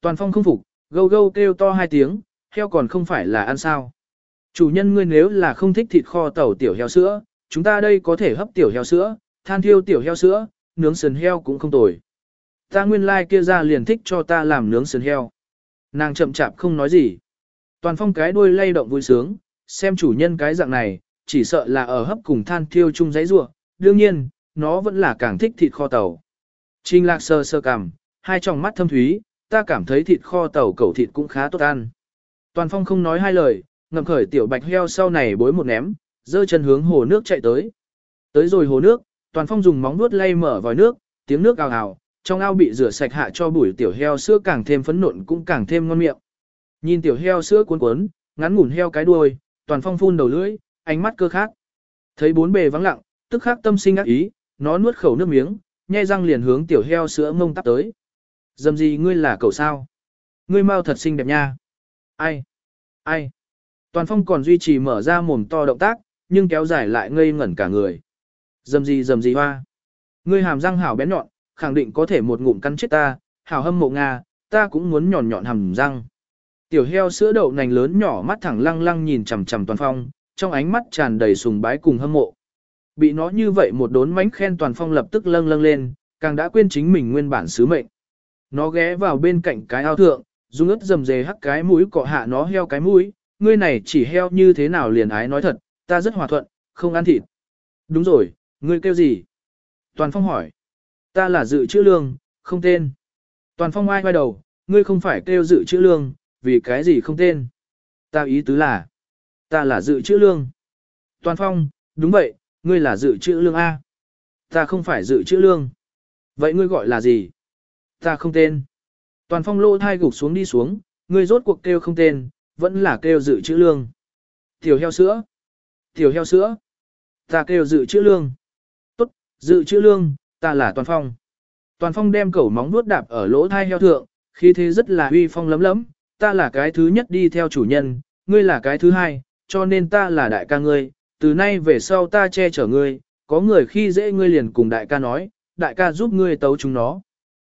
Toàn phong không phục, gâu gâu kêu to hai tiếng, heo còn không phải là ăn sao. Chủ nhân ngươi nếu là không thích thịt kho tàu tiểu heo sữa, chúng ta đây có thể hấp tiểu heo sữa, than thiêu tiểu heo sữa, nướng sườn heo cũng không tồi. Ta nguyên lai like kia ra liền thích cho ta làm nướng sườn heo. Nàng chậm chạp không nói gì. Toàn phong cái đuôi lay động vui sướng, xem chủ nhân cái dạng này, chỉ sợ là ở hấp cùng than thiêu chung giấy rua. Đương nhiên, nó vẫn là càng thích thịt kho tàu. Trình lạc sơ sơ cằm, hai tròng mắt thâm thúy, ta cảm thấy thịt kho tàu cẩu thịt cũng khá tốt ăn. Toàn phong không nói hai lời, ngậm khởi tiểu bạch heo sau này bối một ném, dơ chân hướng hồ nước chạy tới. Tới rồi hồ nước, toàn phong dùng móng nuốt lay mở vòi nước, tiếng nước ào ào, trong ao bị rửa sạch hạ cho bụi tiểu heo sữa càng thêm phấn nộn cũng càng thêm ngon miệng. Nhìn tiểu heo sữa cuốn cuốn, ngắn ngủn heo cái đuôi, toàn phong phun đầu lưỡi, ánh mắt cơ khác. Thấy bốn bề vắng lặng, tức khắc tâm sinh ác ý, nó nuốt khẩu nước miếng, nhai răng liền hướng tiểu heo sữa mông tắp tới. Dầm gì ngươi là cậu sao? Ngươi mau thật xinh đẹp nha. Ai? Ai? Toàn phong còn duy trì mở ra mồm to động tác, nhưng kéo dài lại ngây ngẩn cả người. Dầm gì dầm gì hoa. Ngươi hàm răng hảo bén nhọn, khẳng định có thể một ngụm cắn chết ta, hảo hâm mộ Nga, ta cũng muốn nhọn nhọn hàm răng. Tiểu heo sữa đậu nành lớn nhỏ mắt thẳng lăng lăng nhìn chằm chằm toàn phong, trong ánh mắt tràn đầy sùng bái cùng hâm mộ. Bị nó như vậy một đốn mánh khen toàn phong lập tức lâng lâng lên, càng đã quên chính mình nguyên bản sứ mệnh. Nó ghé vào bên cạnh cái ao thượng, dùng ướt dầm dề hắc cái mũi cọ hạ nó heo cái mũi, ngươi này chỉ heo như thế nào liền ái nói thật, ta rất hòa thuận, không ăn thịt. Đúng rồi, ngươi kêu gì? Toàn Phong hỏi. Ta là dự trữ lương, không tên. Toàn Phong ai quay đầu, ngươi không phải kêu dự trữ lương, vì cái gì không tên. Ta ý tứ là, ta là dự trữ lương. Toàn Phong, đúng vậy, ngươi là dự trữ lương A. Ta không phải dự trữ lương. Vậy ngươi gọi là gì? Ta không tên. Toàn Phong lô thai gục xuống đi xuống, ngươi rốt cuộc kêu không tên, vẫn là kêu dự chữ lương. Tiểu heo sữa. Tiểu heo sữa. Ta kêu dự chữ lương. Tốt, dự chữ lương, ta là Toàn Phong. Toàn Phong đem cẩu móng vuốt đạp ở lỗ thai heo thượng, khi thế rất là uy phong lấm lấm. Ta là cái thứ nhất đi theo chủ nhân, ngươi là cái thứ hai, cho nên ta là đại ca ngươi. Từ nay về sau ta che chở ngươi, có người khi dễ ngươi liền cùng đại ca nói, đại ca giúp ngươi tấu chúng nó.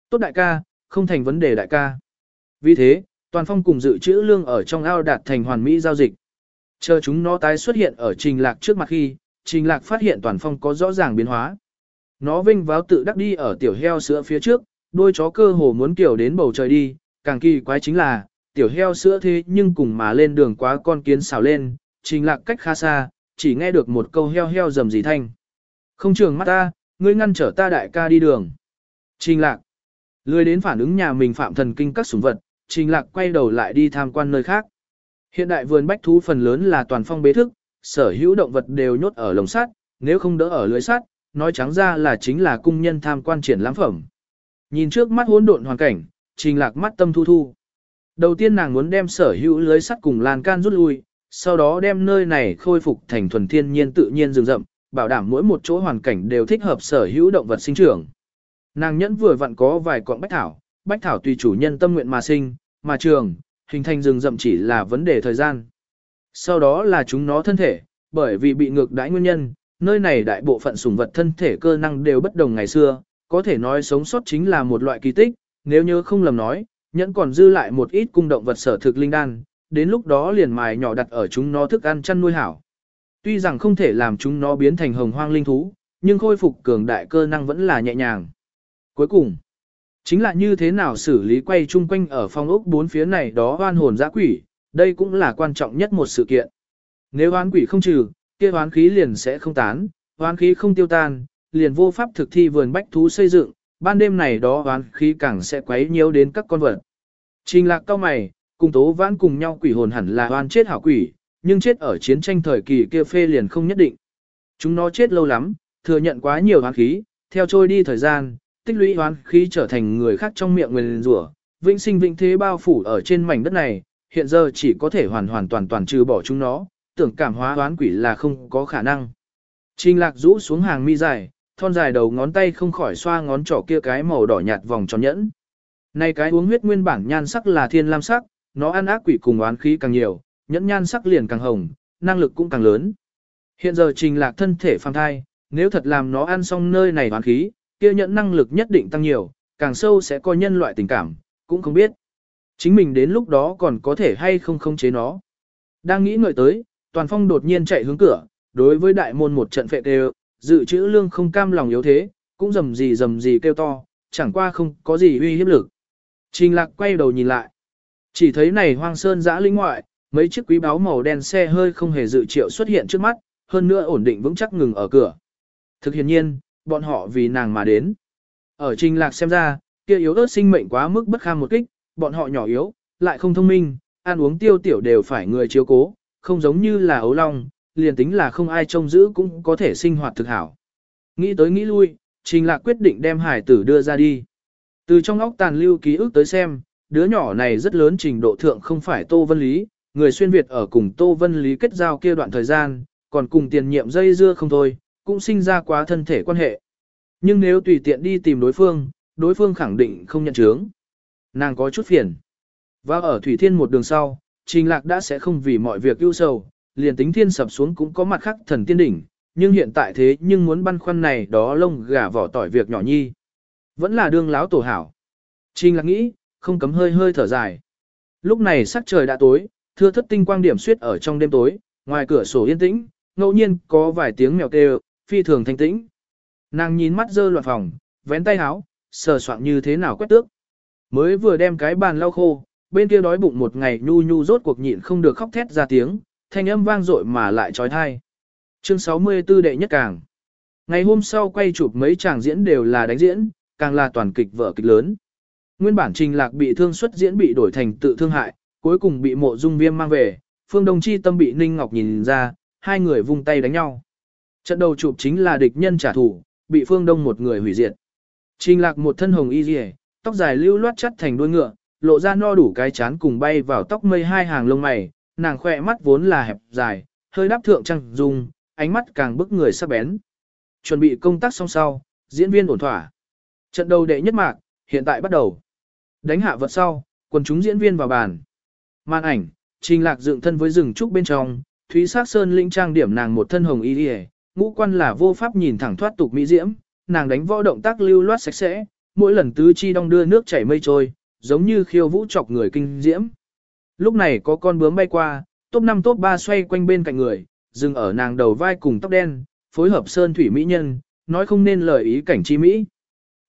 Tốt đại ca, không thành vấn đề đại ca. Vì thế, Toàn Phong cùng dự trữ lương ở trong ao đạt thành hoàn mỹ giao dịch. Chờ chúng nó tái xuất hiện ở Trình Lạc trước mặt khi, Trình Lạc phát hiện Toàn Phong có rõ ràng biến hóa. Nó vinh váo tự đắc đi ở tiểu heo sữa phía trước, đôi chó cơ hồ muốn kiểu đến bầu trời đi, càng kỳ quái chính là, tiểu heo sữa thế nhưng cùng mà lên đường quá con kiến xào lên, Trình Lạc cách khá xa, chỉ nghe được một câu heo heo rầm rì thanh. Không trường mắt ta, ngươi ngăn trở ta đại ca đi đường. Trình Lạc. Lười đến phản ứng nhà mình phạm thần kinh các sủng vật, Trình Lạc quay đầu lại đi tham quan nơi khác. Hiện đại vườn bách thú phần lớn là toàn phong bế thức, sở hữu động vật đều nhốt ở lồng sắt, nếu không đỡ ở lưới sắt, nói trắng ra là chính là cung nhân tham quan triển lãm phẩm. Nhìn trước mắt hỗn độn hoàn cảnh, Trình Lạc mắt tâm thu thu. Đầu tiên nàng muốn đem sở hữu lưới sắt cùng lan can rút lui, sau đó đem nơi này khôi phục thành thuần thiên nhiên tự nhiên rừng rậm, bảo đảm mỗi một chỗ hoàn cảnh đều thích hợp sở hữu động vật sinh trưởng. Nàng nhẫn vừa vặn có vài cọng bách thảo, bách thảo tùy chủ nhân tâm nguyện mà sinh, mà trường, hình thành rừng rậm chỉ là vấn đề thời gian. Sau đó là chúng nó thân thể, bởi vì bị ngược đãi nguyên nhân, nơi này đại bộ phận sủng vật thân thể cơ năng đều bất đồng ngày xưa, có thể nói sống sót chính là một loại kỳ tích, nếu như không lầm nói, nhẫn còn dư lại một ít cung động vật sở thực linh đan, đến lúc đó liền mài nhỏ đặt ở chúng nó thức ăn chăn nuôi hảo. Tuy rằng không thể làm chúng nó biến thành hồng hoang linh thú, nhưng khôi phục cường đại cơ năng vẫn là nhẹ nhàng. Cuối cùng, chính là như thế nào xử lý quay chung quanh ở phong ốc bốn phía này đó oan hồn giã quỷ, đây cũng là quan trọng nhất một sự kiện. Nếu oan quỷ không trừ, kia oan khí liền sẽ không tán, oan khí không tiêu tan, liền vô pháp thực thi vườn bách thú xây dựng, ban đêm này đó oan khí càng sẽ quấy nhiễu đến các con vật. Trình lạc cao mày, cùng tố vãn cùng nhau quỷ hồn hẳn là oan chết hảo quỷ, nhưng chết ở chiến tranh thời kỳ kia phê liền không nhất định. Chúng nó chết lâu lắm, thừa nhận quá nhiều oan khí, theo trôi đi thời gian, tích lũy oán khí trở thành người khác trong miệng nguyền rủa, vĩnh sinh vĩnh thế bao phủ ở trên mảnh đất này, hiện giờ chỉ có thể hoàn hoàn toàn toàn trừ bỏ chúng nó, tưởng cảm hóa oán quỷ là không có khả năng. Trình lạc rũ xuống hàng mi dài, thon dài đầu ngón tay không khỏi xoa ngón trỏ kia cái màu đỏ nhạt vòng tròn nhẫn. Này cái uống huyết nguyên bản nhan sắc là thiên lam sắc, nó ăn ác quỷ cùng oán khí càng nhiều, nhẫn nhan sắc liền càng hồng, năng lực cũng càng lớn. Hiện giờ trình lạc thân thể phàm thai, nếu thật làm nó ăn xong nơi này oán khí, kia nhận năng lực nhất định tăng nhiều, càng sâu sẽ coi nhân loại tình cảm, cũng không biết. Chính mình đến lúc đó còn có thể hay không không chế nó. Đang nghĩ ngợi tới, toàn phong đột nhiên chạy hướng cửa, đối với đại môn một trận phệ đều, dự trữ lương không cam lòng yếu thế, cũng rầm gì rầm gì kêu to, chẳng qua không có gì uy hiếp lực. Trình lạc quay đầu nhìn lại. Chỉ thấy này hoang sơn giã linh ngoại, mấy chiếc quý báo màu đen xe hơi không hề dự triệu xuất hiện trước mắt, hơn nữa ổn định vững chắc ngừng ở cửa. Thực hiện nhiên, bọn họ vì nàng mà đến. Ở trình lạc xem ra, kia yếu ớt sinh mệnh quá mức bất kham một kích, bọn họ nhỏ yếu, lại không thông minh, ăn uống tiêu tiểu đều phải người chiếu cố, không giống như là ấu long, liền tính là không ai trông giữ cũng có thể sinh hoạt thực hảo. Nghĩ tới nghĩ lui, trình lạc quyết định đem hải tử đưa ra đi. Từ trong óc tàn lưu ký ức tới xem, đứa nhỏ này rất lớn trình độ thượng không phải Tô Vân Lý, người xuyên Việt ở cùng Tô Vân Lý kết giao kia đoạn thời gian, còn cùng tiền nhiệm dây dưa không thôi, cũng sinh ra quá thân thể quan hệ. Nhưng nếu tùy tiện đi tìm đối phương, đối phương khẳng định không nhận chướng. Nàng có chút phiền. Và ở Thủy Thiên một đường sau, Trình Lạc đã sẽ không vì mọi việc ưu sầu, liền tính thiên sập xuống cũng có mặt khác thần tiên đỉnh, nhưng hiện tại thế nhưng muốn băn khoăn này đó lông gà vỏ tỏi việc nhỏ nhi. Vẫn là đương láo tổ hảo. Trình Lạc nghĩ, không cấm hơi hơi thở dài. Lúc này sắc trời đã tối, thưa thất tinh quang điểm suyết ở trong đêm tối, ngoài cửa sổ yên tĩnh, ngẫu nhiên có vài tiếng mèo kêu, phi thường thanh tĩnh. Nàng nhìn mắt dơ loạn phòng, vén tay háo sờ soạn như thế nào quét tước. Mới vừa đem cái bàn lau khô, bên kia đói bụng một ngày nhu nhu rốt cuộc nhịn không được khóc thét ra tiếng, thanh âm vang dội mà lại trói thai. Chương 64 đệ nhất càng. Ngày hôm sau quay chụp mấy chàng diễn đều là đánh diễn, càng là toàn kịch vở kịch lớn. Nguyên bản trình lạc bị thương xuất diễn bị đổi thành tự thương hại, cuối cùng bị mộ dung viêm mang về, phương đông chi tâm bị Ninh Ngọc nhìn ra, hai người vung tay đánh nhau. Trận đầu chụp chính là địch nhân trả thù, bị phương đông một người hủy diệt. Trình lạc một thân hồng y rìa, tóc dài lưu loát chắt thành đuôi ngựa, lộ ra no đủ cái chán cùng bay vào tóc mây hai hàng lông mày, nàng khỏe mắt vốn là hẹp dài, hơi đáp thượng trăng dung, ánh mắt càng bức người sắc bén. Chuẩn bị công tác xong sau, diễn viên ổn thỏa. Trận đầu đệ nhất mạc, hiện tại bắt đầu. Đánh hạ vật sau, quần chúng diễn viên vào bàn. Màn ảnh, trình lạc dựng thân với rừng trúc bên trong, Thúy Sát Sơn linh trang điểm nàng một thân hồng y đi ngũ quan là vô pháp nhìn thẳng thoát tục mỹ diễm, nàng đánh võ động tác lưu loát sạch sẽ, mỗi lần tứ chi đong đưa nước chảy mây trôi, giống như khiêu vũ chọc người kinh diễm. Lúc này có con bướm bay qua, top 5 top 3 xoay quanh bên cạnh người, dừng ở nàng đầu vai cùng tóc đen, phối hợp sơn thủy mỹ nhân, nói không nên lời ý cảnh chi mỹ.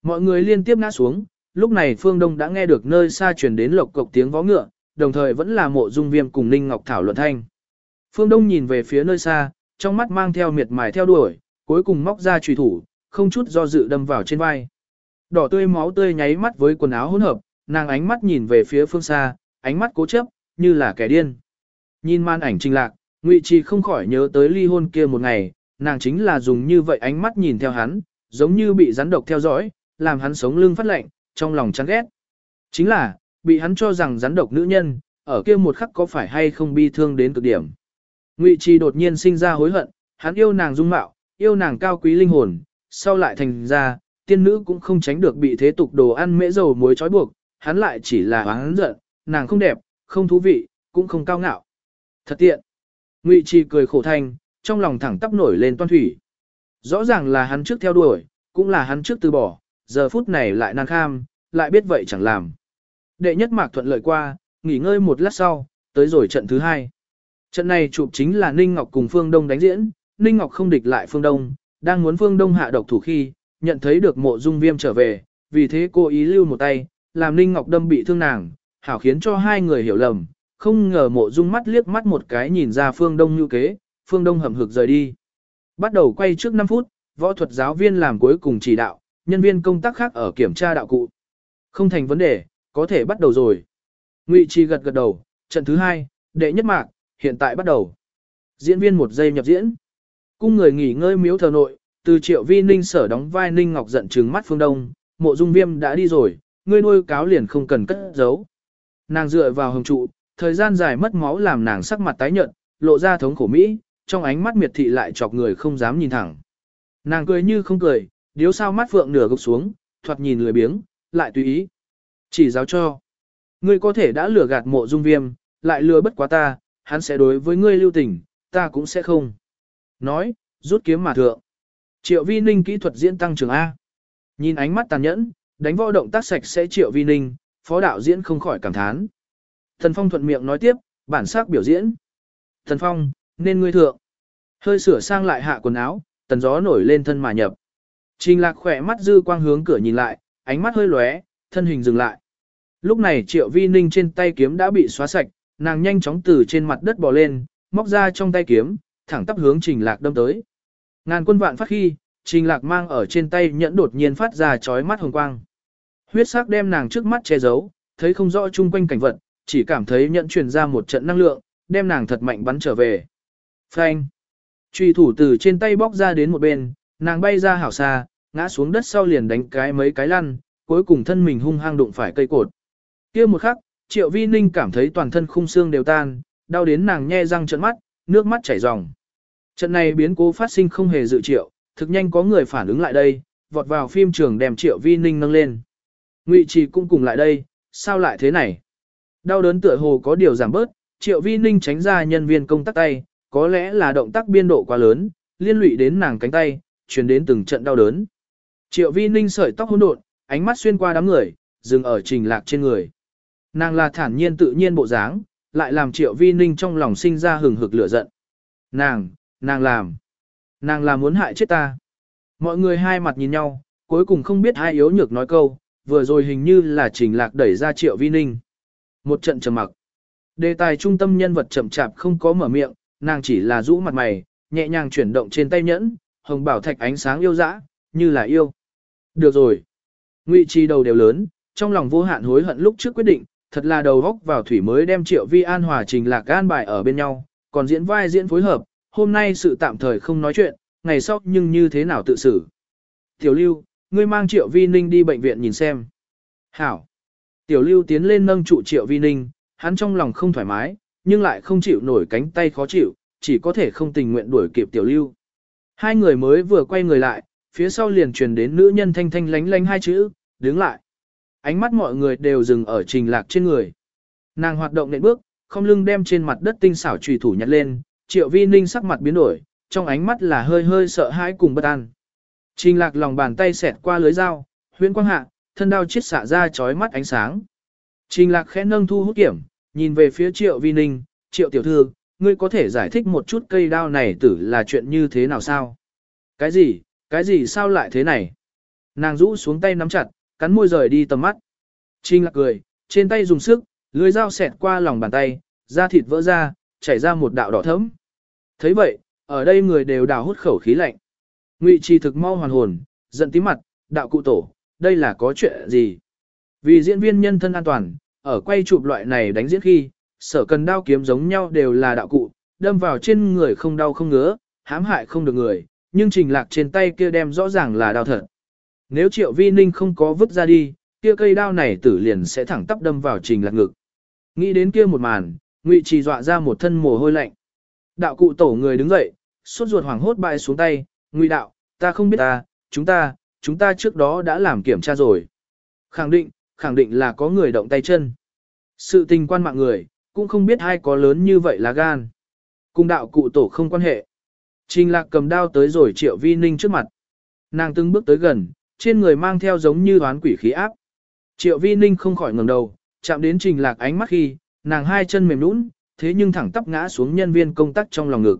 Mọi người liên tiếp ngã xuống, lúc này Phương Đông đã nghe được nơi xa truyền đến lộc cộc tiếng vó ngựa, đồng thời vẫn là mộ dung viêm cùng Ninh Ngọc Thảo luận thanh. Phương Đông nhìn về phía nơi xa, trong mắt mang theo miệt mài theo đuổi, cuối cùng móc ra trùy thủ, không chút do dự đâm vào trên vai. Đỏ tươi máu tươi nháy mắt với quần áo hỗn hợp, nàng ánh mắt nhìn về phía phương xa, ánh mắt cố chấp, như là kẻ điên. Nhìn màn ảnh trình lạc, Ngụy Trì không khỏi nhớ tới ly hôn kia một ngày, nàng chính là dùng như vậy ánh mắt nhìn theo hắn, giống như bị rắn độc theo dõi, làm hắn sống lưng phát lạnh, trong lòng chán ghét. Chính là, bị hắn cho rằng rắn độc nữ nhân, ở kia một khắc có phải hay không bi thương đến cực điểm. Ngụy Trì đột nhiên sinh ra hối hận, hắn yêu nàng dung mạo, yêu nàng cao quý linh hồn, sau lại thành ra, tiên nữ cũng không tránh được bị thế tục đồ ăn mễ dầu muối trói buộc, hắn lại chỉ là hắn giận, nàng không đẹp, không thú vị, cũng không cao ngạo. Thật tiện. Ngụy Trì cười khổ thanh, trong lòng thẳng tắp nổi lên toan thủy. Rõ ràng là hắn trước theo đuổi, cũng là hắn trước từ bỏ, giờ phút này lại nàng kham, lại biết vậy chẳng làm. Đệ nhất mạc thuận lợi qua, nghỉ ngơi một lát sau, tới rồi trận thứ hai. Trận này chụp chính là Ninh Ngọc cùng Phương Đông đánh diễn, Ninh Ngọc không địch lại Phương Đông, đang muốn Phương Đông hạ độc thủ khi, nhận thấy được mộ dung viêm trở về, vì thế cô ý lưu một tay, làm Ninh Ngọc đâm bị thương nàng, hảo khiến cho hai người hiểu lầm, không ngờ mộ dung mắt liếc mắt một cái nhìn ra Phương Đông như kế, Phương Đông hầm hực rời đi. Bắt đầu quay trước 5 phút, võ thuật giáo viên làm cuối cùng chỉ đạo, nhân viên công tác khác ở kiểm tra đạo cụ. Không thành vấn đề, có thể bắt đầu rồi. Ngụy Trì gật gật đầu, trận thứ hai, đệ nhất mạc, hiện tại bắt đầu. Diễn viên một giây nhập diễn. Cung người nghỉ ngơi miếu thờ nội, từ triệu vi ninh sở đóng vai ninh ngọc giận trừng mắt phương đông, mộ dung viêm đã đi rồi, ngươi nuôi cáo liền không cần cất giấu. Nàng dựa vào hồng trụ, thời gian dài mất máu làm nàng sắc mặt tái nhợt, lộ ra thống khổ mỹ, trong ánh mắt miệt thị lại chọc người không dám nhìn thẳng. Nàng cười như không cười, điếu sao mắt phượng nửa gục xuống, thoạt nhìn lười biếng, lại tùy ý. Chỉ giáo cho. Ngươi có thể đã lừa gạt mộ dung viêm, lại lừa bất quá ta, hắn sẽ đối với ngươi lưu tình, ta cũng sẽ không. Nói, rút kiếm mà thượng. Triệu vi ninh kỹ thuật diễn tăng trưởng A. Nhìn ánh mắt tàn nhẫn, đánh võ động tác sạch sẽ triệu vi ninh, phó đạo diễn không khỏi cảm thán. Thần Phong thuận miệng nói tiếp, bản sắc biểu diễn. Thần Phong, nên ngươi thượng. Hơi sửa sang lại hạ quần áo, tần gió nổi lên thân mà nhập. Trình lạc khỏe mắt dư quang hướng cửa nhìn lại, ánh mắt hơi lóe, thân hình dừng lại. Lúc này triệu vi ninh trên tay kiếm đã bị xóa sạch, nàng nhanh chóng từ trên mặt đất bò lên, móc ra trong tay kiếm, thẳng tắp hướng trình lạc đâm tới. Ngàn quân vạn phát khi, trình lạc mang ở trên tay nhẫn đột nhiên phát ra chói mắt hồng quang. Huyết sắc đem nàng trước mắt che giấu, thấy không rõ chung quanh cảnh vật, chỉ cảm thấy nhẫn truyền ra một trận năng lượng, đem nàng thật mạnh bắn trở về. Phanh! Truy thủ từ trên tay bóc ra đến một bên, nàng bay ra hảo xa, ngã xuống đất sau liền đánh cái mấy cái lăn, cuối cùng thân mình hung hăng đụng phải cây cột. kia một khắc, triệu vi ninh cảm thấy toàn thân khung xương đều tan, đau đến nàng nhe răng trợn mắt, nước mắt chảy ròng. Trận này biến cố phát sinh không hề dự triệu, thực nhanh có người phản ứng lại đây, vọt vào phim trường đem triệu vi ninh nâng lên. Ngụy trì cũng cùng lại đây, sao lại thế này? Đau đớn tựa hồ có điều giảm bớt, triệu vi ninh tránh ra nhân viên công tác tay, có lẽ là động tác biên độ quá lớn, liên lụy đến nàng cánh tay, chuyển đến từng trận đau đớn. Triệu vi ninh sợi tóc hỗn độn, ánh mắt xuyên qua đám người, dừng ở trình lạc trên người. Nàng là thản nhiên tự nhiên bộ dáng, lại làm triệu vi ninh trong lòng sinh ra hừng hực lửa giận. Nàng, nàng làm. Nàng là muốn hại chết ta. Mọi người hai mặt nhìn nhau, cuối cùng không biết ai yếu nhược nói câu, vừa rồi hình như là trình lạc đẩy ra triệu vi ninh. Một trận trầm mặc. Đề tài trung tâm nhân vật chậm chạp không có mở miệng, nàng chỉ là rũ mặt mày, nhẹ nhàng chuyển động trên tay nhẫn, hồng bảo thạch ánh sáng yêu dã, như là yêu. Được rồi. Ngụy Trì đầu đều lớn, trong lòng vô hạn hối hận lúc trước quyết định, thật là đầu góc vào thủy mới đem Triệu Vi An hòa trình lạc an bài ở bên nhau, còn diễn vai diễn phối hợp, hôm nay sự tạm thời không nói chuyện, ngày sau nhưng như thế nào tự xử. Tiểu Lưu, ngươi mang Triệu Vi Ninh đi bệnh viện nhìn xem. Hảo. Tiểu Lưu tiến lên nâng trụ Triệu Vi Ninh, hắn trong lòng không thoải mái, nhưng lại không chịu nổi cánh tay khó chịu, chỉ có thể không tình nguyện đuổi kịp Tiểu Lưu. Hai người mới vừa quay người lại, phía sau liền truyền đến nữ nhân thanh thanh lánh lánh hai chữ, đứng lại. Ánh mắt mọi người đều dừng ở trình lạc trên người. Nàng hoạt động nện bước, không lưng đem trên mặt đất tinh xảo trùy thủ nhặt lên, triệu vi ninh sắc mặt biến đổi, trong ánh mắt là hơi hơi sợ hãi cùng bất an. Trình lạc lòng bàn tay xẹt qua lưới dao, huyễn quang hạ, thân đao chiết xạ ra chói mắt ánh sáng. Trình lạc khẽ nâng thu hút kiểm, nhìn về phía triệu vi ninh, triệu tiểu thư, ngươi có thể giải thích một chút cây đao này tử là chuyện như thế nào sao? Cái gì, cái gì sao lại thế này? Nàng rũ xuống tay nắm chặt, cắn môi rời đi tầm mắt. Trinh lạc cười, trên tay dùng sức, lưới dao xẹt qua lòng bàn tay, da thịt vỡ ra, chảy ra một đạo đỏ thẫm. thấy vậy, ở đây người đều đào hút khẩu khí lạnh. Ngụy trì thực mau hoàn hồn, giận tí mặt, đạo cụ tổ, đây là có chuyện gì? Vì diễn viên nhân thân an toàn, ở quay chụp loại này đánh diễn khi, sở cần đao kiếm giống nhau đều là đạo cụ, đâm vào trên người không đau không ngứa, hãm hại không được người, nhưng trình lạc trên tay kia đem rõ ràng là đau thật. Nếu triệu vi ninh không có vứt ra đi, kia cây đao này tử liền sẽ thẳng tắp đâm vào trình lạc ngực. Nghĩ đến kia một màn, ngụy trì dọa ra một thân mồ hôi lạnh. Đạo cụ tổ người đứng dậy, suốt ruột hoảng hốt bại xuống tay, ngụy đạo, ta không biết ta, chúng ta, chúng ta trước đó đã làm kiểm tra rồi. Khẳng định, khẳng định là có người động tay chân. Sự tình quan mạng người, cũng không biết ai có lớn như vậy là gan. Cùng đạo cụ tổ không quan hệ. Trình lạc cầm đao tới rồi triệu vi ninh trước mặt. Nàng từng bước tới gần, trên người mang theo giống như đoán quỷ khí áp. Triệu vi ninh không khỏi ngẩng đầu, chạm đến trình lạc ánh mắt khi, nàng hai chân mềm nũng, thế nhưng thẳng tắp ngã xuống nhân viên công tác trong lòng ngực.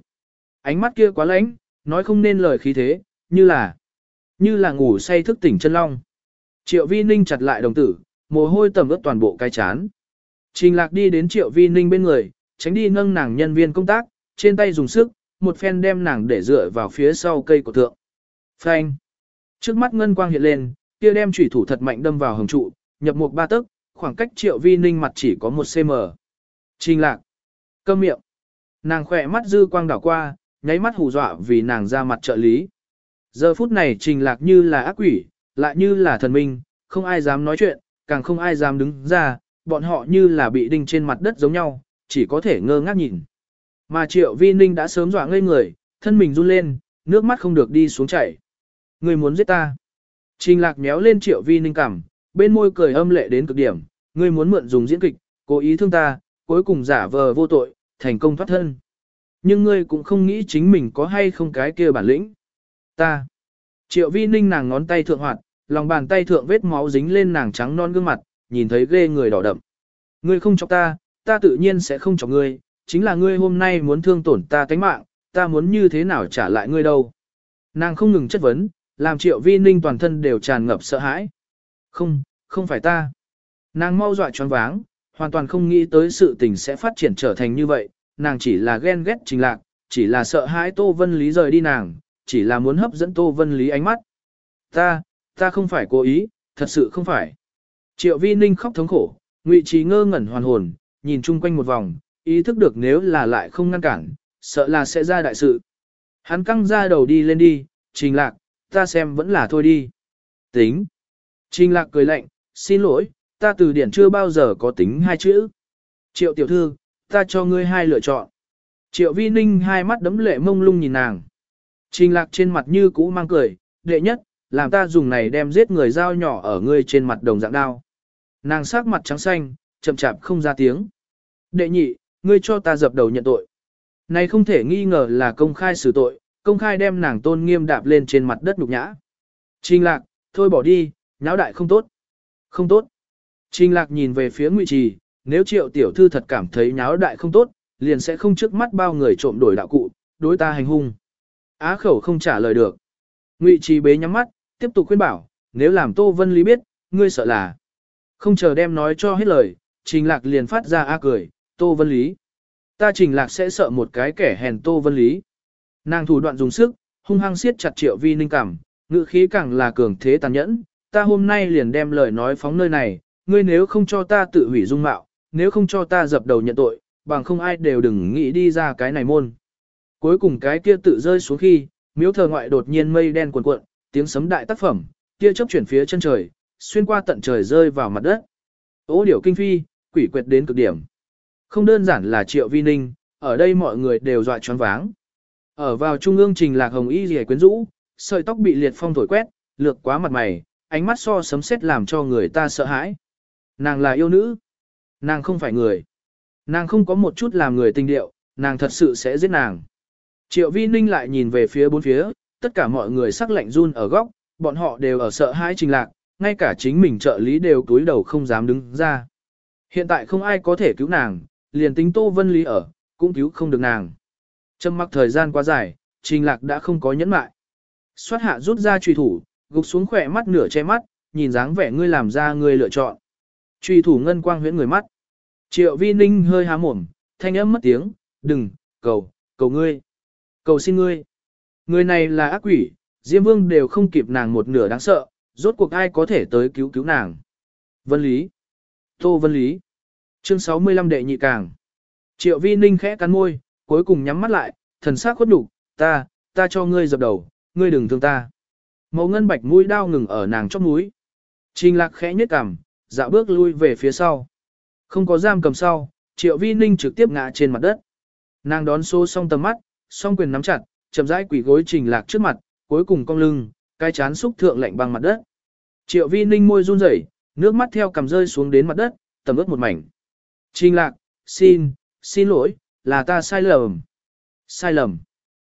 Ánh mắt kia quá lãnh, nói không nên lời khí thế, như là, như là ngủ say thức tỉnh chân long. Triệu vi ninh chặt lại đồng tử, mồ hôi tầm ướt toàn bộ cái chán. Trình lạc đi đến triệu vi ninh bên người, tránh đi nâng nàng nhân viên công tác, trên tay dùng sức, một phen đem nàng để dựa vào phía sau cây của thượng. Phanh. Trước mắt ngân quang hiện lên, kia đem chủy thủ thật mạnh đâm vào hồng trụ, nhập một ba tấc, khoảng cách triệu vi ninh mặt chỉ có một cm. Trình lạc. Câm miệng. Nàng khỏe mắt dư quang đảo qua, nháy mắt hù dọa vì nàng ra mặt trợ lý. Giờ phút này trình lạc như là ác quỷ, lại như là thần minh, không ai dám nói chuyện, càng không ai dám đứng ra, bọn họ như là bị đinh trên mặt đất giống nhau, chỉ có thể ngơ ngác nhìn. Mà triệu vi ninh đã sớm dọa ngây người, thân mình run lên, nước mắt không được đi xuống chảy. Ngươi muốn giết ta. Trình lạc méo lên triệu vi ninh cảm, bên môi cười âm lệ đến cực điểm, ngươi muốn mượn dùng diễn kịch, cố ý thương ta, cuối cùng giả vờ vô tội, thành công thoát thân. Nhưng ngươi cũng không nghĩ chính mình có hay không cái kia bản lĩnh. Ta. Triệu vi ninh nàng ngón tay thượng hoạt, lòng bàn tay thượng vết máu dính lên nàng trắng non gương mặt, nhìn thấy ghê người đỏ đậm. Ngươi không chọc ta, ta tự nhiên sẽ không cho ngươi, chính là ngươi hôm nay muốn thương tổn ta tánh mạng, ta muốn như thế nào trả lại ngươi đâu. Nàng không ngừng chất vấn, làm triệu vi ninh toàn thân đều tràn ngập sợ hãi. Không, không phải ta. Nàng mau dọa choáng váng, hoàn toàn không nghĩ tới sự tình sẽ phát triển trở thành như vậy, nàng chỉ là ghen ghét trình lạc, chỉ là sợ hãi Tô Vân Lý rời đi nàng, chỉ là muốn hấp dẫn Tô Vân Lý ánh mắt. Ta, ta không phải cố ý, thật sự không phải. Triệu Vi Ninh khóc thống khổ, Ngụy Trí ngơ ngẩn hoàn hồn, nhìn chung quanh một vòng, ý thức được nếu là lại không ngăn cản, sợ là sẽ ra đại sự. Hắn căng ra đầu đi lên đi, trình lạc, ta xem vẫn là thôi đi. Tính. Trình lạc cười lạnh, xin lỗi, ta từ điển chưa bao giờ có tính hai chữ. Triệu tiểu thư, ta cho ngươi hai lựa chọn. Triệu vi ninh hai mắt đấm lệ mông lung nhìn nàng. Trình lạc trên mặt như cũ mang cười, đệ nhất, làm ta dùng này đem giết người dao nhỏ ở ngươi trên mặt đồng dạng đao. Nàng sắc mặt trắng xanh, chậm chạp không ra tiếng. Đệ nhị, ngươi cho ta dập đầu nhận tội. Này không thể nghi ngờ là công khai xử tội, công khai đem nàng tôn nghiêm đạp lên trên mặt đất nhục nhã. Trình lạc, thôi bỏ đi, nháo đại không tốt. Không tốt. Trình lạc nhìn về phía ngụy trì, nếu triệu tiểu thư thật cảm thấy nháo đại không tốt, liền sẽ không trước mắt bao người trộm đổi đạo cụ, đối ta hành hung. Á khẩu không trả lời được. Ngụy trì bế nhắm mắt, tiếp tục khuyên bảo, nếu làm Tô Vân Lý biết, ngươi sợ là. Không chờ đem nói cho hết lời, trình lạc liền phát ra á cười, Tô Vân Lý. Ta trình lạc sẽ sợ một cái kẻ hèn Tô Vân Lý. Nàng thủ đoạn dùng sức, hung hăng siết chặt triệu vi ninh cảm, ngữ khí càng là cường thế tàn nhẫn. Ta hôm nay liền đem lời nói phóng nơi này, ngươi nếu không cho ta tự hủy dung mạo, nếu không cho ta dập đầu nhận tội, bằng không ai đều đừng nghĩ đi ra cái này môn. Cuối cùng cái kia tự rơi xuống khi, miếu thờ ngoại đột nhiên mây đen cuồn cuộn, tiếng sấm đại tác phẩm, kia chớp chuyển phía chân trời, xuyên qua tận trời rơi vào mặt đất. Ô điểu kinh phi, quỷ quyệt đến cực điểm. Không đơn giản là triệu vi ninh, ở đây mọi người đều dọa choáng váng. Ở vào trung ương trình lạc hồng y rìa quyến rũ, sợi tóc bị liệt phong thổi quét, lược quá mặt mày, ánh mắt so sấm sét làm cho người ta sợ hãi. Nàng là yêu nữ. Nàng không phải người. Nàng không có một chút làm người tình điệu, nàng thật sự sẽ giết nàng. Triệu vi ninh lại nhìn về phía bốn phía, tất cả mọi người sắc lạnh run ở góc, bọn họ đều ở sợ hãi trình lạc, ngay cả chính mình trợ lý đều túi đầu không dám đứng ra. Hiện tại không ai có thể cứu nàng, liền tính Tô Vân Lý ở, cũng cứu không được nàng. Trầm mặc thời gian quá dài, trình lạc đã không có nhẫn mại. Xoát hạ rút ra truy thủ, gục xuống khỏe mắt nửa che mắt, nhìn dáng vẻ ngươi làm ra ngươi lựa chọn. Truy thủ ngân quang huyễn người mắt. Triệu vi ninh hơi há mồm, thanh âm mất tiếng, đừng, cầu, cầu ngươi. Cầu xin ngươi. Người này là ác quỷ, Diêm Vương đều không kịp nàng một nửa đáng sợ, rốt cuộc ai có thể tới cứu cứu nàng. Vân Lý. Tô Vân Lý. Chương 65 đệ nhị càng. Triệu vi ninh khẽ cắn môi, cuối cùng nhắm mắt lại, thần sắc khuất nhục, ta, ta cho ngươi dập đầu, ngươi đừng thương ta. mẫu ngân bạch mũi đao ngừng ở nàng chóp mũi. Trình lạc khẽ nhếch cằm, dạo bước lui về phía sau. Không có giam cầm sau, triệu vi ninh trực tiếp ngã trên mặt đất. Nàng đón xô song tầm mắt, song quyền nắm chặt, chậm rãi quỷ gối trình lạc trước mặt, cuối cùng cong lưng, cái chán xúc thượng lạnh băng mặt đất. Triệu vi ninh môi run rẩy, nước mắt theo cầm rơi xuống đến mặt đất, tầm ướt một mảnh. Trình lạc, xin, xin lỗi, là ta sai lầm. Sai lầm.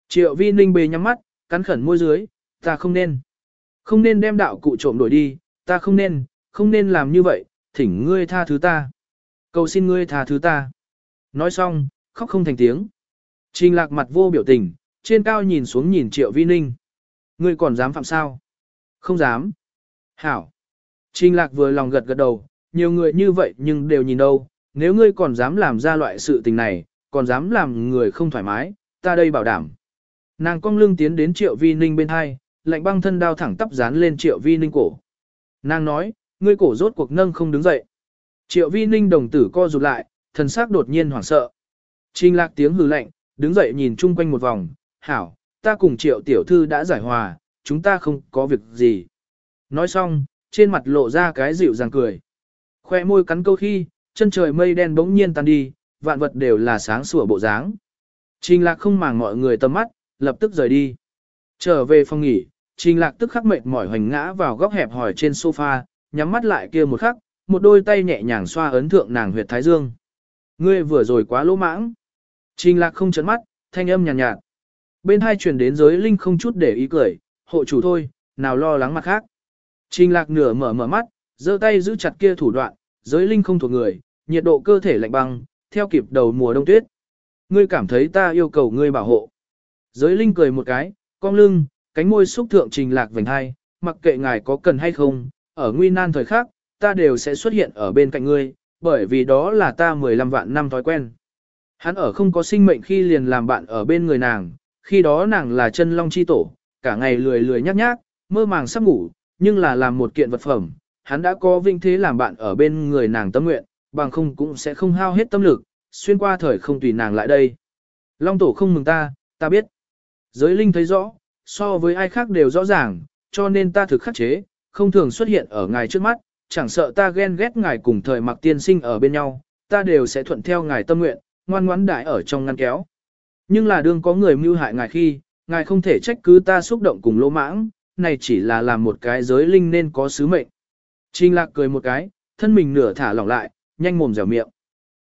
Triệu vi ninh bề nhắm mắt, cắn khẩn môi dưới, ta không nên. Không nên đem đạo cụ trộm đổi đi, ta không nên, không nên làm như vậy, thỉnh ngươi tha thứ ta. Cầu xin ngươi tha thứ ta. Nói xong, khóc không thành tiếng. Trình lạc mặt vô biểu tình, trên cao nhìn xuống nhìn triệu vi ninh. Ngươi còn dám phạm sao? Không dám. Hảo. Trình lạc vừa lòng gật gật đầu, nhiều người như vậy nhưng đều nhìn đâu, nếu ngươi còn dám làm ra loại sự tình này, còn dám làm người không thoải mái, ta đây bảo đảm. Nàng cong lưng tiến đến triệu vi ninh bên hai, lạnh băng thân đao thẳng tắp dán lên triệu vi ninh cổ. Nàng nói, ngươi cổ rốt cuộc nâng không đứng dậy. Triệu vi ninh đồng tử co rụt lại, thần sắc đột nhiên hoảng sợ. Trình lạc tiếng hừ lạnh, đứng dậy nhìn chung quanh một vòng, hảo, ta cùng triệu tiểu thư đã giải hòa, chúng ta không có việc gì. Nói xong, trên mặt lộ ra cái dịu dàng cười. Khoe môi cắn câu khi, chân trời mây đen bỗng nhiên tan đi, vạn vật đều là sáng sủa bộ dáng. Trình lạc không màng mọi người tầm mắt, lập tức rời đi. Trở về phòng nghỉ, trình lạc tức khắc mệt mỏi hoành ngã vào góc hẹp hỏi trên sofa, nhắm mắt lại kia một khắc, một đôi tay nhẹ nhàng xoa ấn thượng nàng huyệt thái dương. Ngươi vừa rồi quá lỗ mãng. Trình lạc không chấn mắt, thanh âm nhàn nhạt, nhạt. Bên hai truyền đến giới linh không chút để ý cười, hộ chủ thôi, nào lo lắng mặt khác. Trình lạc nửa mở mở mắt, giơ tay giữ chặt kia thủ đoạn, giới linh không thuộc người, nhiệt độ cơ thể lạnh băng, theo kịp đầu mùa đông tuyết. Ngươi cảm thấy ta yêu cầu ngươi bảo hộ. Giới linh cười một cái, cong lưng, cánh môi xúc thượng trình lạc vành hai, mặc kệ ngài có cần hay không, ở nguy nan thời khắc, ta đều sẽ xuất hiện ở bên cạnh ngươi, bởi vì đó là ta 15 vạn năm thói quen. Hắn ở không có sinh mệnh khi liền làm bạn ở bên người nàng, khi đó nàng là chân long chi tổ, cả ngày lười lười nhác nhác, mơ màng sắp ngủ, nhưng là làm một kiện vật phẩm, hắn đã có vinh thế làm bạn ở bên người nàng tâm nguyện, bằng không cũng sẽ không hao hết tâm lực, xuyên qua thời không tùy nàng lại đây. Long tổ không mừng ta, ta biết. Giới linh thấy rõ, so với ai khác đều rõ ràng, cho nên ta thực khắc chế, không thường xuất hiện ở ngài trước mắt, chẳng sợ ta ghen ghét ngài cùng thời mặc tiên sinh ở bên nhau, ta đều sẽ thuận theo ngài tâm nguyện, ngoan ngoãn đại ở trong ngăn kéo. Nhưng là đương có người mưu hại ngài khi, ngài không thể trách cứ ta xúc động cùng lỗ mãng, này chỉ là làm một cái giới linh nên có sứ mệnh. Trình lạc cười một cái, thân mình nửa thả lỏng lại, nhanh mồm dẻo miệng.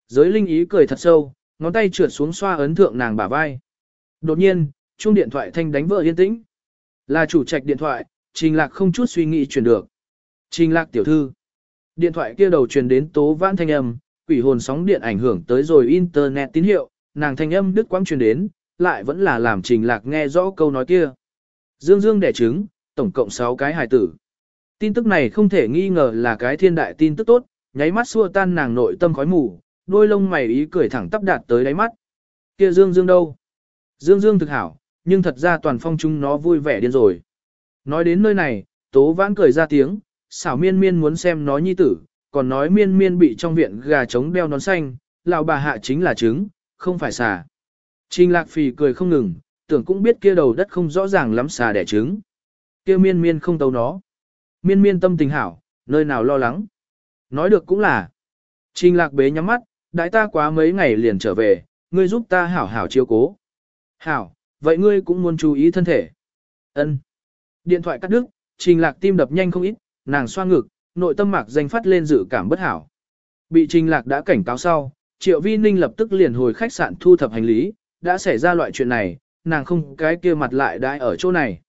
Giới linh ý cười thật sâu, ngón tay trượt xuống xoa ấn thượng nàng bả vai. Đột nhiên, chuông điện thoại thanh đánh vỡ yên tĩnh. Là chủ trạch điện thoại, trình lạc không chút suy nghĩ chuyển được. Trình lạc tiểu thư. Điện thoại kia đầu truyền đến tố vãn thanh âm, quỷ hồn sóng điện ảnh hưởng tới rồi internet tín hiệu, nàng thanh âm đứt quãng truyền đến, lại vẫn là làm trình lạc nghe rõ câu nói kia. Dương Dương đẻ trứng, tổng cộng 6 cái hài tử. Tin tức này không thể nghi ngờ là cái thiên đại tin tức tốt, nháy mắt xua tan nàng nội tâm khói mù, đôi lông mày ý cười thẳng tắp đạt tới đáy mắt. Kia Dương Dương đâu? Dương Dương thực hảo, nhưng thật ra toàn phong chúng nó vui vẻ điên rồi. Nói đến nơi này, Tố Vãn cười ra tiếng, xảo miên miên muốn xem nó nhi tử, còn nói miên miên bị trong viện gà trống đeo nón xanh, lão bà hạ chính là trứng, không phải xà. Trình lạc phì cười không ngừng, tưởng cũng biết kia đầu đất không rõ ràng lắm xà đẻ trứng. Kia miên miên không tấu nó. Miên miên tâm tình hảo, nơi nào lo lắng. Nói được cũng là. Trình lạc bế nhắm mắt, đại ta quá mấy ngày liền trở về, ngươi giúp ta hảo hảo chiếu cố. Hảo, vậy ngươi cũng muốn chú ý thân thể. Ân. Điện thoại cắt đứt, trình lạc tim đập nhanh không ít, nàng xoa ngực, nội tâm mạc danh phát lên dự cảm bất hảo. Bị trình lạc đã cảnh cáo sau, triệu vi ninh lập tức liền hồi khách sạn thu thập hành lý, đã xảy ra loại chuyện này, nàng không cái kia mặt lại đãi ở chỗ này.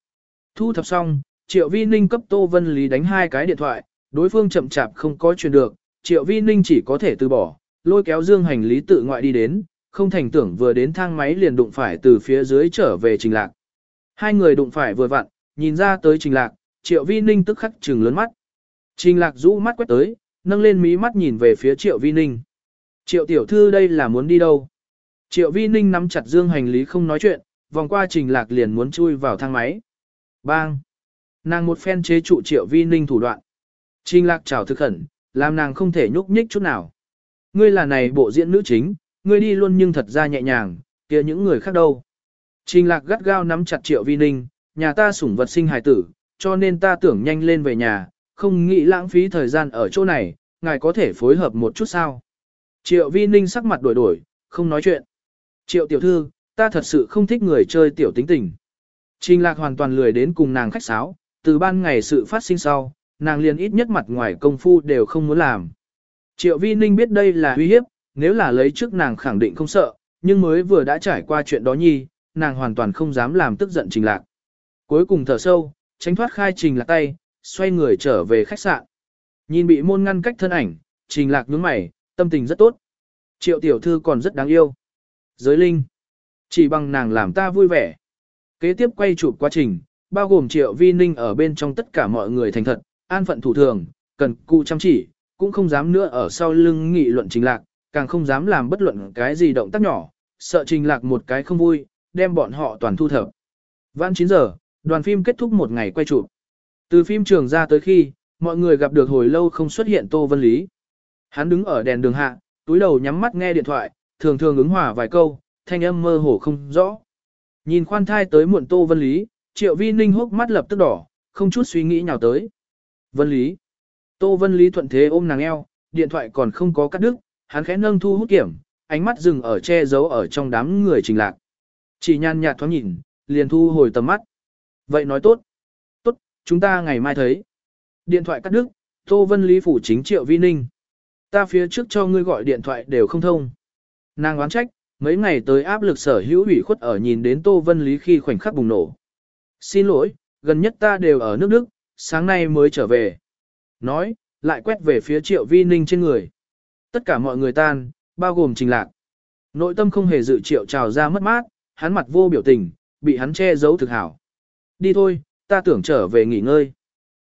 Thu thập xong, triệu vi ninh cấp tô vân lý đánh hai cái điện thoại, đối phương chậm chạp không có chuyện được, triệu vi ninh chỉ có thể từ bỏ, lôi kéo dương hành lý tự ngoại đi đến, không thành tưởng vừa đến thang máy liền đụng phải từ phía dưới trở về trình lạc. Hai người đụng phải vừa vặn, nhìn ra tới trình lạc, triệu vi ninh tức khắc trừng lớn mắt. Trình lạc rũ mắt quét tới, nâng lên mí mắt nhìn về phía triệu vi ninh. Triệu tiểu thư đây là muốn đi đâu? Triệu vi ninh nắm chặt dương hành lý không nói chuyện, vòng qua trình lạc liền muốn chui vào thang máy. Bang! Nàng một phen chế trụ triệu vi ninh thủ đoạn. Trình lạc chào thực khẩn, làm nàng không thể nhúc nhích chút nào. Ngươi là này bộ diễn nữ chính, ngươi đi luôn nhưng thật ra nhẹ nhàng, kia những người khác đâu. Trình lạc gắt gao nắm chặt triệu vi ninh, nhà ta sủng vật sinh hài tử, cho nên ta tưởng nhanh lên về nhà, không nghĩ lãng phí thời gian ở chỗ này, ngài có thể phối hợp một chút sao. Triệu vi ninh sắc mặt đổi đổi, không nói chuyện. Triệu tiểu thư, ta thật sự không thích người chơi tiểu tính tình. Trình lạc hoàn toàn lười đến cùng nàng khách sáo, từ ban ngày sự phát sinh sau, nàng liền ít nhất mặt ngoài công phu đều không muốn làm. Triệu vi ninh biết đây là uy hiếp, nếu là lấy trước nàng khẳng định không sợ, nhưng mới vừa đã trải qua chuyện đó nhi, nàng hoàn toàn không dám làm tức giận trình lạc. Cuối cùng thở sâu, tránh thoát khai trình lạc tay, xoay người trở về khách sạn. Nhìn bị môn ngăn cách thân ảnh, trình lạc nhướng mày, tâm tình rất tốt. Triệu tiểu thư còn rất đáng yêu. Giới linh. Chỉ bằng nàng làm ta vui vẻ. Kế tiếp quay chụp quá trình, bao gồm triệu vi ninh ở bên trong tất cả mọi người thành thật, an phận thủ thường, cần cụ chăm chỉ, cũng không dám nữa ở sau lưng nghị luận trình lạc, càng không dám làm bất luận cái gì động tác nhỏ, sợ trình lạc một cái không vui, đem bọn họ toàn thu thập. Vãn 9 giờ, đoàn phim kết thúc một ngày quay chụp. Từ phim trường ra tới khi, mọi người gặp được hồi lâu không xuất hiện Tô Vân Lý. Hắn đứng ở đèn đường hạ, túi đầu nhắm mắt nghe điện thoại, thường thường ứng hòa vài câu, thanh âm mơ hồ không rõ. Nhìn khoan thai tới muộn Tô Vân Lý, Triệu Vi Ninh hốc mắt lập tức đỏ, không chút suy nghĩ nào tới. Vân Lý. Tô Vân Lý thuận thế ôm nàng eo, điện thoại còn không có cắt đứt, hắn khẽ nâng thu hút kiểm, ánh mắt dừng ở che giấu ở trong đám người trình lạc. Chỉ nhan nhạt thoáng nhìn, liền thu hồi tầm mắt. Vậy nói tốt. Tốt, chúng ta ngày mai thấy. Điện thoại cắt đứt, Tô Vân Lý phủ chính Triệu Vi Ninh. Ta phía trước cho ngươi gọi điện thoại đều không thông. Nàng oán trách, mấy ngày tới áp lực sở hữu ủy khuất ở nhìn đến Tô Vân Lý khi khoảnh khắc bùng nổ. Xin lỗi, gần nhất ta đều ở nước Đức, sáng nay mới trở về. Nói, lại quét về phía Triệu Vi Ninh trên người. Tất cả mọi người tan, bao gồm trình lạc. Nội tâm không hề dự triệu trào ra mất mát, hắn mặt vô biểu tình, bị hắn che giấu thực hảo. Đi thôi, ta tưởng trở về nghỉ ngơi.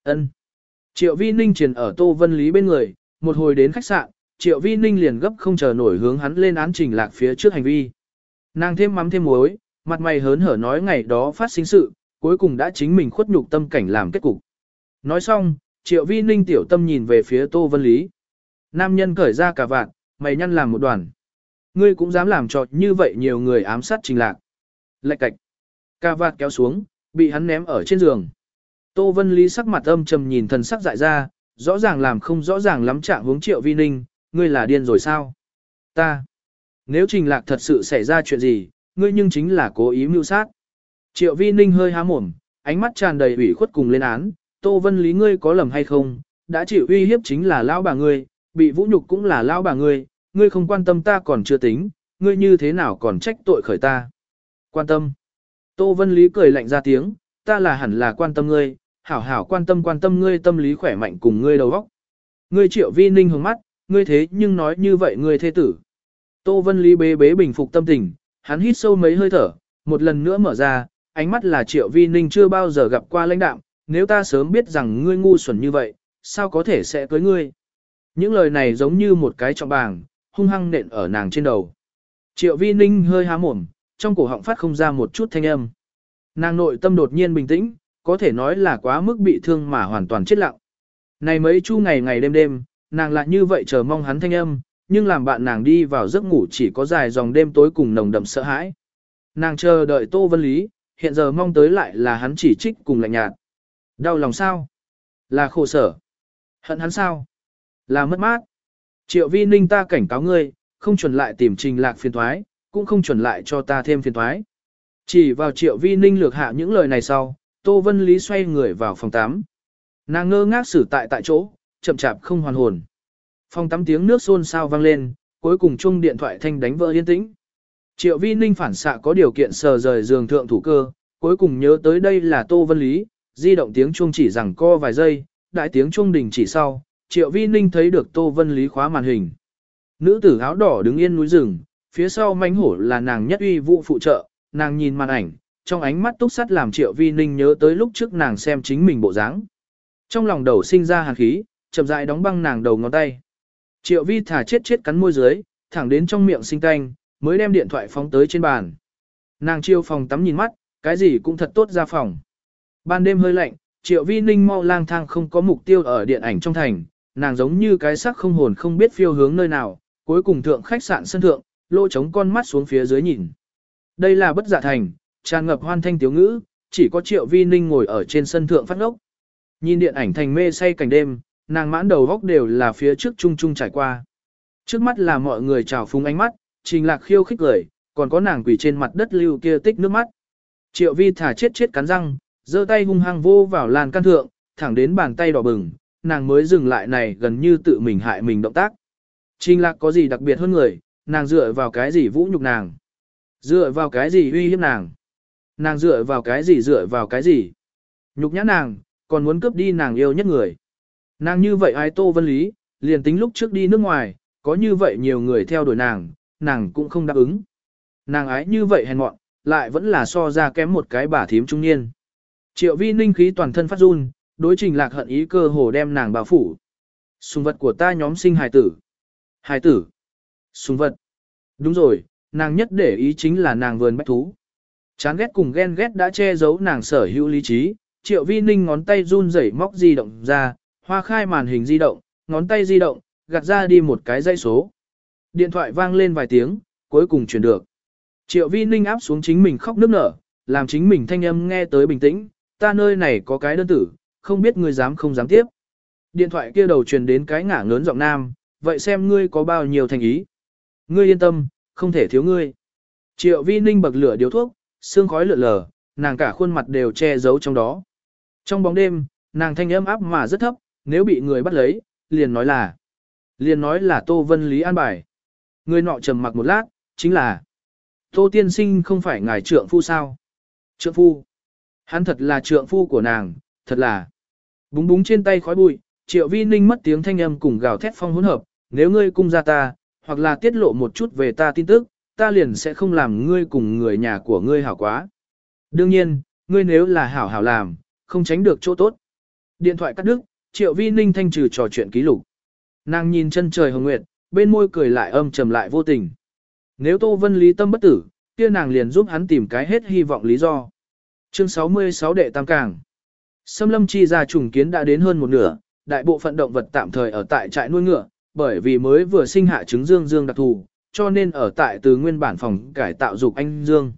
Ân. Triệu Vi Ninh truyền ở Tô Vân Lý bên người, một hồi đến khách sạn, Triệu Vi Ninh liền gấp không chờ nổi hướng hắn lên án trình lạc phía trước hành vi. Nàng thêm mắm thêm muối, mặt mày hớn hở nói ngày đó phát sinh sự, cuối cùng đã chính mình khuất nhục tâm cảnh làm kết cục. Nói xong, Triệu Vi Ninh tiểu tâm nhìn về phía Tô Vân Lý. Nam nhân cởi ra cả vạn, mày nhăn làm một đoàn. Ngươi cũng dám làm trọt như vậy nhiều người ám sát trình lạc. Lạch cạch. Cà vạt kéo xuống, bị hắn ném ở trên giường. Tô Vân Lý sắc mặt âm trầm nhìn thần sắc dại ra, rõ ràng làm không rõ ràng lắm trạng hướng triệu vi ninh, ngươi là điên rồi sao? Ta. Nếu trình lạc thật sự xảy ra chuyện gì, ngươi nhưng chính là cố ý mưu sát. Triệu vi ninh hơi há mồm, ánh mắt tràn đầy ủy khuất cùng lên án, Tô Vân Lý ngươi có lầm hay không, đã chịu uy hiếp chính là lão bà ngươi, bị vũ nhục cũng là lão bà ngươi, ngươi không quan tâm ta còn chưa tính, ngươi như thế nào còn trách tội khởi ta. Quan tâm. Tô Vân Lý cười lạnh ra tiếng, ta là hẳn là quan tâm ngươi, hảo hảo quan tâm quan tâm ngươi tâm lý khỏe mạnh cùng ngươi đầu óc. Ngươi triệu vi ninh hướng mắt, ngươi thế nhưng nói như vậy ngươi thê tử. Tô Vân Lý bế bế bình phục tâm tình, hắn hít sâu mấy hơi thở, một lần nữa mở ra, ánh mắt là triệu vi ninh chưa bao giờ gặp qua lãnh đạm, nếu ta sớm biết rằng ngươi ngu xuẩn như vậy, sao có thể sẽ cưới ngươi. Những lời này giống như một cái trọng bàng, hung hăng nện ở nàng trên đầu. Triệu vi ninh hơi há mồm, trong cổ họng phát không ra một chút thanh âm. Nàng nội tâm đột nhiên bình tĩnh, có thể nói là quá mức bị thương mà hoàn toàn chết lặng. Này mấy chu ngày ngày đêm đêm, nàng lại như vậy chờ mong hắn thanh âm, nhưng làm bạn nàng đi vào giấc ngủ chỉ có dài dòng đêm tối cùng nồng đậm sợ hãi. Nàng chờ đợi Tô Vân Lý, hiện giờ mong tới lại là hắn chỉ trích cùng lạnh nhạt. Đau lòng sao? Là khổ sở. Hận hắn sao? Là mất mát. Triệu vi ninh ta cảnh cáo ngươi, không chuẩn lại tìm trình lạc phiền thoái, cũng không chuẩn lại cho ta thêm phiền thoái. Chỉ vào triệu vi ninh lược hạ những lời này sau, Tô Vân Lý xoay người vào phòng 8. Nàng ngơ ngác xử tại tại chỗ, chậm chạp không hoàn hồn. Phòng tắm tiếng nước xôn xao vang lên, cuối cùng chung điện thoại thanh đánh vỡ yên tĩnh. Triệu vi ninh phản xạ có điều kiện sờ rời giường thượng thủ cơ, cuối cùng nhớ tới đây là Tô Vân Lý, di động tiếng chuông chỉ rằng co vài giây, đại tiếng chuông đình chỉ sau, Triệu vi ninh thấy được Tô Vân Lý khóa màn hình. Nữ tử áo đỏ đứng yên núi rừng, phía sau mánh hổ là nàng nhất uy vụ phụ trợ, nàng nhìn màn ảnh, trong ánh mắt túc sắt làm triệu vi ninh nhớ tới lúc trước nàng xem chính mình bộ dáng. Trong lòng đầu sinh ra hàn khí, chậm rãi đóng băng nàng đầu ngón tay. Triệu vi thả chết chết cắn môi dưới, thẳng đến trong miệng sinh tanh, mới đem điện thoại phóng tới trên bàn. Nàng chiêu phòng tắm nhìn mắt, cái gì cũng thật tốt ra phòng. Ban đêm hơi lạnh, triệu vi ninh mau lang thang không có mục tiêu ở điện ảnh trong thành, nàng giống như cái xác không hồn không biết phiêu hướng nơi nào, cuối cùng thượng khách sạn sân thượng, lô trống con mắt xuống phía dưới nhìn. Đây là bất giả thành, tràn ngập hoan thanh tiếu ngữ, chỉ có triệu vi ninh ngồi ở trên sân thượng phát ngốc. Nhìn điện ảnh thành mê say cảnh đêm, nàng mãn đầu góc đều là phía trước chung chung trải qua. Trước mắt là mọi người trào phúng ánh mắt, trình lạc khiêu khích lời, còn có nàng quỷ trên mặt đất lưu kia tích nước mắt. Triệu vi thả chết chết cắn răng, giơ tay hung hăng vô vào làn can thượng, thẳng đến bàn tay đỏ bừng, nàng mới dừng lại này gần như tự mình hại mình động tác. Trình lạc có gì đặc biệt hơn người, nàng dựa vào cái gì vũ nhục nàng. Dựa vào cái gì uy hiếp nàng? Nàng dựa vào cái gì dựa vào cái gì? Nhục nhã nàng, còn muốn cướp đi nàng yêu nhất người. Nàng như vậy ai tô vân lý, liền tính lúc trước đi nước ngoài, có như vậy nhiều người theo đuổi nàng, nàng cũng không đáp ứng. Nàng ái như vậy hèn mọn, lại vẫn là so ra kém một cái bà thím trung niên. Triệu vi ninh khí toàn thân phát run, đối trình lạc hận ý cơ hồ đem nàng bao phủ. Sùng vật của ta nhóm sinh hài tử. Hài tử. Sùng vật. Đúng rồi, nàng nhất để ý chính là nàng vườn bách thú. Chán ghét cùng ghen ghét đã che giấu nàng sở hữu lý trí, triệu vi ninh ngón tay run rẩy móc di động ra, hoa khai màn hình di động, ngón tay di động, gạt ra đi một cái dây số. Điện thoại vang lên vài tiếng, cuối cùng chuyển được. Triệu vi ninh áp xuống chính mình khóc nức nở, làm chính mình thanh âm nghe tới bình tĩnh, ta nơi này có cái đơn tử, không biết ngươi dám không dám tiếp. Điện thoại kia đầu truyền đến cái ngả ngớn giọng nam, vậy xem ngươi có bao nhiêu thành ý. Ngươi yên tâm, không thể thiếu ngươi. Triệu vi ninh bậc lửa điếu thuốc, xương khói lượn lờ, nàng cả khuôn mặt đều che giấu trong đó. Trong bóng đêm, nàng thanh âm áp mà rất thấp, nếu bị người bắt lấy, liền nói là. Liền nói là Tô Vân Lý an bài. Người nọ trầm mặc một lát, chính là. Tô tiên sinh không phải ngài trượng phu sao? Trượng phu. Hắn thật là trượng phu của nàng, thật là. Búng búng trên tay khói bụi, triệu vi ninh mất tiếng thanh âm cùng gào thét phong hỗn hợp, nếu ngươi cung ra ta, hoặc là tiết lộ một chút về ta tin tức, ta liền sẽ không làm ngươi cùng người nhà của ngươi hảo quá. Đương nhiên, ngươi nếu là hảo hảo làm, không tránh được chỗ tốt. Điện thoại cắt đứt, Triệu Vi Ninh thanh trừ trò chuyện ký lục. Nàng nhìn chân trời hồng nguyệt, bên môi cười lại âm trầm lại vô tình. Nếu Tô Vân lý tâm bất tử, kia nàng liền giúp hắn tìm cái hết hy vọng lý do. Chương 66 đệ tam càng. Sâm lâm chi ra trùng kiến đã đến hơn một nửa, đại bộ phận động vật tạm thời ở tại trại nuôi ngựa, bởi vì mới vừa sinh hạ trứng dương dương đặc thù, cho nên ở tại từ nguyên bản phòng cải tạo dục anh dương.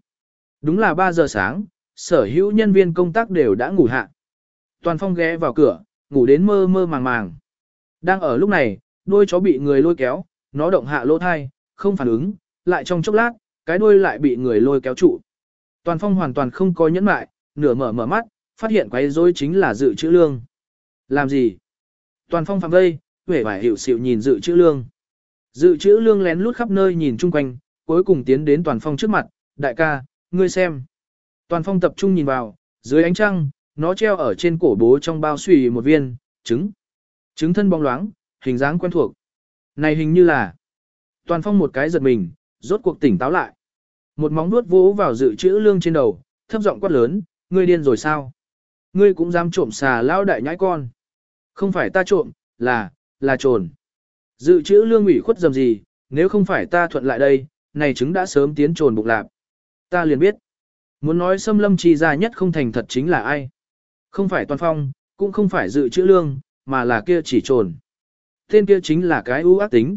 Đúng là 3 giờ sáng, sở hữu nhân viên công tác đều đã ngủ hạ. Toàn phong ghé vào cửa, ngủ đến mơ mơ màng màng. Đang ở lúc này, đôi chó bị người lôi kéo, nó động hạ lỗ thai, không phản ứng, lại trong chốc lát, cái đuôi lại bị người lôi kéo trụ. Toàn phong hoàn toàn không có nhẫn mại, nửa mở mở mắt, phát hiện quấy rối chính là dự trữ lương. Làm gì? Toàn phong phạm vây, vẻ vải hiệu xịu nhìn dự trữ lương. Dự trữ lương lén lút khắp nơi nhìn chung quanh, cuối cùng tiến đến toàn phong trước mặt, đại ca, ngươi xem. Toàn phong tập trung nhìn vào, dưới ánh trăng, nó treo ở trên cổ bố trong bao suy một viên, trứng. Trứng thân bóng loáng, hình dáng quen thuộc. Này hình như là... Toàn phong một cái giật mình, rốt cuộc tỉnh táo lại. Một móng vuốt vỗ vào dự trữ lương trên đầu, thấp giọng quát lớn, ngươi điên rồi sao? Ngươi cũng dám trộm xà lao đại nhãi con. Không phải ta trộm, là, là trồn. Dự trữ lương ủy khuất dầm gì, nếu không phải ta thuận lại đây, này trứng đã sớm tiến trồn bụng lạp. Ta liền biết. Muốn nói xâm lâm chi ra nhất không thành thật chính là ai? Không phải toàn phong, cũng không phải dự trữ lương, mà là kia chỉ trồn. Tên kia chính là cái ưu ác tính.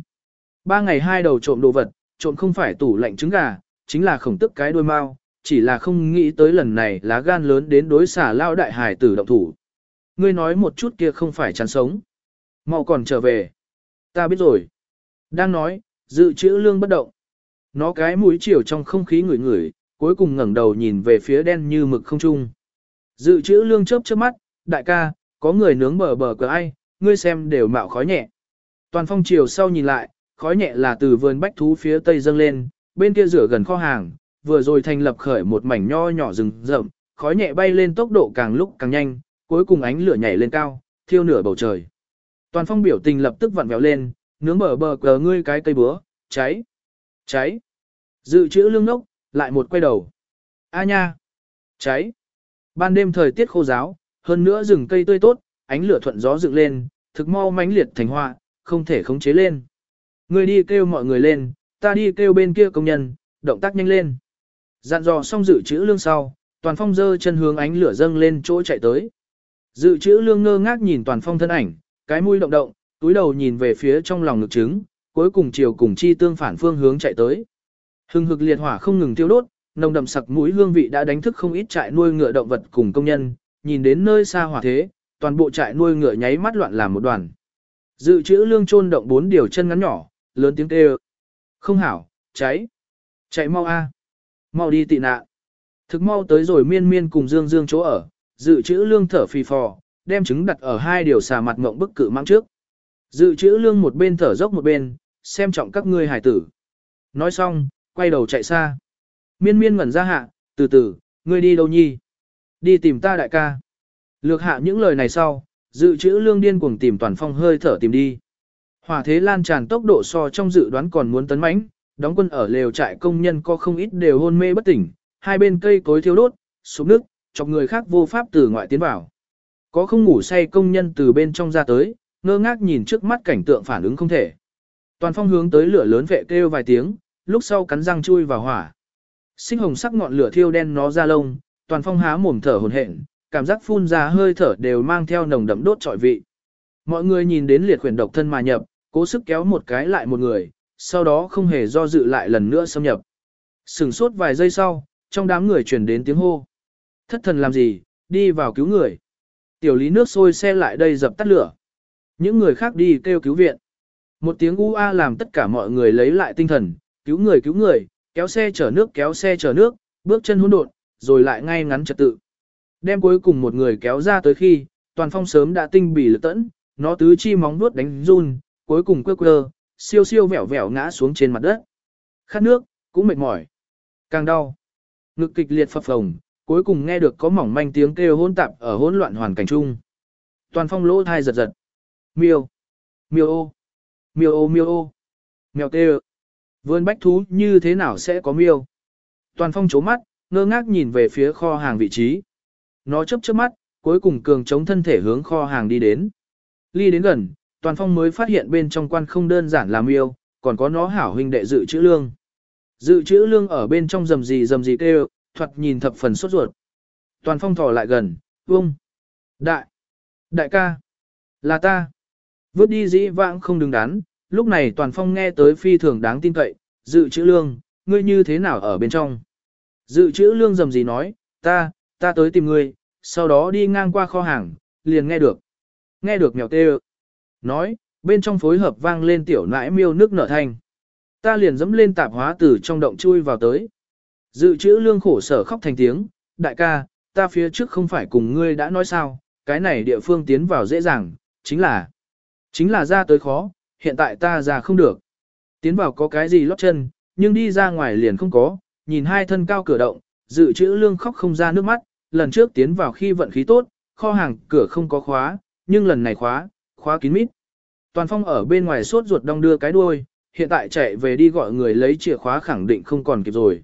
Ba ngày hai đầu trộm đồ vật, trộm không phải tủ lạnh trứng gà, chính là khổng tức cái đuôi mao, chỉ là không nghĩ tới lần này lá gan lớn đến đối xả lao đại hải tử động thủ. Ngươi nói một chút kia không phải chán sống. Mau còn trở về. Ta biết rồi. Đang nói, dự trữ lương bất động. Nó cái mũi chiều trong không khí ngửi ngửi, cuối cùng ngẩng đầu nhìn về phía đen như mực không trung. Dự trữ lương chớp chớp mắt, đại ca, có người nướng bờ bờ cờ ai, ngươi xem đều mạo khói nhẹ. Toàn phong chiều sau nhìn lại, khói nhẹ là từ vườn bách thú phía tây dâng lên, bên kia rửa gần kho hàng, vừa rồi thành lập khởi một mảnh nho nhỏ rừng rậm, khói nhẹ bay lên tốc độ càng lúc càng nhanh, cuối cùng ánh lửa nhảy lên cao, thiêu nửa bầu trời. Toàn phong biểu tình lập tức vặn vẹo lên, nướng bờ bờ cờ ngươi cái cây búa, cháy, cháy. Dự trữ lương nốc, lại một quay đầu. A nha, cháy. Ban đêm thời tiết khô giáo, hơn nữa rừng cây tươi tốt, ánh lửa thuận gió dựng lên, thực mau mãnh liệt thành hoa, không thể khống chế lên. Ngươi đi kêu mọi người lên, ta đi kêu bên kia công nhân, động tác nhanh lên. Dặn dò xong dự trữ lương sau, toàn phong dơ chân hướng ánh lửa dâng lên chỗ chạy tới. Dự trữ lương ngơ ngác nhìn toàn phong thân ảnh, cái mũi động động, túi đầu nhìn về phía trong lòng ngực trứng, cuối cùng chiều cùng chi tương phản phương hướng chạy tới. Hưng hực liệt hỏa không ngừng tiêu đốt, nồng đậm sặc mũi hương vị đã đánh thức không ít trại nuôi ngựa động vật cùng công nhân, nhìn đến nơi xa hỏa thế, toàn bộ trại nuôi ngựa nháy mắt loạn làm một đoàn. Dự trữ lương chôn động bốn điều chân ngắn nhỏ, lớn tiếng kêu. Không hảo, cháy. Chạy mau a, Mau đi tị nạn. Thực mau tới rồi miên miên cùng dương dương chỗ ở, dự trữ lương thở phì phò, đem trứng đặt ở hai điều xà mặt ngộng bức cự mang trước. Dự trữ lương một bên thở dốc một bên, xem trọng các ngươi hải tử. Nói xong, quay đầu chạy xa. Miên miên ngẩn ra hạ, từ từ, ngươi đi đâu nhi? Đi tìm ta đại ca. Lược hạ những lời này sau, dự trữ lương điên cuồng tìm toàn phong hơi thở tìm đi. Hỏa thế lan tràn tốc độ so trong dự đoán còn muốn tấn mãnh, đóng quân ở lều trại công nhân có không ít đều hôn mê bất tỉnh, hai bên cây cối thiêu đốt, sụp nước, chọc người khác vô pháp từ ngoại tiến vào. Có không ngủ say công nhân từ bên trong ra tới, ngơ ngác nhìn trước mắt cảnh tượng phản ứng không thể. Toàn phong hướng tới lửa lớn vệ kêu vài tiếng, lúc sau cắn răng chui vào hỏa. Sinh hồng sắc ngọn lửa thiêu đen nó ra lông, toàn phong há mồm thở hồn hển, cảm giác phun ra hơi thở đều mang theo nồng đậm đốt trọi vị. Mọi người nhìn đến liệt khuyển độc thân mà nhập, cố sức kéo một cái lại một người, sau đó không hề do dự lại lần nữa xâm nhập. Sừng sốt vài giây sau, trong đám người truyền đến tiếng hô. Thất thần làm gì, đi vào cứu người. Tiểu lý nước sôi xe lại đây dập tắt lửa. Những người khác đi kêu cứu viện. Một tiếng u a làm tất cả mọi người lấy lại tinh thần, cứu người cứu người, kéo xe chở nước kéo xe chở nước, bước chân hỗn độn, rồi lại ngay ngắn trật tự. Đem cuối cùng một người kéo ra tới khi, toàn phong sớm đã tinh bỉ lực tẫn, nó tứ chi móng vuốt đánh run, cuối cùng quơ quơ, siêu siêu vẻo vẻo ngã xuống trên mặt đất. Khát nước, cũng mệt mỏi. Càng đau. Ngực kịch liệt phập phồng, cuối cùng nghe được có mỏng manh tiếng kêu hỗn tạp ở hỗn loạn hoàn cảnh chung. Toàn phong lỗ thai giật giật. Miêu. Miêu ô. Miêu ô miêu ô. Mèo kêu. Vườn bách thú như thế nào sẽ có miêu? Toàn phong chố mắt, ngơ ngác nhìn về phía kho hàng vị trí. Nó chớp chớp mắt, cuối cùng cường chống thân thể hướng kho hàng đi đến. Ly đến gần, toàn phong mới phát hiện bên trong quan không đơn giản làm yêu, còn có nó hảo huynh đệ dự trữ lương. Dự trữ lương ở bên trong rầm gì rầm gì kêu, thoạt nhìn thập phần sốt ruột. Toàn phong thò lại gần, vông. Đại. Đại ca. Là ta. Vớt đi dĩ vãng không đứng đắn, lúc này toàn phong nghe tới phi thường đáng tin cậy, dự trữ lương, ngươi như thế nào ở bên trong. Dự trữ lương rầm gì nói, ta, ta tới tìm ngươi, sau đó đi ngang qua kho hàng, liền nghe được. Nghe được mèo tê Nói, bên trong phối hợp vang lên tiểu nãi miêu nước nở thanh. Ta liền dẫm lên tạp hóa từ trong động chui vào tới. Dự trữ lương khổ sở khóc thành tiếng, đại ca, ta phía trước không phải cùng ngươi đã nói sao, cái này địa phương tiến vào dễ dàng, chính là, chính là ra tới khó, hiện tại ta ra không được. Tiến vào có cái gì lót chân, nhưng đi ra ngoài liền không có, nhìn hai thân cao cửa động, dự trữ lương khóc không ra nước mắt, lần trước tiến vào khi vận khí tốt, kho hàng cửa không có khóa, nhưng lần này khóa, khóa kín mít. Toàn phong ở bên ngoài sốt ruột đong đưa cái đuôi, hiện tại chạy về đi gọi người lấy chìa khóa khẳng định không còn kịp rồi.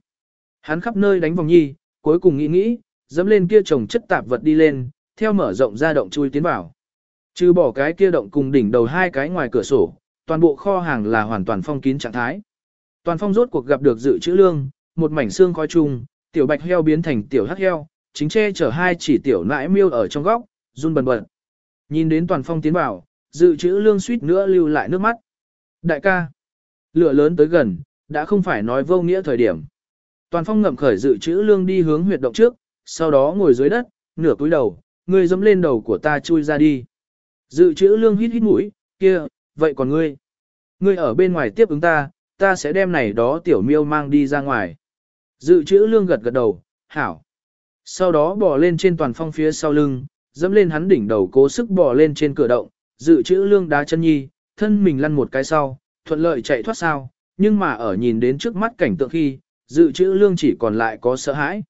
Hắn khắp nơi đánh vòng nhi, cuối cùng nghĩ nghĩ, dẫm lên kia chồng chất tạp vật đi lên, theo mở rộng ra động chui tiến vào. Trừ bỏ cái kia động cùng đỉnh đầu hai cái ngoài cửa sổ, toàn bộ kho hàng là hoàn toàn phong kín trạng thái. Toàn phong rốt cuộc gặp được dự trữ lương, một mảnh xương khói chung, tiểu bạch heo biến thành tiểu hắc heo, chính che chở hai chỉ tiểu nãi miêu ở trong góc, run bần bật. Nhìn đến toàn phong tiến vào, dự trữ lương suýt nữa lưu lại nước mắt. Đại ca, lửa lớn tới gần, đã không phải nói vô nghĩa thời điểm. Toàn phong ngậm khởi dự trữ lương đi hướng huyệt động trước, sau đó ngồi dưới đất, nửa cúi đầu, ngươi dẫm lên đầu của ta chui ra đi. Dự trữ lương hít hít mũi, kia, vậy còn ngươi? Ngươi ở bên ngoài tiếp ứng ta, ta sẽ đem này đó tiểu miêu mang đi ra ngoài. Dự trữ lương gật gật đầu, hảo. Sau đó bò lên trên toàn phong phía sau lưng, dẫm lên hắn đỉnh đầu cố sức bò lên trên cửa động, dự trữ lương đá chân nhi, thân mình lăn một cái sau, thuận lợi chạy thoát sao, nhưng mà ở nhìn đến trước mắt cảnh tượng khi, dự trữ lương chỉ còn lại có sợ hãi.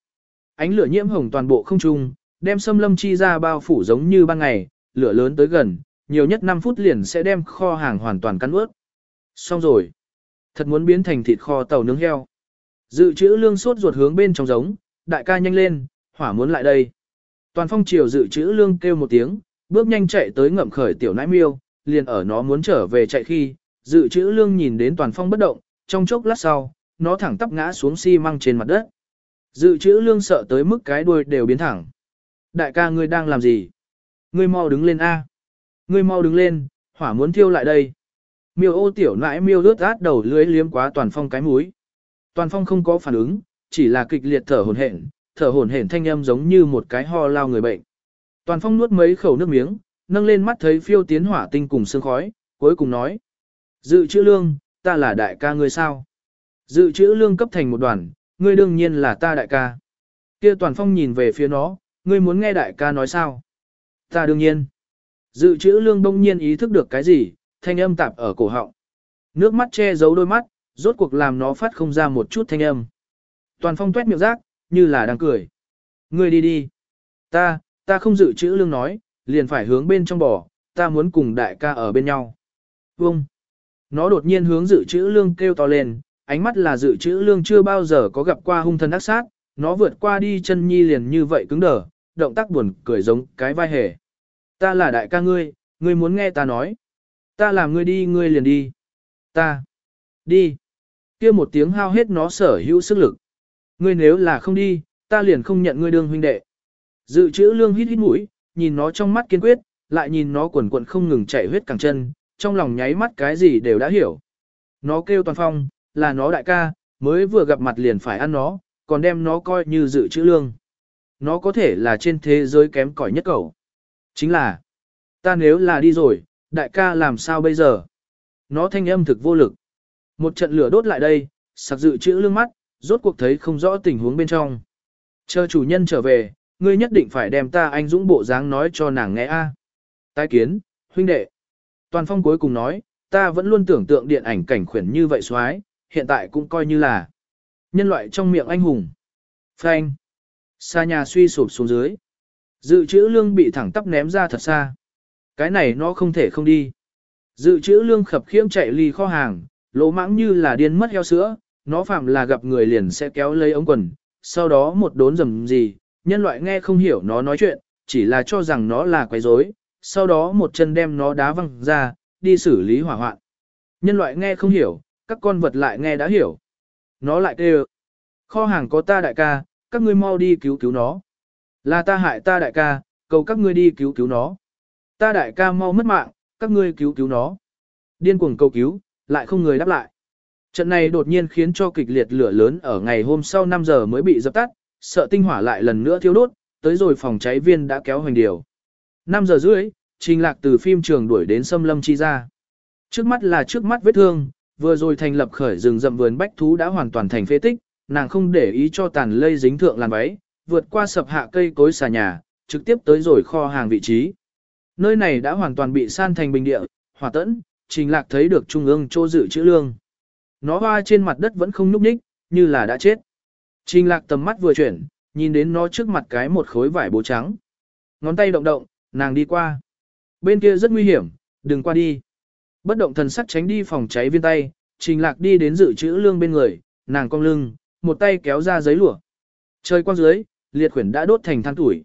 Ánh lửa nhiễm hồng toàn bộ không trung, đem xâm lâm chi ra bao phủ giống như ban ngày, lửa lớn tới gần, nhiều nhất 5 phút liền sẽ đem kho hàng hoàn toàn cắn ướt. Xong rồi. Thật muốn biến thành thịt kho tàu nướng heo. Dự trữ lương sốt ruột hướng bên trong giống, đại ca nhanh lên, hỏa muốn lại đây. Toàn phong triều dự trữ lương kêu một tiếng, bước nhanh chạy tới ngậm khởi tiểu nãi miêu, liền ở nó muốn trở về chạy khi, dự trữ lương nhìn đến toàn phong bất động, trong chốc lát sau, nó thẳng tắp ngã xuống xi măng trên mặt đất. Dự trữ lương sợ tới mức cái đuôi đều biến thẳng. Đại ca ngươi đang làm gì? Ngươi mau đứng lên A. Ngươi mau đứng lên, hỏa muốn thiêu lại đây. Miêu ô tiểu nãi miêu rớt át đầu lưới liếm quá toàn phong cái mũi. Toàn phong không có phản ứng, chỉ là kịch liệt thở hổn hển, thở hổn hển thanh âm giống như một cái ho lao người bệnh. Toàn phong nuốt mấy khẩu nước miếng, nâng lên mắt thấy phiêu tiến hỏa tinh cùng sương khói, cuối cùng nói. Dự trữ lương, ta là đại ca ngươi sao? Dự trữ lương cấp thành một đoàn, ngươi đương nhiên là ta đại ca. Kia toàn phong nhìn về phía nó, ngươi muốn nghe đại ca nói sao? Ta đương nhiên. Dự trữ lương đông nhiên ý thức được cái gì, thanh âm tạp ở cổ họng. Nước mắt che giấu đôi mắt, rốt cuộc làm nó phát không ra một chút thanh âm. Toàn phong tuét miệng rác, như là đang cười. Ngươi đi đi. Ta, ta không dự trữ lương nói, liền phải hướng bên trong bò, ta muốn cùng đại ca ở bên nhau. Vông. Nó đột nhiên hướng dự trữ lương kêu to lên, ánh mắt là dự trữ lương chưa bao giờ có gặp qua hung thần ác sát, nó vượt qua đi chân nhi liền như vậy cứng đờ, động tác buồn cười giống cái vai hề. Ta là đại ca ngươi, ngươi muốn nghe ta nói. Ta làm ngươi đi ngươi liền đi. Ta. Đi. kia một tiếng hao hết nó sở hữu sức lực. Ngươi nếu là không đi, ta liền không nhận ngươi đương huynh đệ. Dự trữ lương hít hít mũi, nhìn nó trong mắt kiên quyết, lại nhìn nó quần quần không ngừng chạy huyết càng chân, trong lòng nháy mắt cái gì đều đã hiểu. Nó kêu toàn phong, là nó đại ca, mới vừa gặp mặt liền phải ăn nó, còn đem nó coi như dự trữ lương. Nó có thể là trên thế giới kém cỏi nhất cậu. Chính là, ta nếu là đi rồi, đại ca làm sao bây giờ? Nó thanh âm thực vô lực. Một trận lửa đốt lại đây, sặc dự trữ lương mắt, rốt cuộc thấy không rõ tình huống bên trong. Chờ chủ nhân trở về, ngươi nhất định phải đem ta anh dũng bộ dáng nói cho nàng nghe a. À. Tái kiến, huynh đệ. Toàn phong cuối cùng nói, ta vẫn luôn tưởng tượng điện ảnh cảnh khuyển như vậy xoái, hiện tại cũng coi như là nhân loại trong miệng anh hùng. Phanh. Xa nhà suy sụp xuống dưới. Dự trữ lương bị thẳng tắp ném ra thật xa. Cái này nó không thể không đi. Dự trữ lương khập khiễng chạy ly kho hàng, lỗ mãng như là điên mất heo sữa, nó phạm là gặp người liền sẽ kéo lấy ống quần, sau đó một đốn rầm gì, nhân loại nghe không hiểu nó nói chuyện, chỉ là cho rằng nó là quái rối, sau đó một chân đem nó đá văng ra, đi xử lý hỏa hoạn. Nhân loại nghe không hiểu, các con vật lại nghe đã hiểu. Nó lại kêu, kho hàng có ta đại ca, các ngươi mau đi cứu cứu nó. Là ta hại ta đại ca, cầu các ngươi đi cứu cứu nó. Ta đại ca mau mất mạng, các ngươi cứu cứu nó. Điên cuồng cầu cứu, lại không người đáp lại. Trận này đột nhiên khiến cho kịch liệt lửa lớn ở ngày hôm sau 5 giờ mới bị dập tắt, sợ tinh hỏa lại lần nữa thiêu đốt, tới rồi phòng cháy viên đã kéo hoành điều. 5 giờ rưỡi, trình lạc từ phim trường đuổi đến xâm lâm chi ra. Trước mắt là trước mắt vết thương, vừa rồi thành lập khởi rừng rậm vườn bách thú đã hoàn toàn thành phế tích, nàng không để ý cho tàn lây dính thượng làn váy, vượt qua sập hạ cây cối xà nhà, trực tiếp tới rồi kho hàng vị trí. Nơi này đã hoàn toàn bị san thành bình địa, hỏa tẫn, trình lạc thấy được trung ương chỗ dự chữ lương. Nó hoa trên mặt đất vẫn không nhúc nhích, như là đã chết. Trình lạc tầm mắt vừa chuyển, nhìn đến nó trước mặt cái một khối vải bố trắng. Ngón tay động động, nàng đi qua. Bên kia rất nguy hiểm, đừng qua đi. Bất động thần sắc tránh đi phòng cháy viên tay, trình lạc đi đến dự trữ lương bên người, nàng cong lưng, một tay kéo ra giấy lụa. Trời quang dưới, liệt khuyển đã đốt thành than tuổi.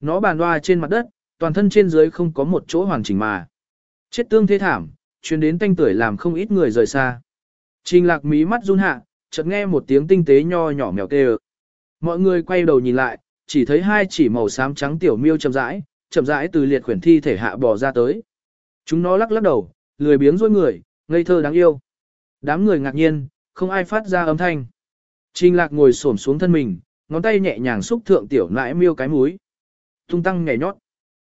Nó bàn loa trên mặt đất, toàn thân trên dưới không có một chỗ hoàn chỉnh mà. Chết tương thế thảm, chuyến đến tanh tuổi làm không ít người rời xa. Trình lạc mí mắt run hạ, chợt nghe một tiếng tinh tế nho nhỏ mèo kêu. Mọi người quay đầu nhìn lại, chỉ thấy hai chỉ màu xám trắng tiểu miêu chậm rãi, chậm rãi từ liệt khuyển thi thể hạ bò ra tới. Chúng nó lắc lắc đầu, lười biếng rối người, ngây thơ đáng yêu. Đám người ngạc nhiên, không ai phát ra âm thanh. Trình lạc ngồi xổm xuống thân mình, ngón tay nhẹ nhàng xúc thượng tiểu nãi miêu cái múi. Tung tăng nhảy nhót.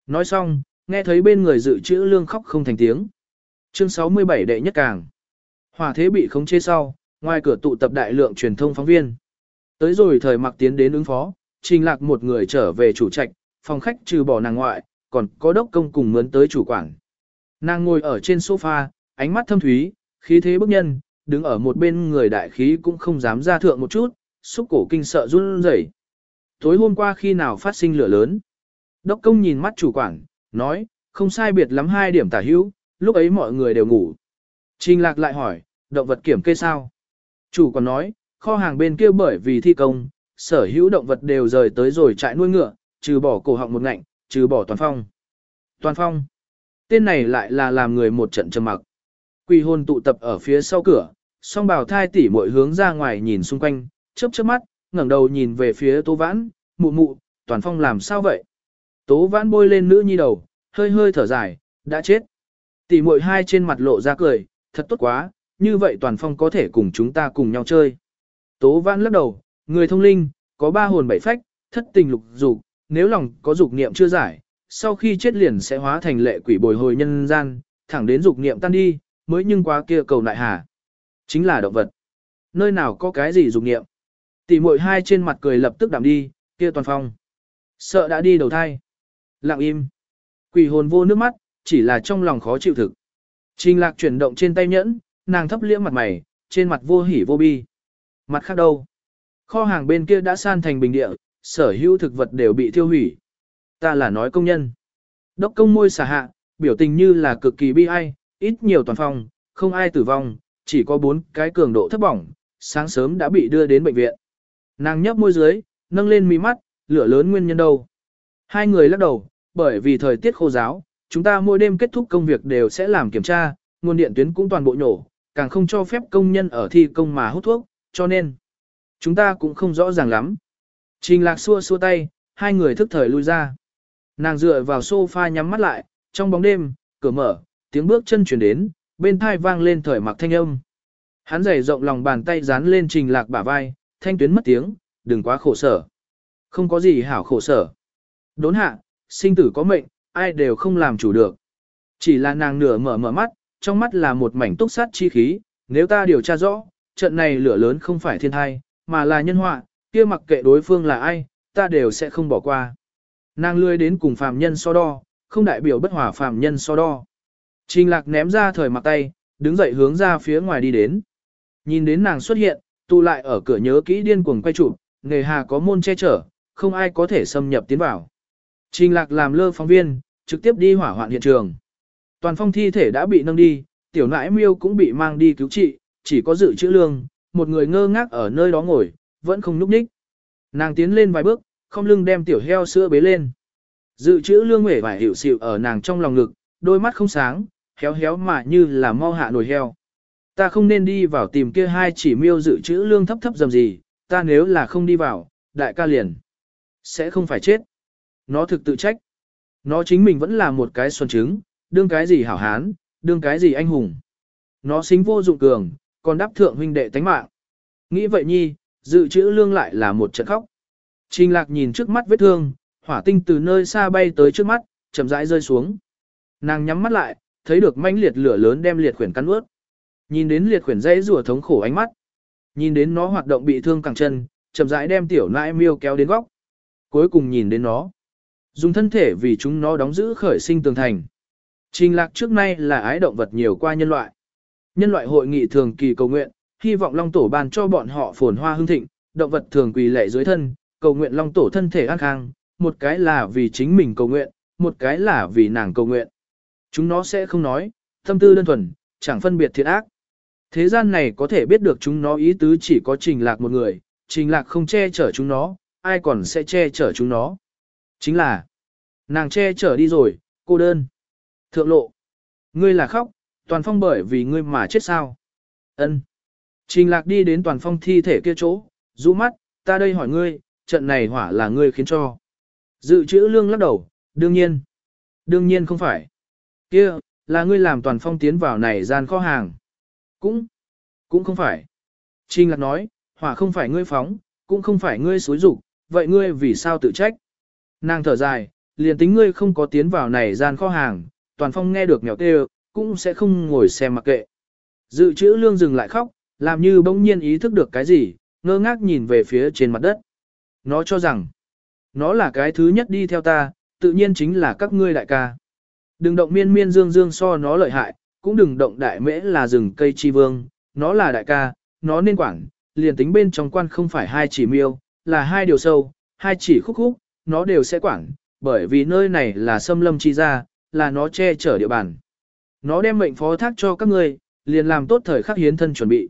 Nói xong, nghe thấy bên người dự trữ lương khóc không thành tiếng. Chương 67 đệ nhất càng. Hòa thế bị khống chế sau, ngoài cửa tụ tập đại lượng truyền thông phóng viên. Tới rồi thời mặc tiến đến ứng phó, trình lạc một người trở về chủ trạch, phòng khách trừ bỏ nàng ngoại, còn có đốc công cùng mướn tới chủ quản. Nàng ngồi ở trên sofa, ánh mắt thâm thúy, khí thế bức nhân, đứng ở một bên người đại khí cũng không dám ra thượng một chút, xúc cổ kinh sợ run rẩy. Tối hôm qua khi nào phát sinh lửa lớn? Đốc công nhìn mắt chủ quản, nói, không sai biệt lắm hai điểm tả hữu, lúc ấy mọi người đều ngủ. Trình lạc lại hỏi, động vật kiểm kê sao? Chủ còn nói, kho hàng bên kia bởi vì thi công, sở hữu động vật đều rời tới rồi trại nuôi ngựa, trừ bỏ cổ họng một ngạnh, trừ bỏ toàn phong. Toàn phong. Tên này lại là làm người một trận trầm mặc. Quỷ hồn tụ tập ở phía sau cửa, song bào thai tỉ muội hướng ra ngoài nhìn xung quanh, chớp chớp mắt, ngẩng đầu nhìn về phía Tố Vãn, mụ mụ, toàn phong làm sao vậy? Tố Vãn bôi lên nữ nhi đầu, hơi hơi thở dài, đã chết. Tỉ muội hai trên mặt lộ ra cười, thật tốt quá, như vậy toàn phong có thể cùng chúng ta cùng nhau chơi. Tố Vãn lắc đầu, người thông linh, có ba hồn bảy phách, thất tình lục dục, nếu lòng có dục niệm chưa giải, sau khi chết liền sẽ hóa thành lệ quỷ bồi hồi nhân gian, thẳng đến dục niệm tan đi, mới nhưng qua kia cầu lại hà. Chính là động vật. Nơi nào có cái gì dục niệm. Tỷ muội hai trên mặt cười lập tức đạm đi, kia toàn phong. Sợ đã đi đầu thai. Lặng im. Quỷ hồn vô nước mắt, chỉ là trong lòng khó chịu thực. Trình lạc chuyển động trên tay nhẫn, nàng thấp liễm mặt mày, trên mặt vô hỉ vô bi. Mặt khác đâu? Kho hàng bên kia đã san thành bình địa, sở hữu thực vật đều bị thiêu hủy. Ta là nói công nhân. Đốc công môi xả hạ, biểu tình như là cực kỳ bi ai, ít nhiều toàn phòng không ai tử vong, chỉ có bốn cái cường độ thấp bỏng, sáng sớm đã bị đưa đến bệnh viện. Nàng nhấp môi dưới, nâng lên mí mắt, lửa lớn nguyên nhân đâu. Hai người lắc đầu, bởi vì thời tiết khô giáo, chúng ta mỗi đêm kết thúc công việc đều sẽ làm kiểm tra, nguồn điện tuyến cũng toàn bộ nhổ, càng không cho phép công nhân ở thi công mà hút thuốc, cho nên chúng ta cũng không rõ ràng lắm. Trình lạc xua xua tay, hai người thức thời lui ra. Nàng dựa vào sofa nhắm mắt lại, trong bóng đêm, cửa mở, tiếng bước chân chuyển đến, bên thai vang lên thời mặc thanh âm. Hắn giày rộng lòng bàn tay dán lên trình lạc bả vai, thanh tuyến mất tiếng, đừng quá khổ sở. Không có gì hảo khổ sở. Đốn hạ, sinh tử có mệnh, ai đều không làm chủ được. Chỉ là nàng nửa mở mở mắt, trong mắt là một mảnh túc sát chi khí, nếu ta điều tra rõ, trận này lửa lớn không phải thiên thai, mà là nhân họa, kia mặc kệ đối phương là ai, ta đều sẽ không bỏ qua. Nàng lươi đến cùng phàm nhân so đo, không đại biểu bất hòa phàm nhân so đo. Trình lạc ném ra thời mặc tay, đứng dậy hướng ra phía ngoài đi đến. Nhìn đến nàng xuất hiện, tụ lại ở cửa nhớ kỹ điên cuồng quay chụp, nghề hà có môn che chở, không ai có thể xâm nhập tiến vào. Trình lạc làm lơ phóng viên, trực tiếp đi hỏa hoạn hiện trường. Toàn phong thi thể đã bị nâng đi, tiểu nãi miêu cũng bị mang đi cứu trị, chỉ có dự trữ lương, một người ngơ ngác ở nơi đó ngồi, vẫn không núp ních. Nàng tiến lên vài bước, không lưng đem tiểu heo sữa bế lên. Dự trữ lương mể vải hiểu xịu ở nàng trong lòng ngực, đôi mắt không sáng, héo héo mà như là mau hạ nồi heo. Ta không nên đi vào tìm kia hai chỉ miêu dự trữ lương thấp thấp dầm gì, ta nếu là không đi vào, đại ca liền. Sẽ không phải chết. Nó thực tự trách. Nó chính mình vẫn là một cái xuân trứng, đương cái gì hảo hán, đương cái gì anh hùng. Nó xính vô dụng cường, còn đáp thượng huynh đệ tánh mạng. Nghĩ vậy nhi, dự trữ lương lại là một trận khóc. Trình lạc nhìn trước mắt vết thương, hỏa tinh từ nơi xa bay tới trước mắt, chậm rãi rơi xuống. Nàng nhắm mắt lại, thấy được manh liệt lửa lớn đem liệt khuyển cắn ướt. Nhìn đến liệt khuyển dây rùa thống khổ ánh mắt. Nhìn đến nó hoạt động bị thương cẳng chân, chậm rãi đem tiểu nãi miêu kéo đến góc. Cuối cùng nhìn đến nó. Dùng thân thể vì chúng nó đóng giữ khởi sinh tường thành. Trình lạc trước nay là ái động vật nhiều qua nhân loại. Nhân loại hội nghị thường kỳ cầu nguyện, hy vọng Long Tổ ban cho bọn họ phồn hoa hương thịnh, động vật thường quỳ lệ dưới thân, cầu nguyện Long Tổ thân thể an khang, một cái là vì chính mình cầu nguyện, một cái là vì nàng cầu nguyện. Chúng nó sẽ không nói, tâm tư đơn thuần, chẳng phân biệt thiện ác. Thế gian này có thể biết được chúng nó ý tứ chỉ có trình lạc một người, trình lạc không che chở chúng nó, ai còn sẽ che chở chúng nó. Chính là, nàng che chở đi rồi, cô đơn. Thượng lộ, ngươi là khóc, toàn phong bởi vì ngươi mà chết sao. ân Trình lạc đi đến toàn phong thi thể kia chỗ, rũ mắt, ta đây hỏi ngươi, trận này hỏa là ngươi khiến cho. Dự trữ lương lắc đầu, đương nhiên. Đương nhiên không phải. kia là ngươi làm toàn phong tiến vào này gian kho hàng. Cũng, cũng không phải. Trình lạc nói, hỏa không phải ngươi phóng, cũng không phải ngươi xối rụng, vậy ngươi vì sao tự trách? Nàng thở dài, liền tính ngươi không có tiến vào này gian kho hàng, toàn phong nghe được mèo kêu, cũng sẽ không ngồi xem mặc kệ. Dự trữ lương dừng lại khóc, làm như bỗng nhiên ý thức được cái gì, ngơ ngác nhìn về phía trên mặt đất. Nó cho rằng, nó là cái thứ nhất đi theo ta, tự nhiên chính là các ngươi đại ca. Đừng động miên miên dương dương so nó lợi hại, cũng đừng động đại mễ là rừng cây chi vương, nó là đại ca, nó nên quản, liền tính bên trong quan không phải hai chỉ miêu, là hai điều sâu, hai chỉ khúc khúc, nó đều sẽ quản, bởi vì nơi này là xâm lâm chi ra, là nó che chở địa bàn. Nó đem mệnh phó thác cho các ngươi, liền làm tốt thời khắc hiến thân chuẩn bị.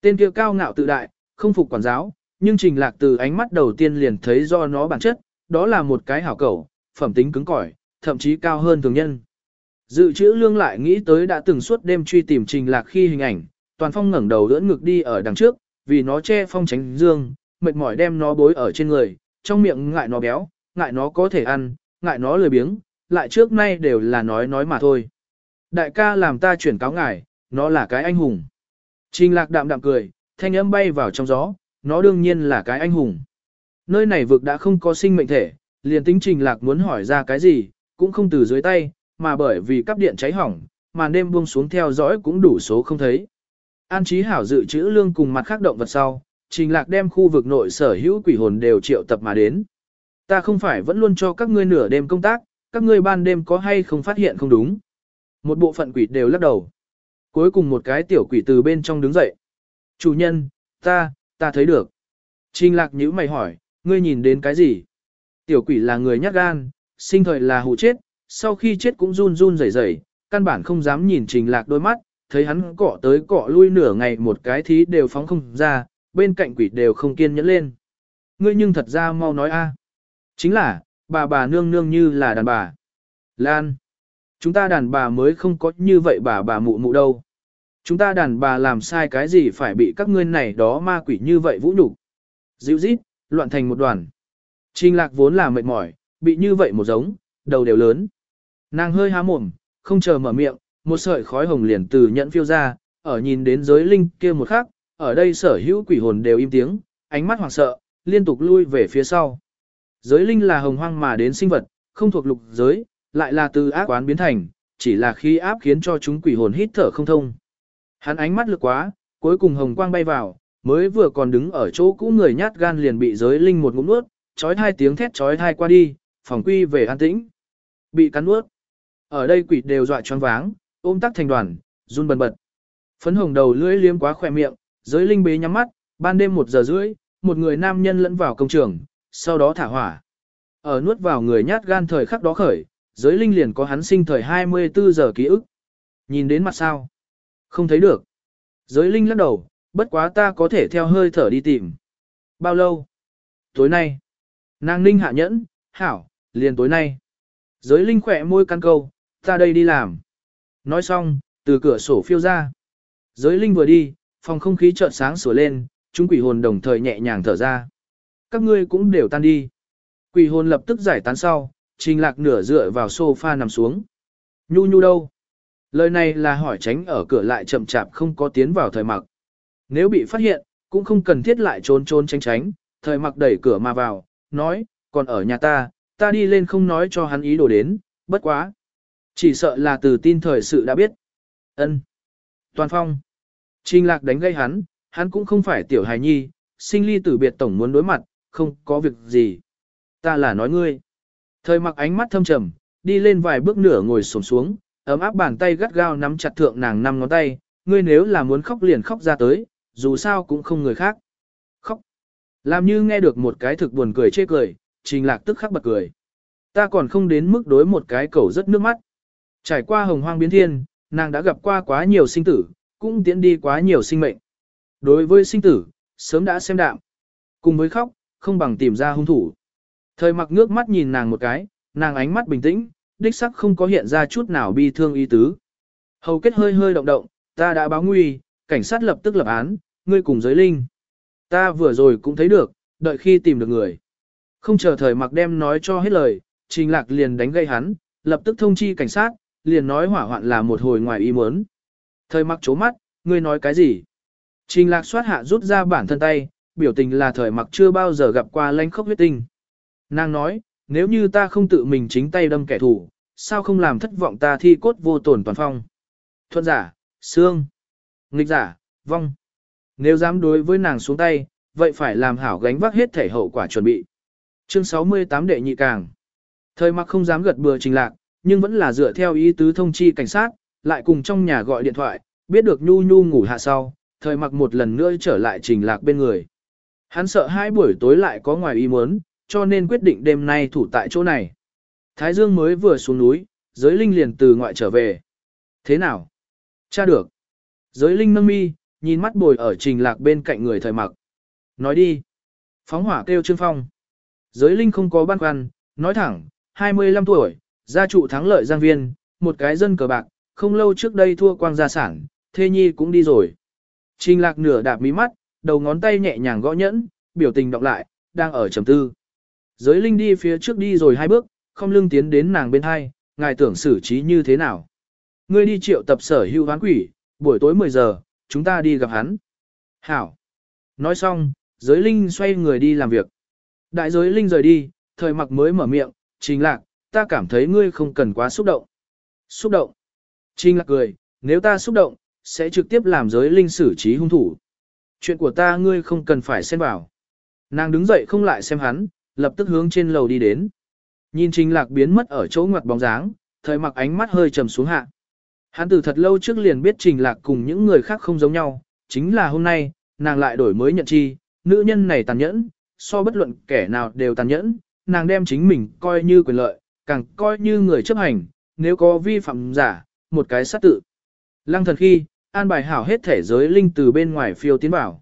Tên kia cao ngạo tự đại, không phục quản giáo, nhưng trình lạc từ ánh mắt đầu tiên liền thấy do nó bản chất, đó là một cái hảo cầu, phẩm tính cứng cỏi, thậm chí cao hơn thường nhân. Dự trữ lương lại nghĩ tới đã từng suốt đêm truy tìm trình lạc khi hình ảnh, toàn phong ngẩng đầu đỡ ngực đi ở đằng trước, vì nó che phong tránh dương, mệt mỏi đem nó bối ở trên người, trong miệng ngại nó béo, ngại nó có thể ăn, ngại nó lười biếng, lại trước nay đều là nói nói mà thôi. Đại ca làm ta chuyển cáo ngài, nó là cái anh hùng. Trình lạc đạm đạm cười, thanh âm bay vào trong gió, nó đương nhiên là cái anh hùng. Nơi này vực đã không có sinh mệnh thể, liền tính trình lạc muốn hỏi ra cái gì, cũng không từ dưới tay, mà bởi vì cắp điện cháy hỏng, mà đêm buông xuống theo dõi cũng đủ số không thấy. An trí hảo dự trữ lương cùng mặt khác động vật sau, trình lạc đem khu vực nội sở hữu quỷ hồn đều triệu tập mà đến. Ta không phải vẫn luôn cho các ngươi nửa đêm công tác, các ngươi ban đêm có hay không phát hiện không đúng. Một bộ phận quỷ đều lắc đầu. Cuối cùng một cái tiểu quỷ từ bên trong đứng dậy. Chủ nhân, ta, ta thấy được. Trình lạc nhữ mày hỏi, ngươi nhìn đến cái gì? Tiểu quỷ là người nhát gan, sinh thời là hụ chết, sau khi chết cũng run run rẩy rẩy, căn bản không dám nhìn trình lạc đôi mắt, thấy hắn cọ tới cọ lui nửa ngày một cái thí đều phóng không ra, bên cạnh quỷ đều không kiên nhẫn lên. Ngươi nhưng thật ra mau nói a. Chính là, bà bà nương nương như là đàn bà. Lan. Chúng ta đàn bà mới không có như vậy bà bà mụ mụ đâu. Chúng ta đàn bà làm sai cái gì phải bị các ngươi này đó ma quỷ như vậy vũ nhục Dịu rít, loạn thành một đoàn. Trình lạc vốn là mệt mỏi, bị như vậy một giống, đầu đều lớn. Nàng hơi há mồm, không chờ mở miệng, một sợi khói hồng liền từ nhận phiêu ra, ở nhìn đến giới linh kia một khắc, ở đây sở hữu quỷ hồn đều im tiếng, ánh mắt hoảng sợ, liên tục lui về phía sau. Giới linh là hồng hoang mà đến sinh vật, không thuộc lục giới, lại là từ ác quán biến thành, chỉ là khi áp khiến cho chúng quỷ hồn hít thở không thông. Hắn ánh mắt lực quá, cuối cùng hồng quang bay vào, mới vừa còn đứng ở chỗ cũ người nhát gan liền bị giới linh một ngụm nuốt, chói hai tiếng thét chói hai qua đi, phòng quy về an tĩnh. Bị cắn nuốt. Ở đây quỷ đều dọa choáng váng, ôm tắc thành đoàn, run bần bật. Phấn hồng đầu lưỡi liếm quá khỏe miệng, giới linh bế nhắm mắt, ban đêm một giờ rưỡi, một người nam nhân lẫn vào công trường, sau đó thả hỏa. Ở nuốt vào người nhát gan thời khắc đó khởi, giới linh liền có hắn sinh thời 24 giờ ký ức. Nhìn đến mặt sao? Không thấy được. Giới linh lắc đầu, bất quá ta có thể theo hơi thở đi tìm. Bao lâu? Tối nay. Nàng ninh hạ nhẫn, hảo, liền tối nay. Giới linh khỏe môi căn câu, ta đây đi làm. Nói xong, từ cửa sổ phiêu ra. Giới linh vừa đi, phòng không khí chợt sáng sủa lên, chúng quỷ hồn đồng thời nhẹ nhàng thở ra. Các ngươi cũng đều tan đi. Quỷ hồn lập tức giải tán sau, trình lạc nửa dựa vào sofa nằm xuống. Nhu nhu đâu? Lời này là hỏi tránh ở cửa lại chậm chạp không có tiến vào thời mặc. Nếu bị phát hiện, cũng không cần thiết lại trốn trốn tránh tránh, thời mặc đẩy cửa mà vào, nói, còn ở nhà ta, ta đi lên không nói cho hắn ý đồ đến, bất quá. Chỉ sợ là từ tin thời sự đã biết. ân Toàn phong. Trình lạc đánh gây hắn, hắn cũng không phải tiểu hài nhi, sinh ly tử biệt tổng muốn đối mặt, không có việc gì. Ta là nói ngươi. Thời mặc ánh mắt thâm trầm, đi lên vài bước nửa ngồi xổm xuống, ấm áp bàn tay gắt gao nắm chặt thượng nàng năm ngón tay, ngươi nếu là muốn khóc liền khóc ra tới, dù sao cũng không người khác. Khóc. Làm như nghe được một cái thực buồn cười chê cười, trình lạc tức khắc bật cười. Ta còn không đến mức đối một cái cầu rất nước mắt. Trải qua hồng hoang biến thiên, nàng đã gặp qua quá nhiều sinh tử, cũng tiến đi quá nhiều sinh mệnh. Đối với sinh tử, sớm đã xem đạm. Cùng với khóc, không bằng tìm ra hung thủ. Thời mặc nước mắt nhìn nàng một cái, nàng ánh mắt bình tĩnh, đích sắc không có hiện ra chút nào bi thương ý tứ. Hầu kết hơi hơi động động, ta đã báo nguy, cảnh sát lập tức lập án, ngươi cùng giới linh. Ta vừa rồi cũng thấy được, đợi khi tìm được người. Không chờ thời mặc đem nói cho hết lời, trình lạc liền đánh gây hắn, lập tức thông chi cảnh sát, liền nói hỏa hoạn là một hồi ngoài ý muốn. Thời mặc chố mắt, ngươi nói cái gì? Trình lạc xoát hạ rút ra bản thân tay, biểu tình là thời mặc chưa bao giờ gặp qua lanh khốc huyết tinh. Nàng nói, nếu như ta không tự mình chính tay đâm kẻ thù, sao không làm thất vọng ta thi cốt vô tổn toàn phong. Thuận giả, xương, nghịch giả, vong. Nếu dám đối với nàng xuống tay, vậy phải làm hảo gánh vác hết thể hậu quả chuẩn bị. Chương 68 đệ nhị càng. Thời mặc không dám gật bừa trình lạc, nhưng vẫn là dựa theo ý tứ thông chi cảnh sát, lại cùng trong nhà gọi điện thoại, biết được Nhu Nhu ngủ hạ sau, thời mặc một lần nữa trở lại trình lạc bên người. Hắn sợ hai buổi tối lại có ngoài ý muốn, cho nên quyết định đêm nay thủ tại chỗ này. Thái Dương mới vừa xuống núi, giới linh liền từ ngoại trở về. Thế nào? Cha được. Giới linh nâng mi, nhìn mắt bồi ở trình lạc bên cạnh người thời mặc. Nói đi. Phóng hỏa kêu Trương Phong. Giới linh không có băn khoăn, nói thẳng, 25 tuổi, gia trụ thắng lợi giang viên, một cái dân cờ bạc, không lâu trước đây thua quang gia sản, thê nhi cũng đi rồi. Trình lạc nửa đạp mí mắt, đầu ngón tay nhẹ nhàng gõ nhẫn, biểu tình đọc lại, đang ở trầm tư. Giới linh đi phía trước đi rồi hai bước, không lưng tiến đến nàng bên hai, ngài tưởng xử trí như thế nào. Ngươi đi triệu tập sở hữu hoán quỷ, buổi tối 10 giờ, chúng ta đi gặp hắn. Hảo. Nói xong, giới linh xoay người đi làm việc. Đại giới linh rời đi, thời mặc mới mở miệng, trình lạc, ta cảm thấy ngươi không cần quá xúc động. Xúc động. Trình lạc cười, nếu ta xúc động, sẽ trực tiếp làm giới linh xử trí hung thủ. Chuyện của ta ngươi không cần phải xen vào. Nàng đứng dậy không lại xem hắn, lập tức hướng trên lầu đi đến. Nhìn trình lạc biến mất ở chỗ ngoặt bóng dáng, thời mặc ánh mắt hơi trầm xuống hạ. Hắn từ thật lâu trước liền biết trình lạc cùng những người khác không giống nhau, chính là hôm nay, nàng lại đổi mới nhận chi, nữ nhân này tàn nhẫn, so bất luận kẻ nào đều tàn nhẫn, nàng đem chính mình coi như quyền lợi, càng coi như người chấp hành, nếu có vi phạm giả, một cái sát tự. Lăng thần khi, an bài hảo hết thể giới linh từ bên ngoài phiêu tiến bảo.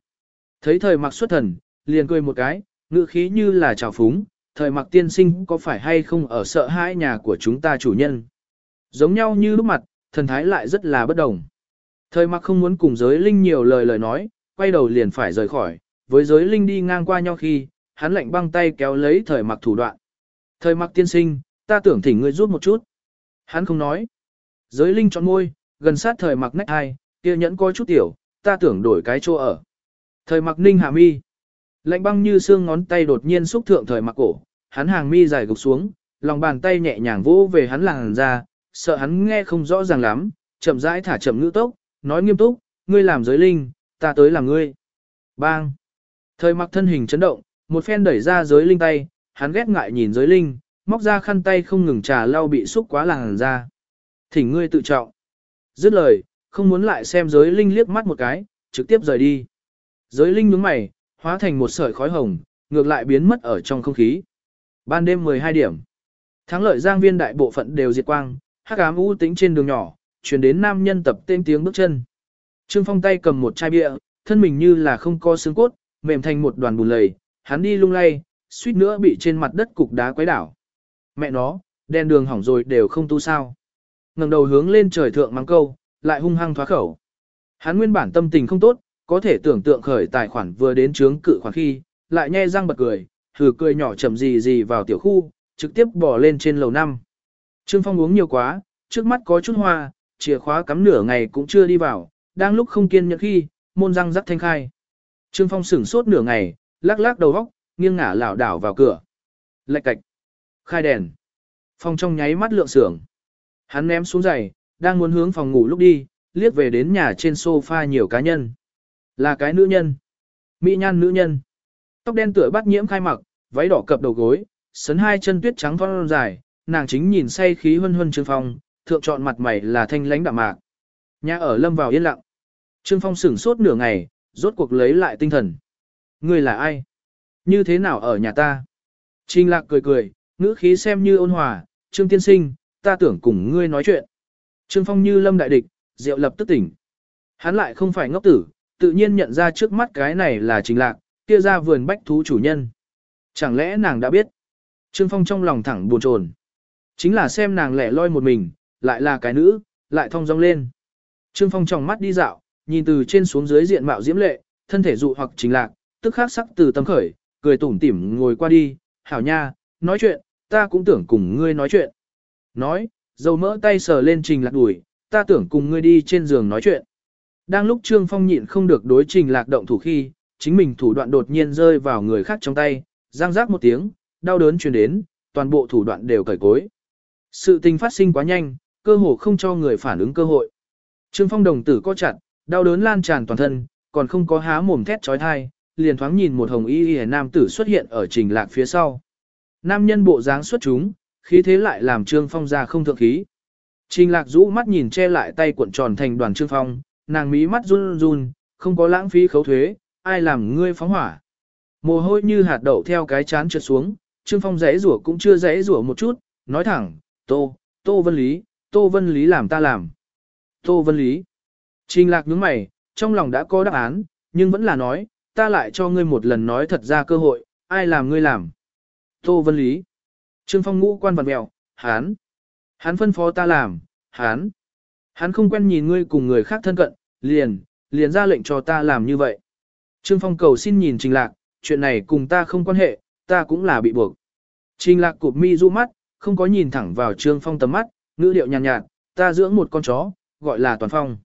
Thấy thời mặc xuất thần, liền cười một cái, ngữ khí như là trào phúng, thời mặc tiên sinh có phải hay không ở sợ hãi nhà của chúng ta chủ nhân. Giống nhau như lúc mặt, thần thái lại rất là bất đồng. Thời mặc không muốn cùng giới linh nhiều lời lời nói, quay đầu liền phải rời khỏi, với giới linh đi ngang qua nhau khi, hắn lạnh băng tay kéo lấy thời mặc thủ đoạn. Thời mặc tiên sinh, ta tưởng thỉnh ngươi rút một chút. Hắn không nói. Giới linh chọn môi, gần sát thời mặc nách hai, kia nhẫn coi chút tiểu, ta tưởng đổi cái chỗ ở. Thời mặc ninh hạ mi. Lạnh băng như xương ngón tay đột nhiên xúc thượng thời mặc cổ, hắn hàng mi dài gục xuống, lòng bàn tay nhẹ nhàng vỗ về hắn làng ra, sợ hắn nghe không rõ ràng lắm, chậm rãi thả chậm ngữ tốc, nói nghiêm túc, ngươi làm giới linh, ta tới làm ngươi. Bang! Thời mặc thân hình chấn động, một phen đẩy ra giới linh tay, hắn ghét ngại nhìn giới linh, móc ra khăn tay không ngừng trà lau bị xúc quá làng ra. Thỉnh ngươi tự trọng. Dứt lời, không muốn lại xem giới linh liếc mắt một cái, trực tiếp rời đi. Giới linh nhướng mày, hóa thành một sợi khói hồng, ngược lại biến mất ở trong không khí. Ban đêm 12 điểm. Thắng lợi giang viên đại bộ phận đều diệt quang, hắc ám u tĩnh trên đường nhỏ, truyền đến nam nhân tập tên tiếng bước chân. Trương Phong tay cầm một chai bia, thân mình như là không có xương cốt, mềm thành một đoàn bùn lầy, hắn đi lung lay, suýt nữa bị trên mặt đất cục đá quấy đảo. Mẹ nó, đèn đường hỏng rồi đều không tu sao. ngẩng đầu hướng lên trời thượng mắng câu, lại hung hăng thoá khẩu. Hắn nguyên bản tâm tình không tốt, có thể tưởng tượng khởi tài khoản vừa đến chướng cự khoản khi, lại nhe răng bật cười, thử cười nhỏ chậm gì gì vào tiểu khu, trực tiếp bỏ lên trên lầu năm. Trương Phong uống nhiều quá, trước mắt có chút hoa, chìa khóa cắm nửa ngày cũng chưa đi vào, đang lúc không kiên nhẫn khi, môn răng rắc thanh khai. Trương Phong sửng sốt nửa ngày, lắc lắc đầu góc, nghiêng ngả lảo đảo vào cửa. Lạch cạch. Khai đèn. Phong trong nháy mắt lượng sưởng. Hắn ném xuống giày, đang muốn hướng phòng ngủ lúc đi, liếc về đến nhà trên sofa nhiều cá nhân. Là cái nữ nhân. Mỹ nhan nữ nhân. Tóc đen tựa bắt nhiễm khai mặc, váy đỏ cập đầu gối, sấn hai chân tuyết trắng thon dài, nàng chính nhìn say khí hân hân Trương Phong, thượng chọn mặt mày là thanh lãnh đạm mạc. Nhà ở lâm vào yên lặng. Trương Phong sửng sốt nửa ngày, rốt cuộc lấy lại tinh thần. Ngươi là ai? Như thế nào ở nhà ta? Trình lạc cười cười, ngữ khí xem như ôn hòa, Trương Tiên Sinh, ta tưởng cùng ngươi nói chuyện. Trương Phong như lâm đại địch, diệu lập tức tỉnh. Hắn lại không phải ngốc tử, tự nhiên nhận ra trước mắt cái này là trình lạc, kia ra vườn bách thú chủ nhân. Chẳng lẽ nàng đã biết? Trương Phong trong lòng thẳng buồn chồn. Chính là xem nàng lẻ loi một mình, lại là cái nữ, lại thong dong lên. Trương Phong trong mắt đi dạo, nhìn từ trên xuống dưới diện mạo diễm lệ, thân thể dụ hoặc trình lạc, tức khắc sắc từ tâm khởi, cười tủm tỉm ngồi qua đi, hảo nha, nói chuyện, ta cũng tưởng cùng ngươi nói chuyện. Nói, dầu mỡ tay sờ lên trình lạc đùi, ta tưởng cùng ngươi đi trên giường nói chuyện. Đang lúc Trương Phong nhịn không được đối trình lạc động thủ khi, chính mình thủ đoạn đột nhiên rơi vào người khác trong tay, giang rác một tiếng, đau đớn truyền đến, toàn bộ thủ đoạn đều cởi cối. Sự tình phát sinh quá nhanh, cơ hồ không cho người phản ứng cơ hội. Trương Phong đồng tử co chặt, đau đớn lan tràn toàn thân, còn không có há mồm thét trói thai, liền thoáng nhìn một hồng y y nam tử xuất hiện ở trình lạc phía sau. Nam nhân bộ dáng xuất chúng, khí thế lại làm Trương Phong ra không thượng khí. Trình lạc rũ mắt nhìn che lại tay cuộn tròn thành đoàn Trương Phong, nàng mí mắt run run, không có lãng phí khấu thuế, ai làm ngươi phóng hỏa. Mồ hôi như hạt đậu theo cái chán trượt xuống, Trương Phong rẽ rủa cũng chưa rẽ rủa một chút, nói thẳng, Tô, Tô Vân Lý, Tô Vân Lý làm ta làm. Tô Vân Lý. Trình lạc nhướng mày, trong lòng đã có đáp án, nhưng vẫn là nói, ta lại cho ngươi một lần nói thật ra cơ hội, ai làm ngươi làm. Tô Vân Lý. Trương Phong ngũ quan vật mèo, hán. Hán phân phó ta làm, hán. Hắn không quen nhìn ngươi cùng người khác thân cận, liền, liền ra lệnh cho ta làm như vậy. Trương Phong cầu xin nhìn Trình Lạc, chuyện này cùng ta không quan hệ, ta cũng là bị buộc. Trình Lạc cụp mi du mắt, không có nhìn thẳng vào Trương Phong tầm mắt, ngữ điệu nhàn nhạt, nhạt, ta dưỡng một con chó, gọi là Toàn Phong.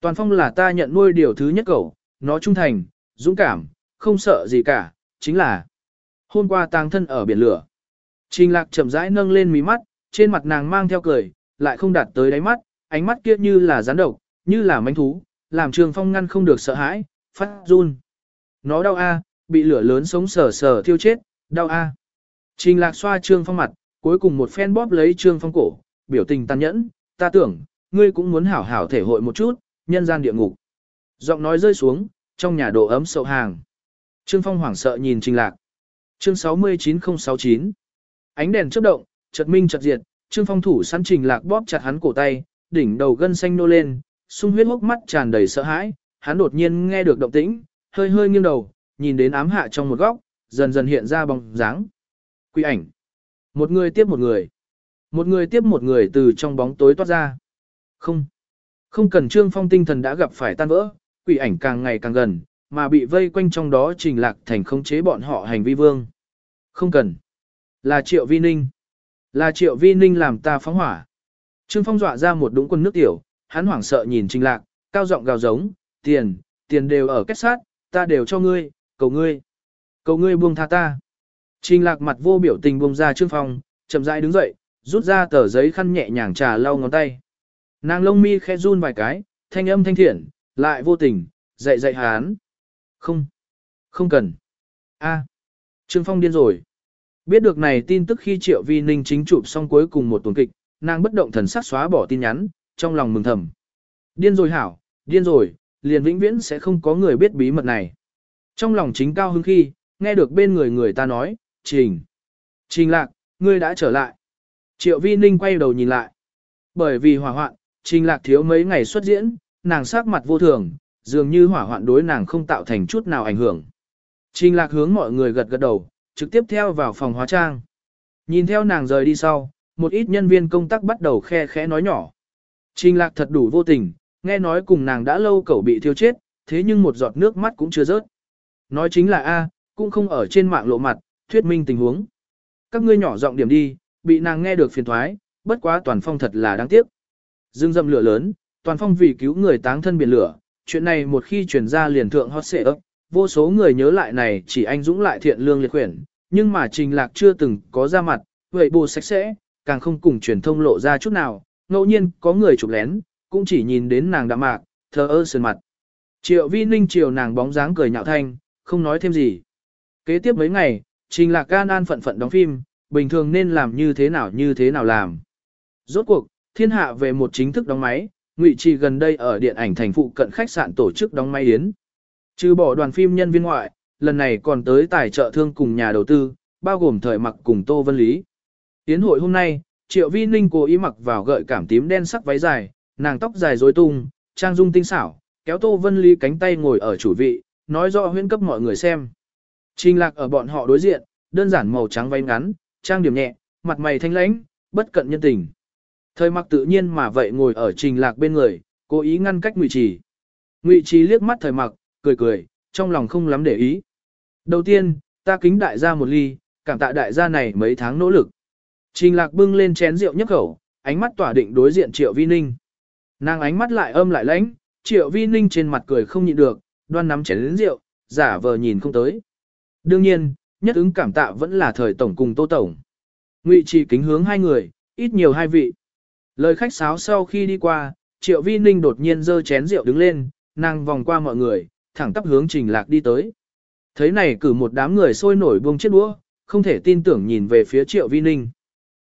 Toàn Phong là ta nhận nuôi điều thứ nhất cậu, nó trung thành, dũng cảm, không sợ gì cả, chính là hôm qua tang thân ở biển lửa. Trình Lạc chậm rãi nâng lên mí mắt, trên mặt nàng mang theo cười, lại không đạt tới đáy mắt, ánh mắt kia như là rắn độc, như là manh thú, làm Trương Phong ngăn không được sợ hãi, phát run. Nó đau a, bị lửa lớn sống sờ sờ thiêu chết, đau a. Trình Lạc xoa Trương Phong mặt, cuối cùng một phen bóp lấy Trương Phong cổ, biểu tình tàn nhẫn, ta tưởng, ngươi cũng muốn hảo hảo thể hội một chút, nhân gian địa ngục. Giọng nói rơi xuống, trong nhà độ ấm sậu hàng. Trương Phong hoảng sợ nhìn Trình Lạc. Chương 69069 Ánh đèn chớp động, chợt minh chợt diệt, Trương Phong thủ sẵn Trình Lạc bóp chặt hắn cổ tay, đỉnh đầu gân xanh nô lên, sung huyết hốc mắt tràn đầy sợ hãi, hắn đột nhiên nghe được động tĩnh, hơi hơi nghiêng đầu, nhìn đến ám hạ trong một góc, dần dần hiện ra bóng dáng. Quỷ ảnh. Một người tiếp một người. Một người tiếp một người từ trong bóng tối toát ra. Không. Không cần Trương Phong tinh thần đã gặp phải tan vỡ, quỷ ảnh càng ngày càng gần, mà bị vây quanh trong đó trình lạc thành không chế bọn họ hành vi vương. Không cần. Là Triệu Vi Ninh. Là Triệu Vi Ninh làm ta phóng hỏa. Trương Phong dọa ra một đũng quân nước tiểu, hắn hoảng sợ nhìn Trình Lạc, cao giọng gào giống, tiền, tiền đều ở kết sát, ta đều cho ngươi, cầu ngươi. Cầu ngươi buông tha ta. Trình Lạc mặt vô biểu tình buông ra Trương Phong, chậm rãi đứng dậy, rút ra tờ giấy khăn nhẹ nhàng trà lau ngón tay. Nàng lông mi khẽ run vài cái, thanh âm thanh thiện, lại vô tình, dạy dạy hắn. Không, không cần. A, Trương Phong điên rồi. Biết được này tin tức khi Triệu Vi Ninh chính chụp xong cuối cùng một tuần kịch, nàng bất động thần sắc xóa bỏ tin nhắn, trong lòng mừng thầm. Điên rồi hảo, điên rồi, liền vĩnh viễn sẽ không có người biết bí mật này. Trong lòng chính cao hứng khi, nghe được bên người người ta nói, Trình. Trình lạc, ngươi đã trở lại. Triệu Vi Ninh quay đầu nhìn lại. Bởi vì hỏa hoạn, Trình lạc thiếu mấy ngày xuất diễn, nàng sắc mặt vô thường, dường như hỏa hoạn đối nàng không tạo thành chút nào ảnh hưởng. Trình lạc hướng mọi người gật gật đầu, trực tiếp theo vào phòng hóa trang. Nhìn theo nàng rời đi sau, một ít nhân viên công tác bắt đầu khe khẽ nói nhỏ. Trình lạc thật đủ vô tình, nghe nói cùng nàng đã lâu cậu bị thiêu chết, thế nhưng một giọt nước mắt cũng chưa rớt. Nói chính là A, cũng không ở trên mạng lộ mặt, thuyết minh tình huống. Các ngươi nhỏ giọng điểm đi, bị nàng nghe được phiền thoái, bất quá toàn phong thật là đáng tiếc. Dương dâm lửa lớn, toàn phong vì cứu người táng thân biển lửa, chuyện này một khi truyền ra liền thượng hot xệ ấp, vô số người nhớ lại này chỉ anh dũng lại thiện lương liệt quyển, nhưng mà trình lạc chưa từng có ra mặt, vậy bù sạch sẽ, càng không cùng truyền thông lộ ra chút nào, ngẫu nhiên có người chụp lén, cũng chỉ nhìn đến nàng đạm mạc, thờ ơ sơn mặt. Triệu vi ninh chiều nàng bóng dáng cười nhạo thanh, không nói thêm gì. Kế tiếp mấy ngày, trình lạc gan an phận phận đóng phim, bình thường nên làm như thế nào như thế nào làm. Rốt cuộc, thiên hạ về một chính thức đóng máy, ngụy trì gần đây ở điện ảnh thành phụ cận khách sạn tổ chức đóng máy yến. Trừ bỏ đoàn phim nhân viên ngoại, lần này còn tới tài trợ thương cùng nhà đầu tư, bao gồm thời mặc cùng Tô Vân Lý. Tiến hội hôm nay, Triệu Vi Ninh cố ý mặc vào gợi cảm tím đen sắc váy dài, nàng tóc dài rối tung, trang dung tinh xảo, kéo Tô Vân Lý cánh tay ngồi ở chủ vị, nói rõ huyên cấp mọi người xem. Trình lạc ở bọn họ đối diện, đơn giản màu trắng váy ngắn, trang điểm nhẹ, mặt mày thanh lãnh, bất cận nhân tình. Thời mặc tự nhiên mà vậy ngồi ở trình lạc bên người, cố ý ngăn cách ngụy trì. Ngụy trì liếc mắt thời mặc, cười cười, trong lòng không lắm để ý. Đầu tiên, ta kính đại gia một ly, cảm tạ đại gia này mấy tháng nỗ lực. Trình lạc bưng lên chén rượu nhấp khẩu, ánh mắt tỏa định đối diện triệu vi ninh. Nàng ánh mắt lại âm lại lãnh, triệu vi ninh trên mặt cười không nhịn được, đoan nắm chén đến rượu, giả vờ nhìn không tới. Đương nhiên, nhất ứng cảm tạ vẫn là thời tổng cùng tô tổng. Ngụy trì kính hướng hai người, ít nhiều hai vị. Lời khách sáo sau khi đi qua, triệu vi ninh đột nhiên dơ chén rượu đứng lên, nàng vòng qua mọi người, thẳng tắp hướng trình lạc đi tới. Thấy này cử một đám người sôi nổi buông chiếc đũa, không thể tin tưởng nhìn về phía triệu vi ninh.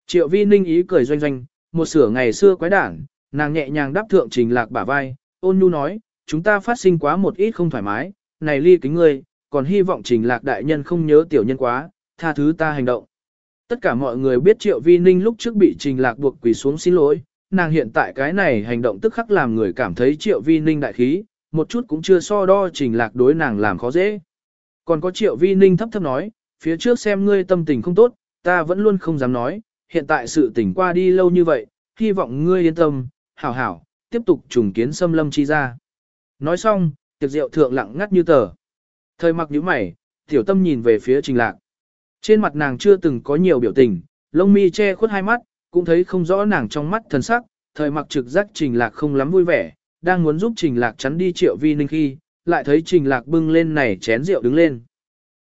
Triệu vi ninh ý cười doanh doanh, một sửa ngày xưa quái đản, nàng nhẹ nhàng đáp thượng trình lạc bả vai, ôn nhu nói, chúng ta phát sinh quá một ít không thoải mái, này ly kính ngươi, còn hy vọng trình lạc đại nhân không nhớ tiểu nhân quá, tha thứ ta hành động. Tất cả mọi người biết triệu vi ninh lúc trước bị trình lạc buộc quỳ xuống xin lỗi, nàng hiện tại cái này hành động tức khắc làm người cảm thấy triệu vi ninh đại khí, một chút cũng chưa so đo trình lạc đối nàng làm khó dễ. Còn có triệu vi ninh thấp thấp nói, phía trước xem ngươi tâm tình không tốt, ta vẫn luôn không dám nói, hiện tại sự tình qua đi lâu như vậy, hy vọng ngươi yên tâm, hảo hảo, tiếp tục trùng kiến xâm lâm chi ra. Nói xong, tiệc rượu thượng lặng ngắt như tờ. Thời mặc nhíu mày, tiểu tâm nhìn về phía trình lạc. Trên mặt nàng chưa từng có nhiều biểu tình, lông mi che khuất hai mắt, cũng thấy không rõ nàng trong mắt thần sắc, thời mặc trực giác trình lạc không lắm vui vẻ, đang muốn giúp trình lạc chắn đi triệu vi ninh khi, lại thấy trình lạc bưng lên này chén rượu đứng lên.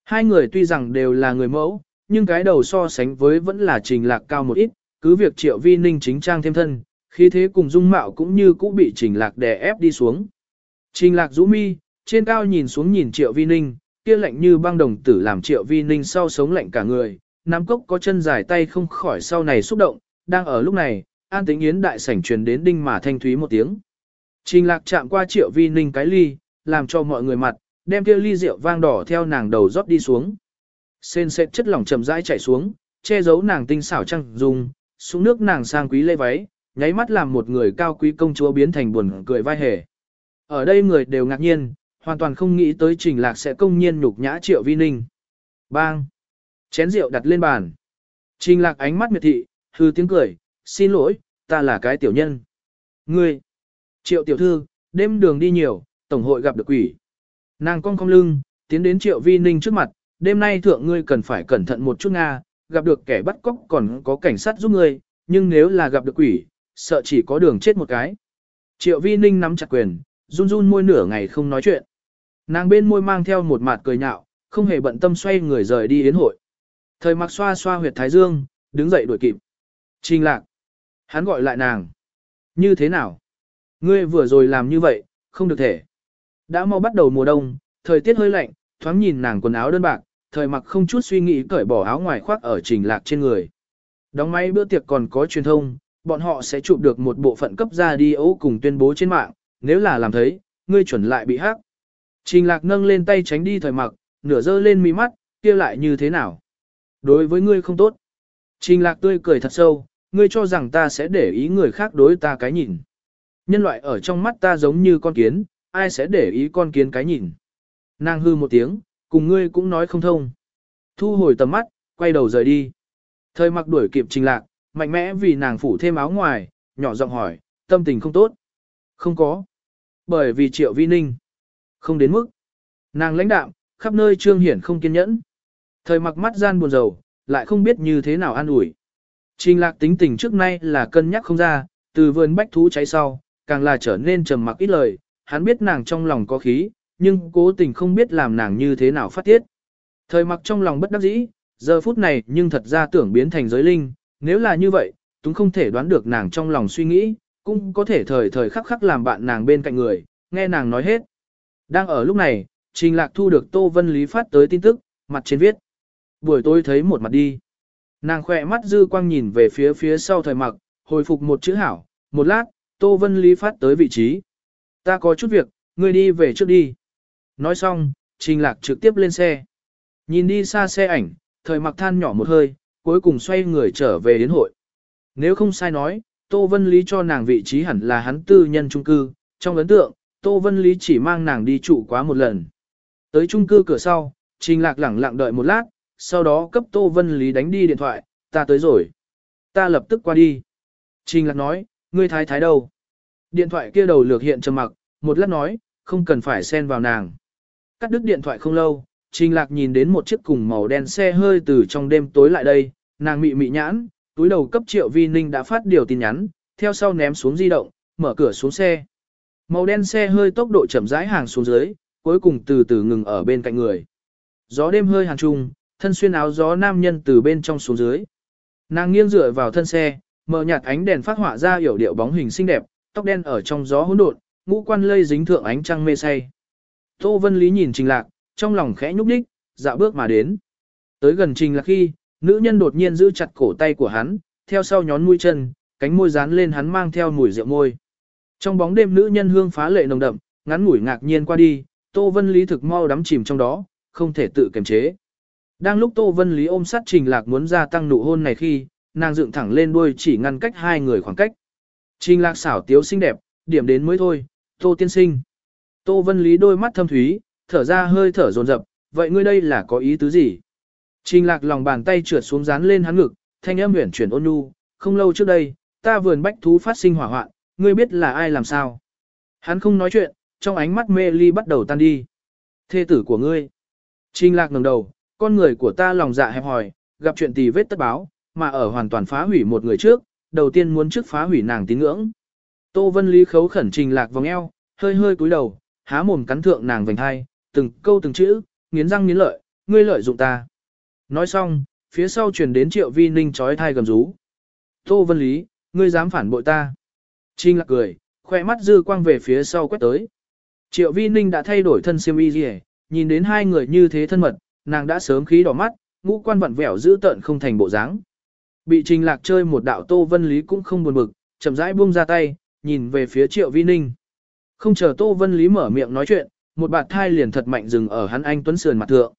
Hai người tuy rằng đều là người mẫu, nhưng cái đầu so sánh với vẫn là trình lạc cao một ít, cứ việc triệu vi ninh chính trang thêm thân, khi thế cùng dung mạo cũng như cũng bị trình lạc đè ép đi xuống. Trình lạc rũ mi, trên cao nhìn xuống nhìn triệu vi ninh, kia lạnh như băng đồng tử làm triệu vi ninh sau sống lạnh cả người, nắm cốc có chân dài tay không khỏi sau này xúc động, đang ở lúc này, an tính yến đại sảnh truyền đến đinh mà thanh thúy một tiếng. Trình lạc chạm qua triệu vi ninh cái ly, làm cho mọi người mặt, đem kia ly rượu vang đỏ theo nàng đầu rót đi xuống. Sên sệt chất lỏng chậm rãi chảy xuống, che giấu nàng tinh xảo trăng dung, xuống nước nàng sang quý lê váy, nháy mắt làm một người cao quý công chúa biến thành buồn cười vai hề. Ở đây người đều ngạc nhiên, hoàn toàn không nghĩ tới trình lạc sẽ công nhiên nhục nhã triệu vi ninh. Bang! Chén rượu đặt lên bàn. Trình lạc ánh mắt miệt thị, hư tiếng cười, xin lỗi, ta là cái tiểu nhân. Ngươi! Triệu tiểu thư, đêm đường đi nhiều, tổng hội gặp được quỷ. Nàng cong cong lưng, tiến đến triệu vi ninh trước mặt, đêm nay thượng ngươi cần phải cẩn thận một chút Nga, gặp được kẻ bắt cóc còn có cảnh sát giúp ngươi, nhưng nếu là gặp được quỷ, sợ chỉ có đường chết một cái. Triệu vi ninh nắm chặt quyền, run run môi nửa ngày không nói chuyện. Nàng bên môi mang theo một mặt cười nhạo, không hề bận tâm xoay người rời đi yến hội. Thời mặc xoa xoa huyệt thái dương, đứng dậy đuổi kịp. Trình lạc. Hắn gọi lại nàng. Như thế nào? Ngươi vừa rồi làm như vậy, không được thể. Đã mau bắt đầu mùa đông, thời tiết hơi lạnh, thoáng nhìn nàng quần áo đơn bạc, thời mặc không chút suy nghĩ cởi bỏ áo ngoài khoác ở trình lạc trên người. Đóng máy bữa tiệc còn có truyền thông, bọn họ sẽ chụp được một bộ phận cấp ra đi ấu cùng tuyên bố trên mạng, nếu là làm thấy, ngươi chuẩn lại bị hắc. Trình lạc nâng lên tay tránh đi thời mặc, nửa dơ lên mi mắt, kia lại như thế nào? Đối với ngươi không tốt. Trình lạc tươi cười thật sâu, ngươi cho rằng ta sẽ để ý người khác đối ta cái nhìn. Nhân loại ở trong mắt ta giống như con kiến, ai sẽ để ý con kiến cái nhìn. Nàng hư một tiếng, cùng ngươi cũng nói không thông. Thu hồi tầm mắt, quay đầu rời đi. Thời mặc đuổi kịp trình lạc, mạnh mẽ vì nàng phủ thêm áo ngoài, nhỏ giọng hỏi, tâm tình không tốt. Không có. Bởi vì triệu vi ninh. Không đến mức. Nàng lãnh đạm, khắp nơi trương hiển không kiên nhẫn. Thời mặc mắt gian buồn rầu, lại không biết như thế nào an ủi. Trình lạc tính tình trước nay là cân nhắc không ra, từ vườn bách thú cháy sau, càng là trở nên trầm mặc ít lời, hắn biết nàng trong lòng có khí, nhưng cố tình không biết làm nàng như thế nào phát tiết. Thời mặc trong lòng bất đắc dĩ, giờ phút này nhưng thật ra tưởng biến thành giới linh, nếu là như vậy, túng không thể đoán được nàng trong lòng suy nghĩ, cũng có thể thời thời khắc khắc làm bạn nàng bên cạnh người, nghe nàng nói hết. Đang ở lúc này, Trình Lạc thu được Tô Vân Lý phát tới tin tức, mặt trên viết. Buổi tối thấy một mặt đi. Nàng khỏe mắt dư quang nhìn về phía phía sau thời mặc, hồi phục một chữ hảo, một lát, Tô Vân Lý phát tới vị trí. Ta có chút việc, ngươi đi về trước đi. Nói xong, Trình Lạc trực tiếp lên xe. Nhìn đi xa xe ảnh, thời mặc than nhỏ một hơi, cuối cùng xoay người trở về đến hội. Nếu không sai nói, Tô Vân Lý cho nàng vị trí hẳn là hắn tư nhân trung cư, trong ấn tượng, Tô Vân Lý chỉ mang nàng đi trụ quá một lần. Tới trung cư cửa sau, Trình Lạc lẳng lặng đợi một lát, sau đó cấp Tô Vân Lý đánh đi điện thoại, ta tới rồi. Ta lập tức qua đi. Trình Lạc nói, ngươi thái thái đâu? Điện thoại kia đầu lược hiện trầm mặc, một lát nói, không cần phải xen vào nàng. Cắt đứt điện thoại không lâu, Trình Lạc nhìn đến một chiếc cùng màu đen xe hơi từ trong đêm tối lại đây, nàng mị mị nhãn, túi đầu cấp triệu vi ninh đã phát điều tin nhắn, theo sau ném xuống di động, mở cửa xuống xe. Màu đen xe hơi tốc độ chậm rãi hàng xuống dưới, cuối cùng từ từ ngừng ở bên cạnh người. Gió đêm hơi hàng trung, thân xuyên áo gió nam nhân từ bên trong xuống dưới. Nàng nghiêng dựa vào thân xe, mở nhạt ánh đèn phát họa ra hiểu điệu bóng hình xinh đẹp, tóc đen ở trong gió hỗn độn, ngũ quan lây dính thượng ánh trăng mê say. Tô Vân Lý nhìn Trình Lạc, trong lòng khẽ nhúc nhích, dạo bước mà đến. Tới gần Trình Lạc khi, nữ nhân đột nhiên giữ chặt cổ tay của hắn, theo sau nhón mũi chân, cánh môi dán lên hắn mang theo mùi rượu môi. Trong bóng đêm nữ nhân hương phá lệ nồng đậm, ngắn ngủi ngạc nhiên qua đi, Tô Vân Lý thực mau đắm chìm trong đó, không thể tự kiềm chế. Đang lúc Tô Vân Lý ôm sát Trình Lạc muốn gia tăng nụ hôn này khi, nàng dựng thẳng lên đuôi chỉ ngăn cách hai người khoảng cách. Trình Lạc xảo tiếu xinh đẹp, điểm đến mới thôi, Tô tiên sinh. Tô Vân Lý đôi mắt thâm thúy, thở ra hơi thở dồn dập, vậy ngươi đây là có ý tứ gì? Trình Lạc lòng bàn tay trượt xuống dán lên hắn ngực, thanh âm huyển chuyển ôn nhu, không lâu trước đây, ta vườn bách thú phát sinh hỏa hoạn, ngươi biết là ai làm sao? Hắn không nói chuyện, trong ánh mắt mê ly bắt đầu tan đi. Thê tử của ngươi. Trình Lạc ngẩng đầu, con người của ta lòng dạ hẹp hòi, gặp chuyện tì vết tất báo, mà ở hoàn toàn phá hủy một người trước, đầu tiên muốn trước phá hủy nàng tín ngưỡng. Tô Vân Lý khấu khẩn trình lạc vòng eo, hơi hơi cúi đầu, há mồm cắn thượng nàng vành hai, từng câu từng chữ, nghiến răng nghiến lợi, ngươi lợi dụng ta. Nói xong, phía sau truyền đến triệu vi ninh chói thai gầm rú. Tô Vân Lý, ngươi dám phản bội ta. Trình lạc cười, khoe mắt dư quang về phía sau quét tới. Triệu vi ninh đã thay đổi thân siêm y gì nhìn đến hai người như thế thân mật, nàng đã sớm khí đỏ mắt, ngũ quan vặn vẹo giữ tợn không thành bộ dáng. Bị trình lạc chơi một đạo Tô Vân Lý cũng không buồn bực, chậm rãi buông ra tay, nhìn về phía Triệu Vi Ninh. Không chờ Tô Vân Lý mở miệng nói chuyện, một bạt thai liền thật mạnh dừng ở hắn anh tuấn sườn mặt thượng.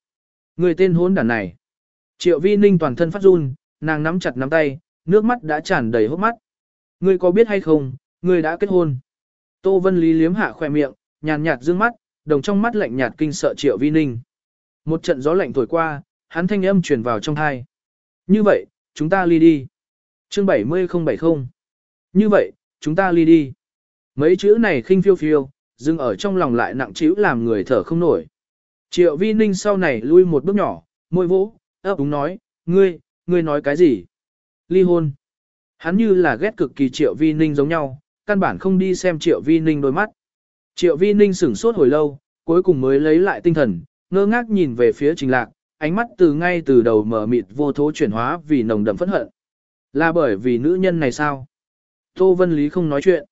Người tên hốn đàn này. Triệu Vi Ninh toàn thân phát run, nàng nắm chặt nắm tay, nước mắt đã tràn đầy hốc mắt. Ngươi có biết hay không, ngươi đã kết hôn. Tô Vân Lý liếm hạ khoe miệng, nhàn nhạt dương mắt, đồng trong mắt lạnh nhạt kinh sợ Triệu Vi Ninh. Một trận gió lạnh thổi qua, hắn thanh âm truyền vào trong thai. Như vậy, chúng ta ly đi. Chương 70070. Như vậy, chúng ta ly đi. Mấy chữ này khinh phiêu phiêu, dừng ở trong lòng lại nặng trĩu làm người thở không nổi. Triệu vi ninh sau này lui một bước nhỏ, môi vỗ, ấp úng nói, ngươi, ngươi nói cái gì? Ly hôn. Hắn như là ghét cực kỳ triệu vi ninh giống nhau, căn bản không đi xem triệu vi ninh đôi mắt. Triệu vi ninh sửng sốt hồi lâu, cuối cùng mới lấy lại tinh thần, ngơ ngác nhìn về phía trình lạc, ánh mắt từ ngay từ đầu mở mịt vô thố chuyển hóa vì nồng đậm phẫn hận. Là bởi vì nữ nhân này sao? Tô Vân Lý không nói chuyện.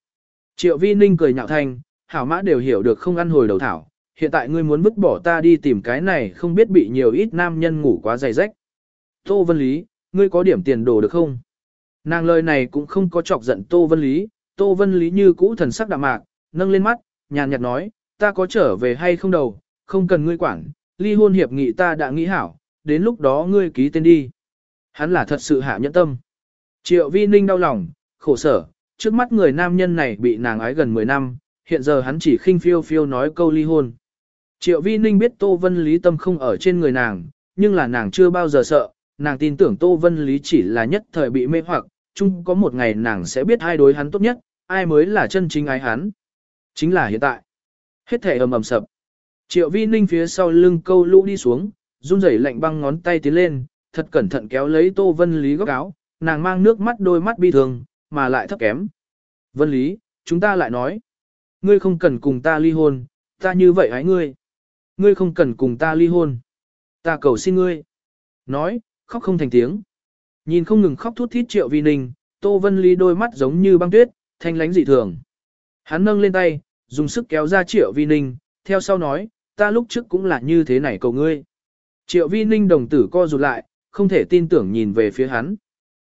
Triệu Vi Ninh cười nhạo thanh, hảo mã đều hiểu được không ăn hồi đầu thảo. Hiện tại ngươi muốn vứt bỏ ta đi tìm cái này không biết bị nhiều ít nam nhân ngủ quá dày rách. Tô Vân Lý, ngươi có điểm tiền đồ được không? Nàng lời này cũng không có chọc giận Tô Vân Lý. Tô Vân Lý như cũ thần sắc đạm mạc, nâng lên mắt, nhàn nhạt nói, ta có trở về hay không đầu, không cần ngươi quản, ly hôn hiệp nghị ta đã nghĩ hảo, đến lúc đó ngươi ký tên đi. Hắn là thật sự hạ nhẫn tâm. Triệu Vi Ninh đau lòng, khổ sở, trước mắt người nam nhân này bị nàng ái gần 10 năm, hiện giờ hắn chỉ khinh phiêu phiêu nói câu ly hôn. Triệu Vi Ninh biết Tô Vân Lý tâm không ở trên người nàng, nhưng là nàng chưa bao giờ sợ, nàng tin tưởng Tô Vân Lý chỉ là nhất thời bị mê hoặc, chung có một ngày nàng sẽ biết ai đối hắn tốt nhất, ai mới là chân chính ái hắn. Chính là hiện tại. Hết thể ầm ầm sập. Triệu Vi Ninh phía sau lưng câu lũ đi xuống, run rẩy lạnh băng ngón tay tiến lên, thật cẩn thận kéo lấy Tô Vân Lý góc áo, nàng mang nước mắt đôi mắt bi thường, mà lại thấp kém. Vân Lý, chúng ta lại nói. Ngươi không cần cùng ta ly hôn, ta như vậy hãy ngươi. Ngươi không cần cùng ta ly hôn. Ta cầu xin ngươi. Nói, khóc không thành tiếng. Nhìn không ngừng khóc thút thít triệu vi ninh, Tô Vân Lý đôi mắt giống như băng tuyết, thanh lánh dị thường. Hắn nâng lên tay, dùng sức kéo ra triệu vi ninh, theo sau nói, ta lúc trước cũng là như thế này cầu ngươi. Triệu vi ninh đồng tử co rụt lại, không thể tin tưởng nhìn về phía hắn.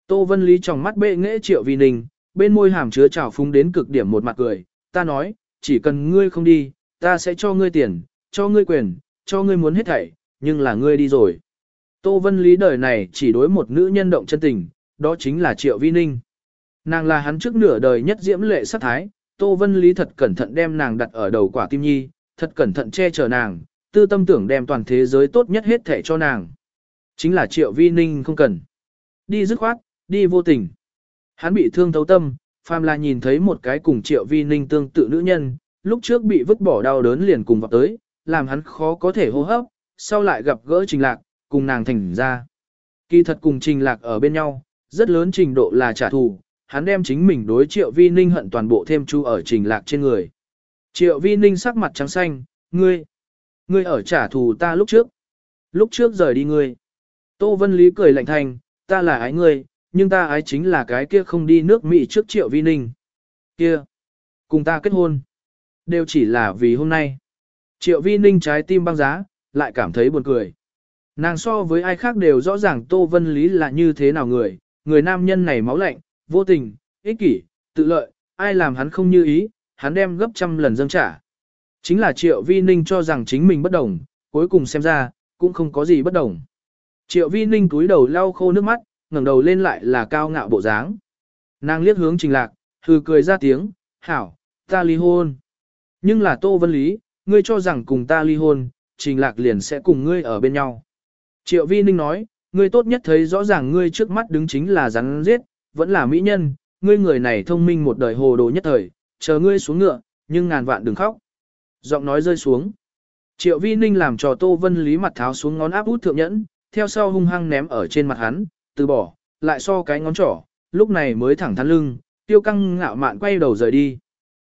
Tô Vân Lý trong mắt bệ nghệ triệu vi ninh, bên môi hàm chứa trào phúng đến cực điểm một mặt cười, ta nói, chỉ cần ngươi không đi, ta sẽ cho ngươi tiền, cho ngươi quyền, cho ngươi muốn hết thảy, nhưng là ngươi đi rồi. Tô Vân Lý đời này chỉ đối một nữ nhân động chân tình, đó chính là Triệu Vi Ninh. Nàng là hắn trước nửa đời nhất diễm lệ sát thái, Tô Vân Lý thật cẩn thận đem nàng đặt ở đầu quả tim nhi, thật cẩn thận che chở nàng, tư tâm tưởng đem toàn thế giới tốt nhất hết thể cho nàng. Chính là Triệu Vi Ninh không cần. Đi dứt khoát, đi vô tình. Hắn bị thương thấu tâm, phàm là nhìn thấy một cái cùng Triệu Vi Ninh tương tự nữ nhân, lúc trước bị vứt bỏ đau đớn liền cùng vào tới, làm hắn khó có thể hô hấp, sau lại gặp gỡ Trình Lạc, cùng nàng thành ra. Kỳ thật cùng Trình Lạc ở bên nhau, rất lớn trình độ là trả thù, hắn đem chính mình đối Triệu Vi Ninh hận toàn bộ thêm chu ở Trình Lạc trên người. Triệu Vi Ninh sắc mặt trắng xanh, ngươi, ngươi ở trả thù ta lúc trước. Lúc trước rời đi ngươi. Tô Vân Lý cười lạnh thành, ta là ái ngươi, nhưng ta ái chính là cái kia không đi nước Mỹ trước Triệu Vi Ninh. Kia, cùng ta kết hôn. Đều chỉ là vì hôm nay. Triệu Vi Ninh trái tim băng giá, lại cảm thấy buồn cười. Nàng so với ai khác đều rõ ràng Tô Vân Lý là như thế nào người, người nam nhân này máu lạnh, vô tình, ích kỷ, tự lợi, ai làm hắn không như ý, hắn đem gấp trăm lần dâng trả. Chính là Triệu Vi Ninh cho rằng chính mình bất đồng, cuối cùng xem ra, cũng không có gì bất đồng. Triệu Vi Ninh túi đầu lau khô nước mắt, ngẩng đầu lên lại là cao ngạo bộ dáng. Nàng liếc hướng Trình Lạc, hừ cười ra tiếng, hảo, ta ly hôn. Nhưng là Tô Vân Lý, ngươi cho rằng cùng ta ly hôn, Trình Lạc liền sẽ cùng ngươi ở bên nhau. Triệu Vi Ninh nói, ngươi tốt nhất thấy rõ ràng ngươi trước mắt đứng chính là rắn giết, vẫn là mỹ nhân, ngươi người này thông minh một đời hồ đồ nhất thời, chờ ngươi xuống ngựa, nhưng ngàn vạn đừng khóc. Giọng nói rơi xuống. Triệu Vi Ninh làm cho Tô Vân Lý mặt tháo xuống ngón áp út thượng nhẫn, theo sau hung hăng ném ở trên mặt hắn, từ bỏ, lại so cái ngón trỏ, lúc này mới thẳng thắn lưng, tiêu căng ngạo mạn quay đầu rời đi.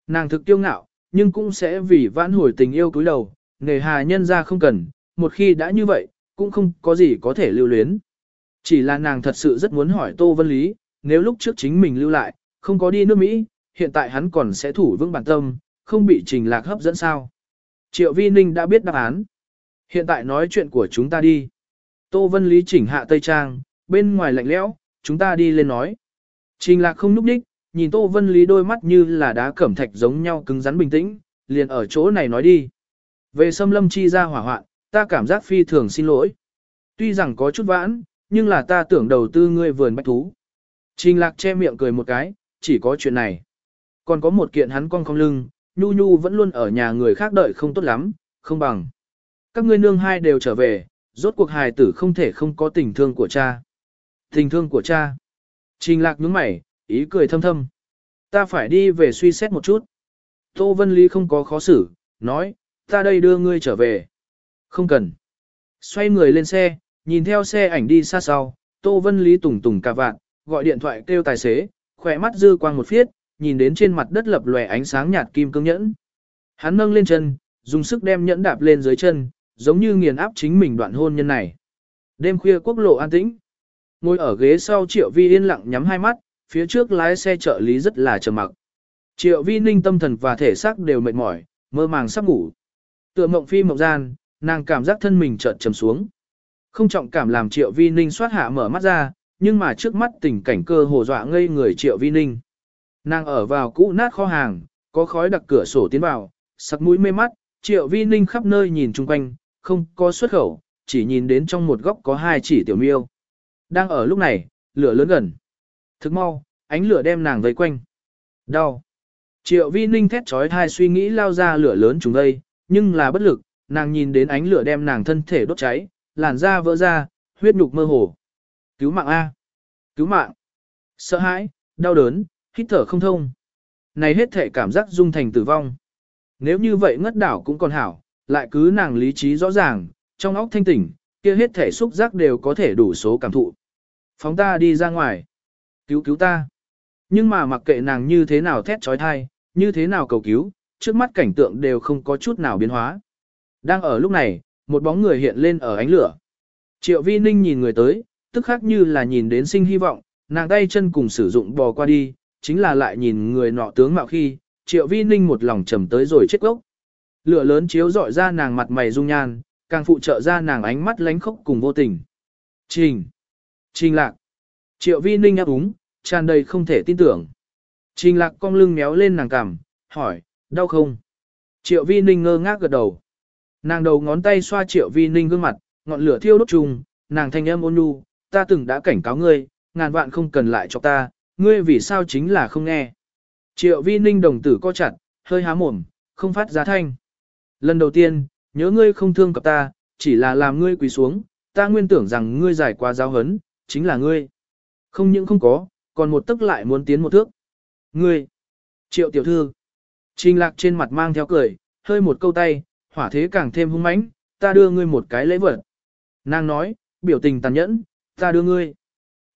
Nàng thực tiêu ngạo, nhưng cũng sẽ vì vãn hồi tình yêu cúi đầu, nghề hà nhân ra không cần, một khi đã như vậy, cũng không có gì có thể lưu luyến. Chỉ là nàng thật sự rất muốn hỏi Tô Vân Lý, nếu lúc trước chính mình lưu lại, không có đi nước Mỹ, hiện tại hắn còn sẽ thủ vững bản tâm, không bị trình lạc hấp dẫn sao. Triệu Vi Ninh đã biết đáp án. Hiện tại nói chuyện của chúng ta đi. Tô Vân Lý chỉnh hạ Tây Trang, bên ngoài lạnh lẽo, chúng ta đi lên nói. Trình lạc không núp đích, nhìn Tô Vân Lý đôi mắt như là đá cẩm thạch giống nhau cứng rắn bình tĩnh, liền ở chỗ này nói đi. Về xâm lâm chi ra hỏa hoạn, ta cảm giác phi thường xin lỗi. Tuy rằng có chút vãn, nhưng là ta tưởng đầu tư ngươi vườn bách thú. Trình lạc che miệng cười một cái, chỉ có chuyện này. Còn có một kiện hắn cong không lưng, nhu nhu vẫn luôn ở nhà người khác đợi không tốt lắm, không bằng. Các ngươi nương hai đều trở về, rốt cuộc hài tử không thể không có tình thương của cha. Tình thương của cha. Trình lạc nhướng mày, ý cười thâm thâm. Ta phải đi về suy xét một chút. Tô Vân Lý không có khó xử, nói, ta đây đưa ngươi trở về. Không cần. Xoay người lên xe, nhìn theo xe ảnh đi xa sau, Tô Vân Lý tùng tùng cà vạn, gọi điện thoại kêu tài xế, khỏe mắt dư quang một phiết, nhìn đến trên mặt đất lập lòe ánh sáng nhạt kim cương nhẫn. Hắn nâng lên chân, dùng sức đem nhẫn đạp lên dưới chân, giống như nghiền áp chính mình đoạn hôn nhân này. Đêm khuya quốc lộ an tĩnh. Ngồi ở ghế sau Triệu Vi yên lặng nhắm hai mắt, phía trước lái xe trợ lý rất là trầm mặc. Triệu Vi ninh tâm thần và thể xác đều mệt mỏi, mơ màng sắp ngủ. Tựa mộng phi mộng gian, nàng cảm giác thân mình chợt trầm xuống. Không trọng cảm làm Triệu Vi ninh xoát hạ mở mắt ra, nhưng mà trước mắt tình cảnh cơ hồ dọa ngây người Triệu Vi ninh. Nàng ở vào cũ nát kho hàng, có khói đặc cửa sổ tiến vào, sặc mũi mê mắt, Triệu Vi ninh khắp nơi nhìn chung quanh, không có xuất khẩu, chỉ nhìn đến trong một góc có hai chỉ tiểu miêu. Đang ở lúc này, lửa lớn gần. Thức mau, ánh lửa đem nàng vây quanh. Đau. Triệu vi ninh thét trói thai suy nghĩ lao ra lửa lớn chúng đây, nhưng là bất lực, nàng nhìn đến ánh lửa đem nàng thân thể đốt cháy, làn da vỡ ra, huyết nhục mơ hồ. Cứu mạng A. Cứu mạng. Sợ hãi, đau đớn, hít thở không thông. Này hết thể cảm giác dung thành tử vong. Nếu như vậy ngất đảo cũng còn hảo, lại cứ nàng lý trí rõ ràng, trong óc thanh tỉnh, kia hết thể xúc giác đều có thể đủ số cảm thụ. Phóng ta đi ra ngoài. Cứu cứu ta. Nhưng mà mặc kệ nàng như thế nào thét trói thai, như thế nào cầu cứu, trước mắt cảnh tượng đều không có chút nào biến hóa. Đang ở lúc này, một bóng người hiện lên ở ánh lửa. Triệu vi ninh nhìn người tới, tức khác như là nhìn đến sinh hy vọng, nàng tay chân cùng sử dụng bò qua đi, chính là lại nhìn người nọ tướng mạo khi, triệu vi ninh một lòng trầm tới rồi chết gốc. Lửa lớn chiếu dọi ra nàng mặt mày dung nhan, càng phụ trợ ra nàng ánh mắt lánh khốc cùng vô tình. Trình! Trình lạc! Triệu vi ninh áp úng, tràn đầy không thể tin tưởng. Trình lạc cong lưng méo lên nàng cằm, hỏi, đau không? Triệu vi ninh ngơ ngác gật đầu. Nàng đầu ngón tay xoa triệu vi ninh gương mặt, ngọn lửa thiêu đốt chung nàng thanh âm ôn nhu, ta từng đã cảnh cáo ngươi, ngàn vạn không cần lại cho ta, ngươi vì sao chính là không nghe. Triệu vi ninh đồng tử co chặt, hơi há mồm, không phát ra thanh. Lần đầu tiên, nhớ ngươi không thương cập ta, chỉ là làm ngươi quỳ xuống, ta nguyên tưởng rằng ngươi giải quá giáo hấn, chính là ngươi. Không những không có, còn một tức lại muốn tiến một thước. Ngươi, triệu tiểu thư, trình lạc trên mặt mang theo cười, hơi một câu tay, hỏa thế càng thêm hung mãnh, ta đưa ngươi một cái lễ vật. Nàng nói, biểu tình tàn nhẫn, ta đưa ngươi.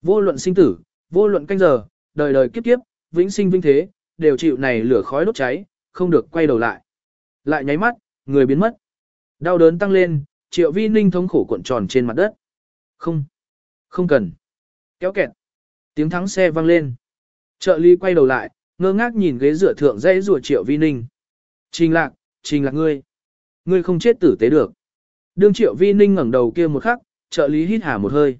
Vô luận sinh tử, vô luận canh giờ, đời đời kiếp kiếp, vĩnh sinh vinh thế, đều chịu này lửa khói đốt cháy, không được quay đầu lại. Lại nháy mắt, người biến mất. Đau đớn tăng lên, triệu vi ninh thống khổ cuộn tròn trên mặt đất. Không, không cần. Kéo kẹt. Tiếng thắng xe vang lên. Trợ lý quay đầu lại, ngơ ngác nhìn ghế dựa thượng dãy rùa triệu vi ninh. Trình lạc, trình lạc ngươi. Ngươi không chết tử tế được. Đương triệu vi ninh ngẩng đầu kia một khắc, trợ lý hít hà một hơi.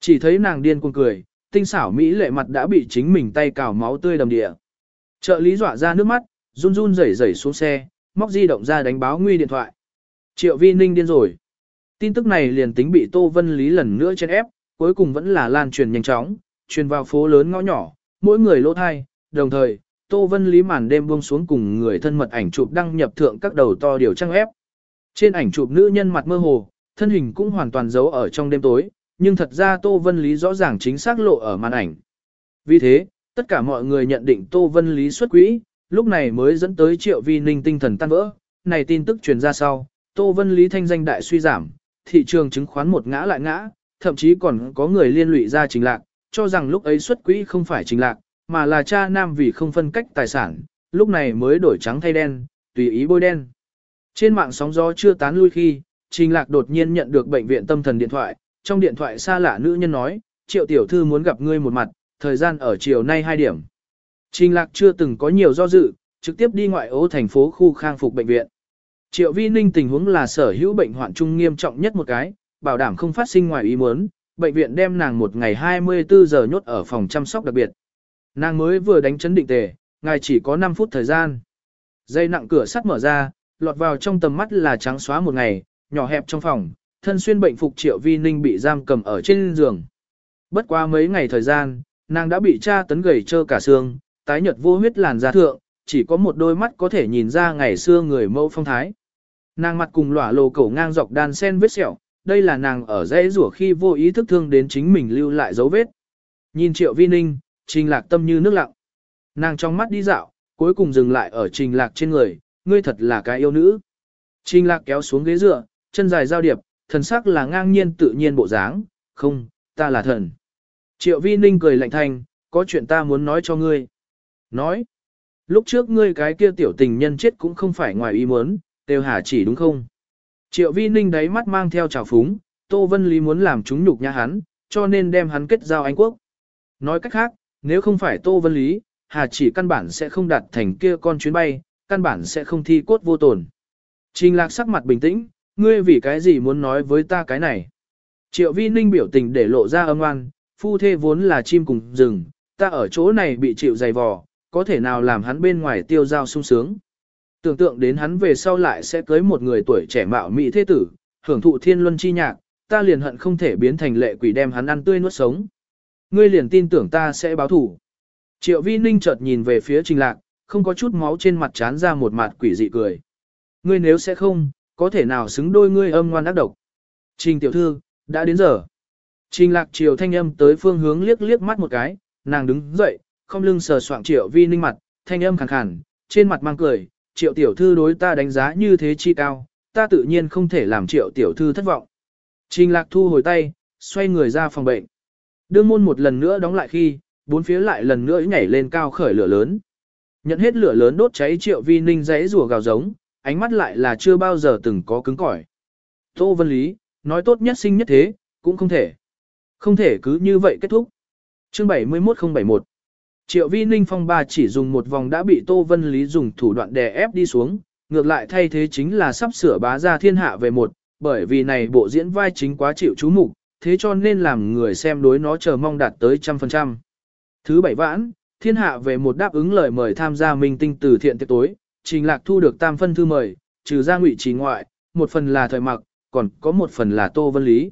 Chỉ thấy nàng điên cuồng cười, tinh xảo mỹ lệ mặt đã bị chính mình tay cào máu tươi đầm địa. Trợ lý dọa ra nước mắt, run run rẩy rẩy xuống xe, móc di động ra đánh báo nguy điện thoại. Triệu vi ninh điên rồi. Tin tức này liền tính bị Tô Vân Lý lần nữa chen ép, cuối cùng vẫn là lan truyền nhanh chóng, truyền vào phố lớn ngõ nhỏ, mỗi người lỗ thai, đồng thời, Tô Vân Lý màn đêm buông xuống cùng người thân mật ảnh chụp đăng nhập thượng các đầu to điều trang ép. Trên ảnh chụp nữ nhân mặt mơ hồ, thân hình cũng hoàn toàn giấu ở trong đêm tối, nhưng thật ra Tô Vân Lý rõ ràng chính xác lộ ở màn ảnh. Vì thế, tất cả mọi người nhận định Tô Vân Lý xuất quỹ, lúc này mới dẫn tới Triệu Vi Ninh tinh thần tan vỡ. Này tin tức truyền ra sau, Tô Vân Lý thanh danh đại suy giảm, thị trường chứng khoán một ngã lại ngã, thậm chí còn có người liên lụy ra trình lạc, cho rằng lúc ấy xuất quỹ không phải trình lạc, mà là cha nam vì không phân cách tài sản, lúc này mới đổi trắng thay đen, tùy ý bôi đen. Trên mạng sóng gió chưa tán lui khi, Trình Lạc đột nhiên nhận được bệnh viện tâm thần điện thoại, trong điện thoại xa lạ nữ nhân nói, triệu tiểu thư muốn gặp ngươi một mặt, thời gian ở chiều nay 2 điểm. Trình Lạc chưa từng có nhiều do dự, trực tiếp đi ngoại ô thành phố khu khang phục bệnh viện. Triệu Vi Ninh tình huống là sở hữu bệnh hoạn trung nghiêm trọng nhất một cái, bảo đảm không phát sinh ngoài ý muốn, bệnh viện đem nàng một ngày 24 giờ nhốt ở phòng chăm sóc đặc biệt. Nàng mới vừa đánh chấn định tề, ngài chỉ có 5 phút thời gian. Dây nặng cửa sắt mở ra, lọt vào trong tầm mắt là trắng xóa một ngày, nhỏ hẹp trong phòng, thân xuyên bệnh phục triệu vi ninh bị giam cầm ở trên giường. Bất qua mấy ngày thời gian, nàng đã bị tra tấn gầy trơ cả xương, tái nhợt vô huyết làn da thượng, chỉ có một đôi mắt có thể nhìn ra ngày xưa người mẫu phong thái. Nàng mặt cùng lỏa lồ cổ ngang dọc đan sen vết sẹo, đây là nàng ở dãy rủa khi vô ý thức thương đến chính mình lưu lại dấu vết. Nhìn triệu vi ninh, trình lạc tâm như nước lặng. Nàng trong mắt đi dạo, cuối cùng dừng lại ở trình lạc trên người, ngươi thật là cái yêu nữ. Trình lạc kéo xuống ghế dựa, chân dài giao điệp, thần sắc là ngang nhiên tự nhiên bộ dáng, không, ta là thần. Triệu vi ninh cười lạnh thanh, có chuyện ta muốn nói cho ngươi. Nói, lúc trước ngươi cái kia tiểu tình nhân chết cũng không phải ngoài ý muốn, đều hả chỉ đúng không? Triệu vi ninh đáy mắt mang theo trào phúng, Tô Vân Lý muốn làm chúng nhục nhã hắn, cho nên đem hắn kết giao Anh Quốc. Nói cách khác, nếu không phải Tô Vân Lý, Hà chỉ căn bản sẽ không đạt thành kia con chuyến bay, căn bản sẽ không thi cốt vô tổn. Trình lạc sắc mặt bình tĩnh, ngươi vì cái gì muốn nói với ta cái này? Triệu vi ninh biểu tình để lộ ra âm oan, phu thê vốn là chim cùng rừng, ta ở chỗ này bị chịu dày vò, có thể nào làm hắn bên ngoài tiêu giao sung sướng. Tưởng tượng đến hắn về sau lại sẽ cưới một người tuổi trẻ mạo mỹ thế tử, hưởng thụ thiên luân chi nhạc, ta liền hận không thể biến thành lệ quỷ đem hắn ăn tươi nuốt sống. Ngươi liền tin tưởng ta sẽ báo thủ. Triệu vi ninh chợt nhìn về phía trình lạc, không có chút máu trên mặt chán ra một mặt quỷ dị cười. Ngươi nếu sẽ không, có thể nào xứng đôi ngươi âm ngoan ác độc. Trình tiểu thư, đã đến giờ. Trình lạc triều thanh âm tới phương hướng liếc liếc mắt một cái, nàng đứng dậy, không lưng sờ soạng triệu vi ninh mặt, thanh âm khàn khàn, trên mặt mang cười, triệu tiểu thư đối ta đánh giá như thế chi cao, ta tự nhiên không thể làm triệu tiểu thư thất vọng. Trình lạc thu hồi tay, xoay người ra phòng bệnh. Đương môn một lần nữa đóng lại khi, bốn phía lại lần nữa nhảy lên cao khởi lửa lớn. Nhận hết lửa lớn đốt cháy triệu vi ninh giấy rùa gào giống, ánh mắt lại là chưa bao giờ từng có cứng cỏi. Tô Vân Lý, nói tốt nhất sinh nhất thế, cũng không thể. Không thể cứ như vậy kết thúc. Chương 71071 Triệu vi ninh phong ba chỉ dùng một vòng đã bị Tô Vân Lý dùng thủ đoạn đè ép đi xuống, ngược lại thay thế chính là sắp sửa bá ra thiên hạ về một, bởi vì này bộ diễn vai chính quá chịu chú mục, thế cho nên làm người xem đối nó chờ mong đạt tới trăm phần trăm. Thứ bảy vãn, thiên hạ về một đáp ứng lời mời tham gia minh tinh từ thiện tiệc tối, trình lạc thu được tam phân thư mời, trừ ra ngụy trí ngoại, một phần là thời mặc, còn có một phần là tô vân lý.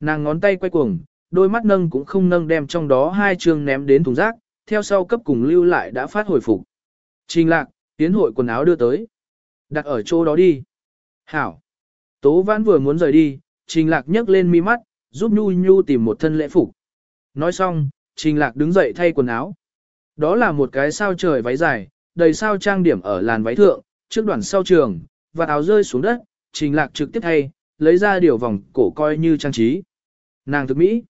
Nàng ngón tay quay cuồng, đôi mắt nâng cũng không nâng đem trong đó hai chương ném đến thùng rác, theo sau cấp cùng lưu lại đã phát hồi phục. Trình lạc, tiến hội quần áo đưa tới. Đặt ở chỗ đó đi. Hảo. Tố vãn vừa muốn rời đi, trình lạc nhấc lên mi mắt, giúp Nhu Nhu tìm một thân lễ phục. Nói xong, trình lạc đứng dậy thay quần áo. Đó là một cái sao trời váy dài, đầy sao trang điểm ở làn váy thượng, trước đoạn sau trường, và áo rơi xuống đất, trình lạc trực tiếp thay, lấy ra điều vòng cổ coi như trang trí. Nàng thực Mỹ.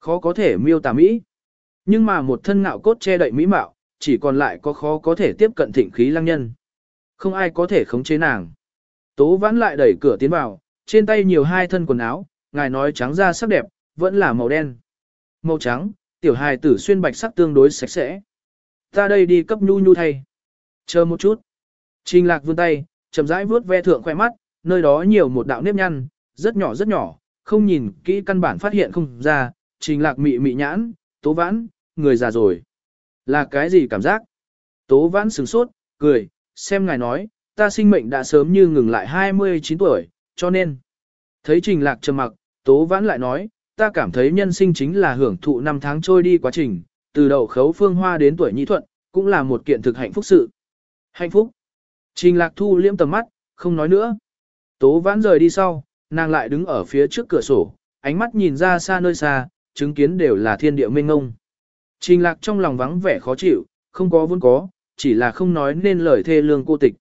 Khó có thể miêu tả Mỹ. Nhưng mà một thân ngạo cốt che đậy Mỹ mạo, chỉ còn lại có khó có thể tiếp cận thịnh khí lăng nhân. Không ai có thể khống chế nàng. Tố vãn lại đẩy cửa tiến vào, trên tay nhiều hai thân quần áo, ngài nói trắng da sắc đẹp, vẫn là màu đen. Màu trắng, tiểu hài tử xuyên bạch sắc tương đối sạch sẽ. Ta đây đi cấp nhu nhu thay. Chờ một chút. Trình lạc vươn tay, chậm rãi vuốt ve thượng khoe mắt, nơi đó nhiều một đạo nếp nhăn, rất nhỏ rất nhỏ, không nhìn kỹ căn bản phát hiện không ra, trình lạc mị mị nhãn, tố vãn, người già rồi. Là cái gì cảm giác? Tố vãn sửng sốt, cười, xem ngài nói, ta sinh mệnh đã sớm như ngừng lại 29 tuổi, cho nên. Thấy trình lạc trầm mặc, tố vãn lại nói, ta cảm thấy nhân sinh chính là hưởng thụ năm tháng trôi đi quá trình, từ đầu khấu phương hoa đến tuổi nhị thuận, cũng là một kiện thực hạnh phúc sự. Hạnh phúc. Trình lạc thu liễm tầm mắt, không nói nữa. Tố vãn rời đi sau, nàng lại đứng ở phía trước cửa sổ, ánh mắt nhìn ra xa nơi xa, chứng kiến đều là thiên địa mênh ngông. Trình lạc trong lòng vắng vẻ khó chịu, không có vốn có, chỉ là không nói nên lời thê lương cô tịch.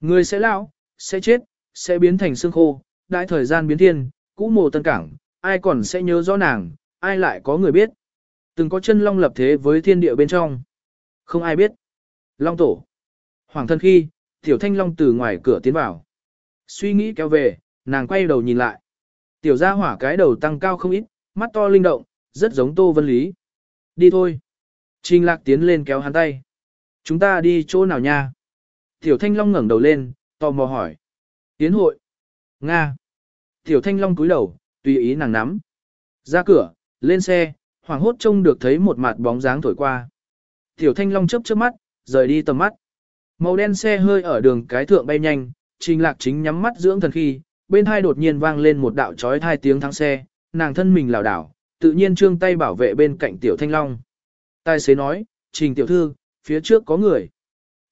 Người sẽ lão, sẽ chết, sẽ biến thành xương khô, đại thời gian biến thiên, cũ mồ tân cảng, ai còn sẽ nhớ rõ nàng, ai lại có người biết. Từng có chân long lập thế với thiên địa bên trong. Không ai biết. Long tổ. Hoàng thân khi, tiểu thanh long từ ngoài cửa tiến vào. Suy nghĩ kéo về, nàng quay đầu nhìn lại. Tiểu gia hỏa cái đầu tăng cao không ít, mắt to linh động, rất giống tô vân lý. Đi thôi. Trình lạc tiến lên kéo hắn tay. Chúng ta đi chỗ nào nha? Tiểu thanh long ngẩng đầu lên, tò mò hỏi. Tiến hội. Nga. Tiểu thanh long cúi đầu, tùy ý nàng nắm. Ra cửa, lên xe, hoàng hốt trông được thấy một mặt bóng dáng thổi qua. Tiểu thanh long chớp chớp mắt, rời đi tầm mắt. Màu đen xe hơi ở đường cái thượng bay nhanh, trình lạc chính nhắm mắt dưỡng thần khi, bên hai đột nhiên vang lên một đạo chói hai tiếng thắng xe, nàng thân mình lảo đảo, tự nhiên trương tay bảo vệ bên cạnh tiểu thanh long. Tài xế nói, trình tiểu thư, phía trước có người.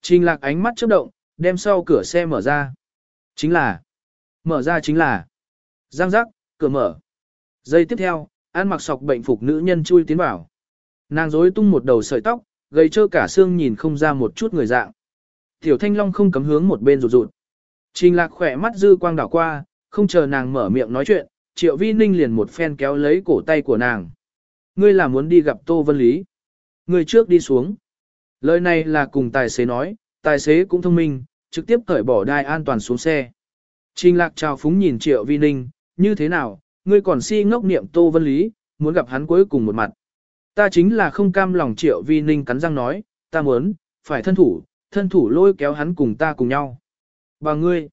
Trình lạc ánh mắt chớp động, đem sau cửa xe mở ra. Chính là, mở ra chính là, giang giác, cửa mở. Giây tiếp theo, ăn mặc sọc bệnh phục nữ nhân chui tiến vào. Nàng rối tung một đầu sợi tóc, gầy trơ cả xương nhìn không ra một chút người dạng. Tiểu thanh long không cấm hướng một bên rụt rụt. Trình lạc khỏe mắt dư quang đảo qua, không chờ nàng mở miệng nói chuyện, triệu vi ninh liền một phen kéo lấy cổ tay của nàng. Ngươi là muốn đi gặp Tô Vân Lý. Ngươi trước đi xuống. Lời này là cùng tài xế nói, tài xế cũng thông minh, trực tiếp cởi bỏ đai an toàn xuống xe. Trình lạc chào phúng nhìn triệu vi ninh, như thế nào, ngươi còn si ngốc niệm Tô Vân Lý, muốn gặp hắn cuối cùng một mặt. Ta chính là không cam lòng triệu vi ninh cắn răng nói, ta muốn, phải thân thủ, thân thủ lôi kéo hắn cùng ta cùng nhau. Bà ngươi,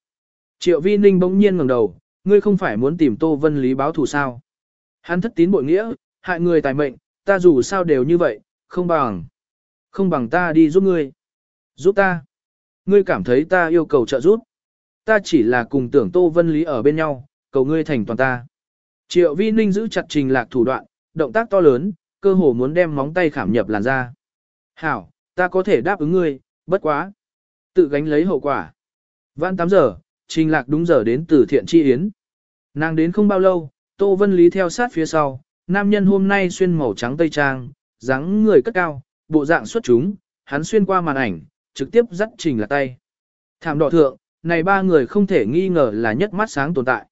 triệu vi ninh bỗng nhiên ngẩng đầu, ngươi không phải muốn tìm Tô Vân Lý báo thù sao. Hắn thất tín bội nghĩa, hại người tài mệnh, ta dù sao đều như vậy, không bằng. Không bằng ta đi giúp ngươi. Giúp ta. Ngươi cảm thấy ta yêu cầu trợ giúp. Ta chỉ là cùng tưởng Tô Vân Lý ở bên nhau, cầu ngươi thành toàn ta. Triệu vi ninh giữ chặt trình lạc thủ đoạn, động tác to lớn, cơ hồ muốn đem móng tay khảm nhập làn da. Hảo, ta có thể đáp ứng ngươi, bất quá. Tự gánh lấy hậu quả. Vãn 8 giờ, Trình Lạc đúng giờ đến từ thiện chi yến. Nàng đến không bao lâu, Tô Vân Lý theo sát phía sau, nam nhân hôm nay xuyên màu trắng tây trang, dáng người cất cao, bộ dạng xuất chúng, hắn xuyên qua màn ảnh, trực tiếp dắt Trình Lạc tay. Thảm đỏ thượng, này ba người không thể nghi ngờ là nhất mắt sáng tồn tại.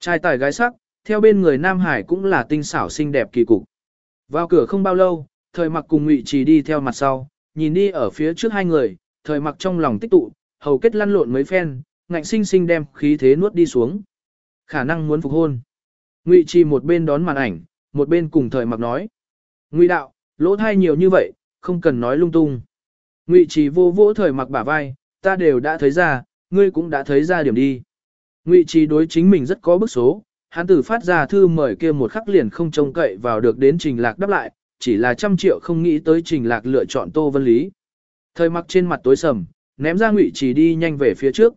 Trai tài gái sắc, theo bên người Nam Hải cũng là tinh xảo xinh đẹp kỳ cục. Vào cửa không bao lâu, thời mặc cùng ngụy trì đi theo mặt sau, nhìn đi ở phía trước hai người, thời mặc trong lòng tích tụ, hầu kết lăn lộn mấy phen, ngạnh sinh sinh đem khí thế nuốt đi xuống. Khả năng muốn phục hôn. Ngụy trì một bên đón màn ảnh, một bên cùng thời mặc nói. Ngụy đạo, lỗ thai nhiều như vậy, không cần nói lung tung. Ngụy trì vô vỗ thời mặc bả vai, ta đều đã thấy ra, ngươi cũng đã thấy ra điểm đi. Ngụy trì đối chính mình rất có bức số, hắn tử phát ra thư mời kia một khắc liền không trông cậy vào được đến trình lạc đáp lại, chỉ là trăm triệu không nghĩ tới trình lạc lựa chọn Tô Vân Lý. Thời mặc trên mặt tối sầm, ném ra ngụy chỉ đi nhanh về phía trước.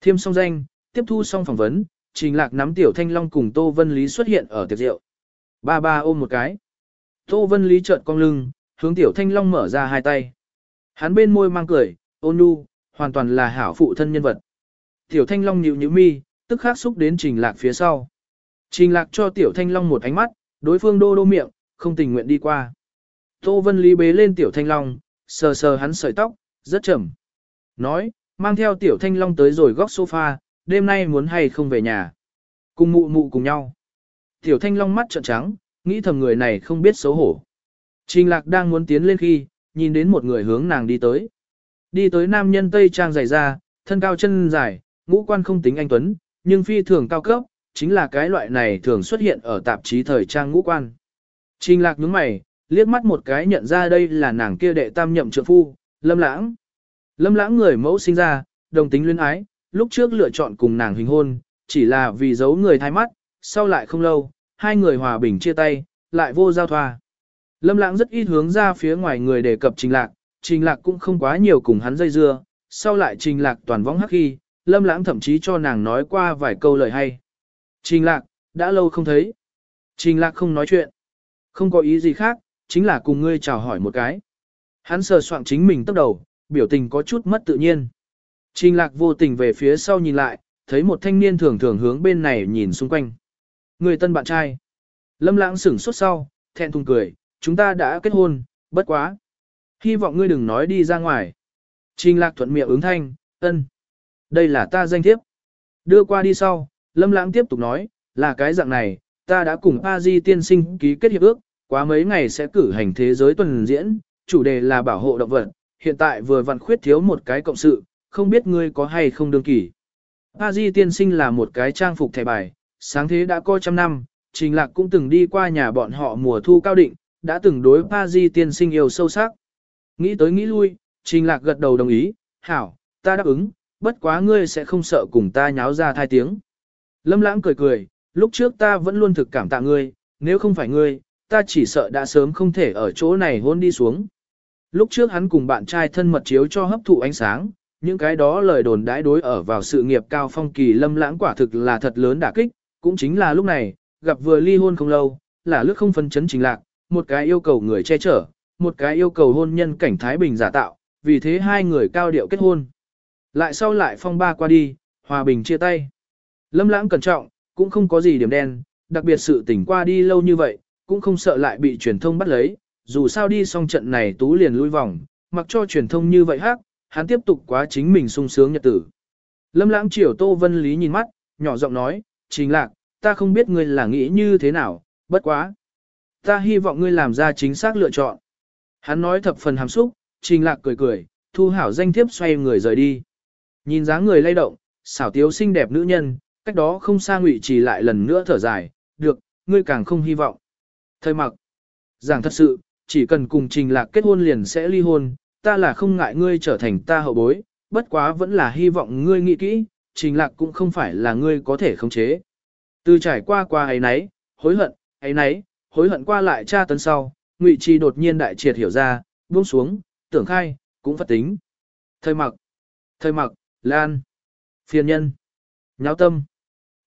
Thiêm xong danh, tiếp thu xong phỏng vấn, trình lạc nắm tiểu thanh long cùng Tô Vân Lý xuất hiện ở tiệc rượu. Ba ba ôm một cái. Tô Vân Lý trợn cong lưng, hướng tiểu thanh long mở ra hai tay. Hắn bên môi mang cười, ôn nhu, hoàn toàn là hảo phụ thân nhân vật. Tiểu thanh long nhịu nhịu mi, tức khắc xúc đến trình lạc phía sau. Trình lạc cho tiểu thanh long một ánh mắt, đối phương đô đô miệng, không tình nguyện đi qua. Tô Vân Lý bế lên tiểu thanh long, sờ sờ hắn sợi tóc, rất chậm. Nói, mang theo tiểu thanh long tới rồi góc sofa, đêm nay muốn hay không về nhà. Cùng mụ mụ cùng nhau. Tiểu thanh long mắt trợn trắng, nghĩ thầm người này không biết xấu hổ. Trình lạc đang muốn tiến lên khi, nhìn đến một người hướng nàng đi tới. Đi tới nam nhân Tây Trang dày ra, thân cao chân dài, ngũ quan không tính anh Tuấn, nhưng phi thường cao cấp, chính là cái loại này thường xuất hiện ở tạp chí thời trang ngũ quan. Trình lạc nhướng mày, liếc mắt một cái nhận ra đây là nàng kia đệ tam nhậm trượng phu, lâm lãng. Lâm lãng người mẫu sinh ra, đồng tính luyến ái, lúc trước lựa chọn cùng nàng hình hôn, chỉ là vì giấu người thay mắt, sau lại không lâu, hai người hòa bình chia tay, lại vô giao thoa. Lâm lãng rất ít hướng ra phía ngoài người đề cập trình lạc, trình lạc cũng không quá nhiều cùng hắn dây dưa, sau lại trình lạc toàn vong hắc khi, lâm lãng thậm chí cho nàng nói qua vài câu lời hay. Trình lạc, đã lâu không thấy. Trình lạc không nói chuyện. Không có ý gì khác, chính là cùng ngươi chào hỏi một cái. Hắn sờ soạn chính mình tốc đầu, biểu tình có chút mất tự nhiên. Trình lạc vô tình về phía sau nhìn lại, thấy một thanh niên thường thường hướng bên này nhìn xung quanh. Người tân bạn trai. Lâm lãng sửng sốt sau, thẹn thùng cười, chúng ta đã kết hôn, bất quá. Hy vọng ngươi đừng nói đi ra ngoài. Trình lạc thuận miệng ứng thanh, ân. Đây là ta danh thiếp. Đưa qua đi sau, Lâm lãng tiếp tục nói, là cái dạng này, ta đã cùng A Di tiên sinh ký kết hiệp ước, quá mấy ngày sẽ cử hành thế giới tuần diễn, chủ đề là bảo hộ động vật, hiện tại vừa vặn khuyết thiếu một cái cộng sự, không biết ngươi có hay không đương kỳ. A Di tiên sinh là một cái trang phục thẻ bài, sáng thế đã coi trăm năm, Trình Lạc cũng từng đi qua nhà bọn họ mùa thu cao định, đã từng đối A Di tiên sinh yêu sâu sắc. Nghĩ tới nghĩ lui, Trình Lạc gật đầu đồng ý, hảo, ta đáp ứng, bất quá ngươi sẽ không sợ cùng ta nháo ra thai tiếng. Lâm lãng cười cười, lúc trước ta vẫn luôn thực cảm tạ ngươi, nếu không phải ngươi, ta chỉ sợ đã sớm không thể ở chỗ này hôn đi xuống. Lúc trước hắn cùng bạn trai thân mật chiếu cho hấp thụ ánh sáng, những cái đó lời đồn đãi đối ở vào sự nghiệp cao phong kỳ lâm lãng quả thực là thật lớn đả kích, cũng chính là lúc này, gặp vừa ly hôn không lâu, là lúc không phân chấn chính lạc, một cái yêu cầu người che chở, một cái yêu cầu hôn nhân cảnh Thái Bình giả tạo, vì thế hai người cao điệu kết hôn. Lại sau lại phong ba qua đi, hòa bình chia tay. Lâm lãng cẩn trọng, cũng không có gì điểm đen, đặc biệt sự tỉnh qua đi lâu như vậy, cũng không sợ lại bị truyền thông bắt lấy, dù sao đi xong trận này tú liền lui vòng, mặc cho truyền thông như vậy hát, hắn tiếp tục quá chính mình sung sướng nhật tử. Lâm lãng chiều Tô Vân Lý nhìn mắt, nhỏ giọng nói, trình lạc, ta không biết ngươi là nghĩ như thế nào, bất quá. Ta hy vọng ngươi làm ra chính xác lựa chọn. Hắn nói thập phần hàm xúc, trình lạc cười cười, thu hảo danh thiếp xoay người rời đi. Nhìn dáng người lay động, xảo tiếu xinh đẹp nữ nhân, cách đó không xa ngụy trì lại lần nữa thở dài, được, ngươi càng không hy vọng. Thời mặc, giảng thật sự, chỉ cần cùng trình lạc kết hôn liền sẽ ly hôn, ta là không ngại ngươi trở thành ta hậu bối, bất quá vẫn là hy vọng ngươi nghĩ kỹ, trình lạc cũng không phải là ngươi có thể khống chế. Từ trải qua qua ấy nấy, hối hận, ấy nấy, hối hận qua lại tra tấn sau, ngụy trì đột nhiên đại triệt hiểu ra, buông xuống, tưởng khai, cũng phật tính. Thời mặc, thời mặc, lan, phiền nhân, nháo tâm.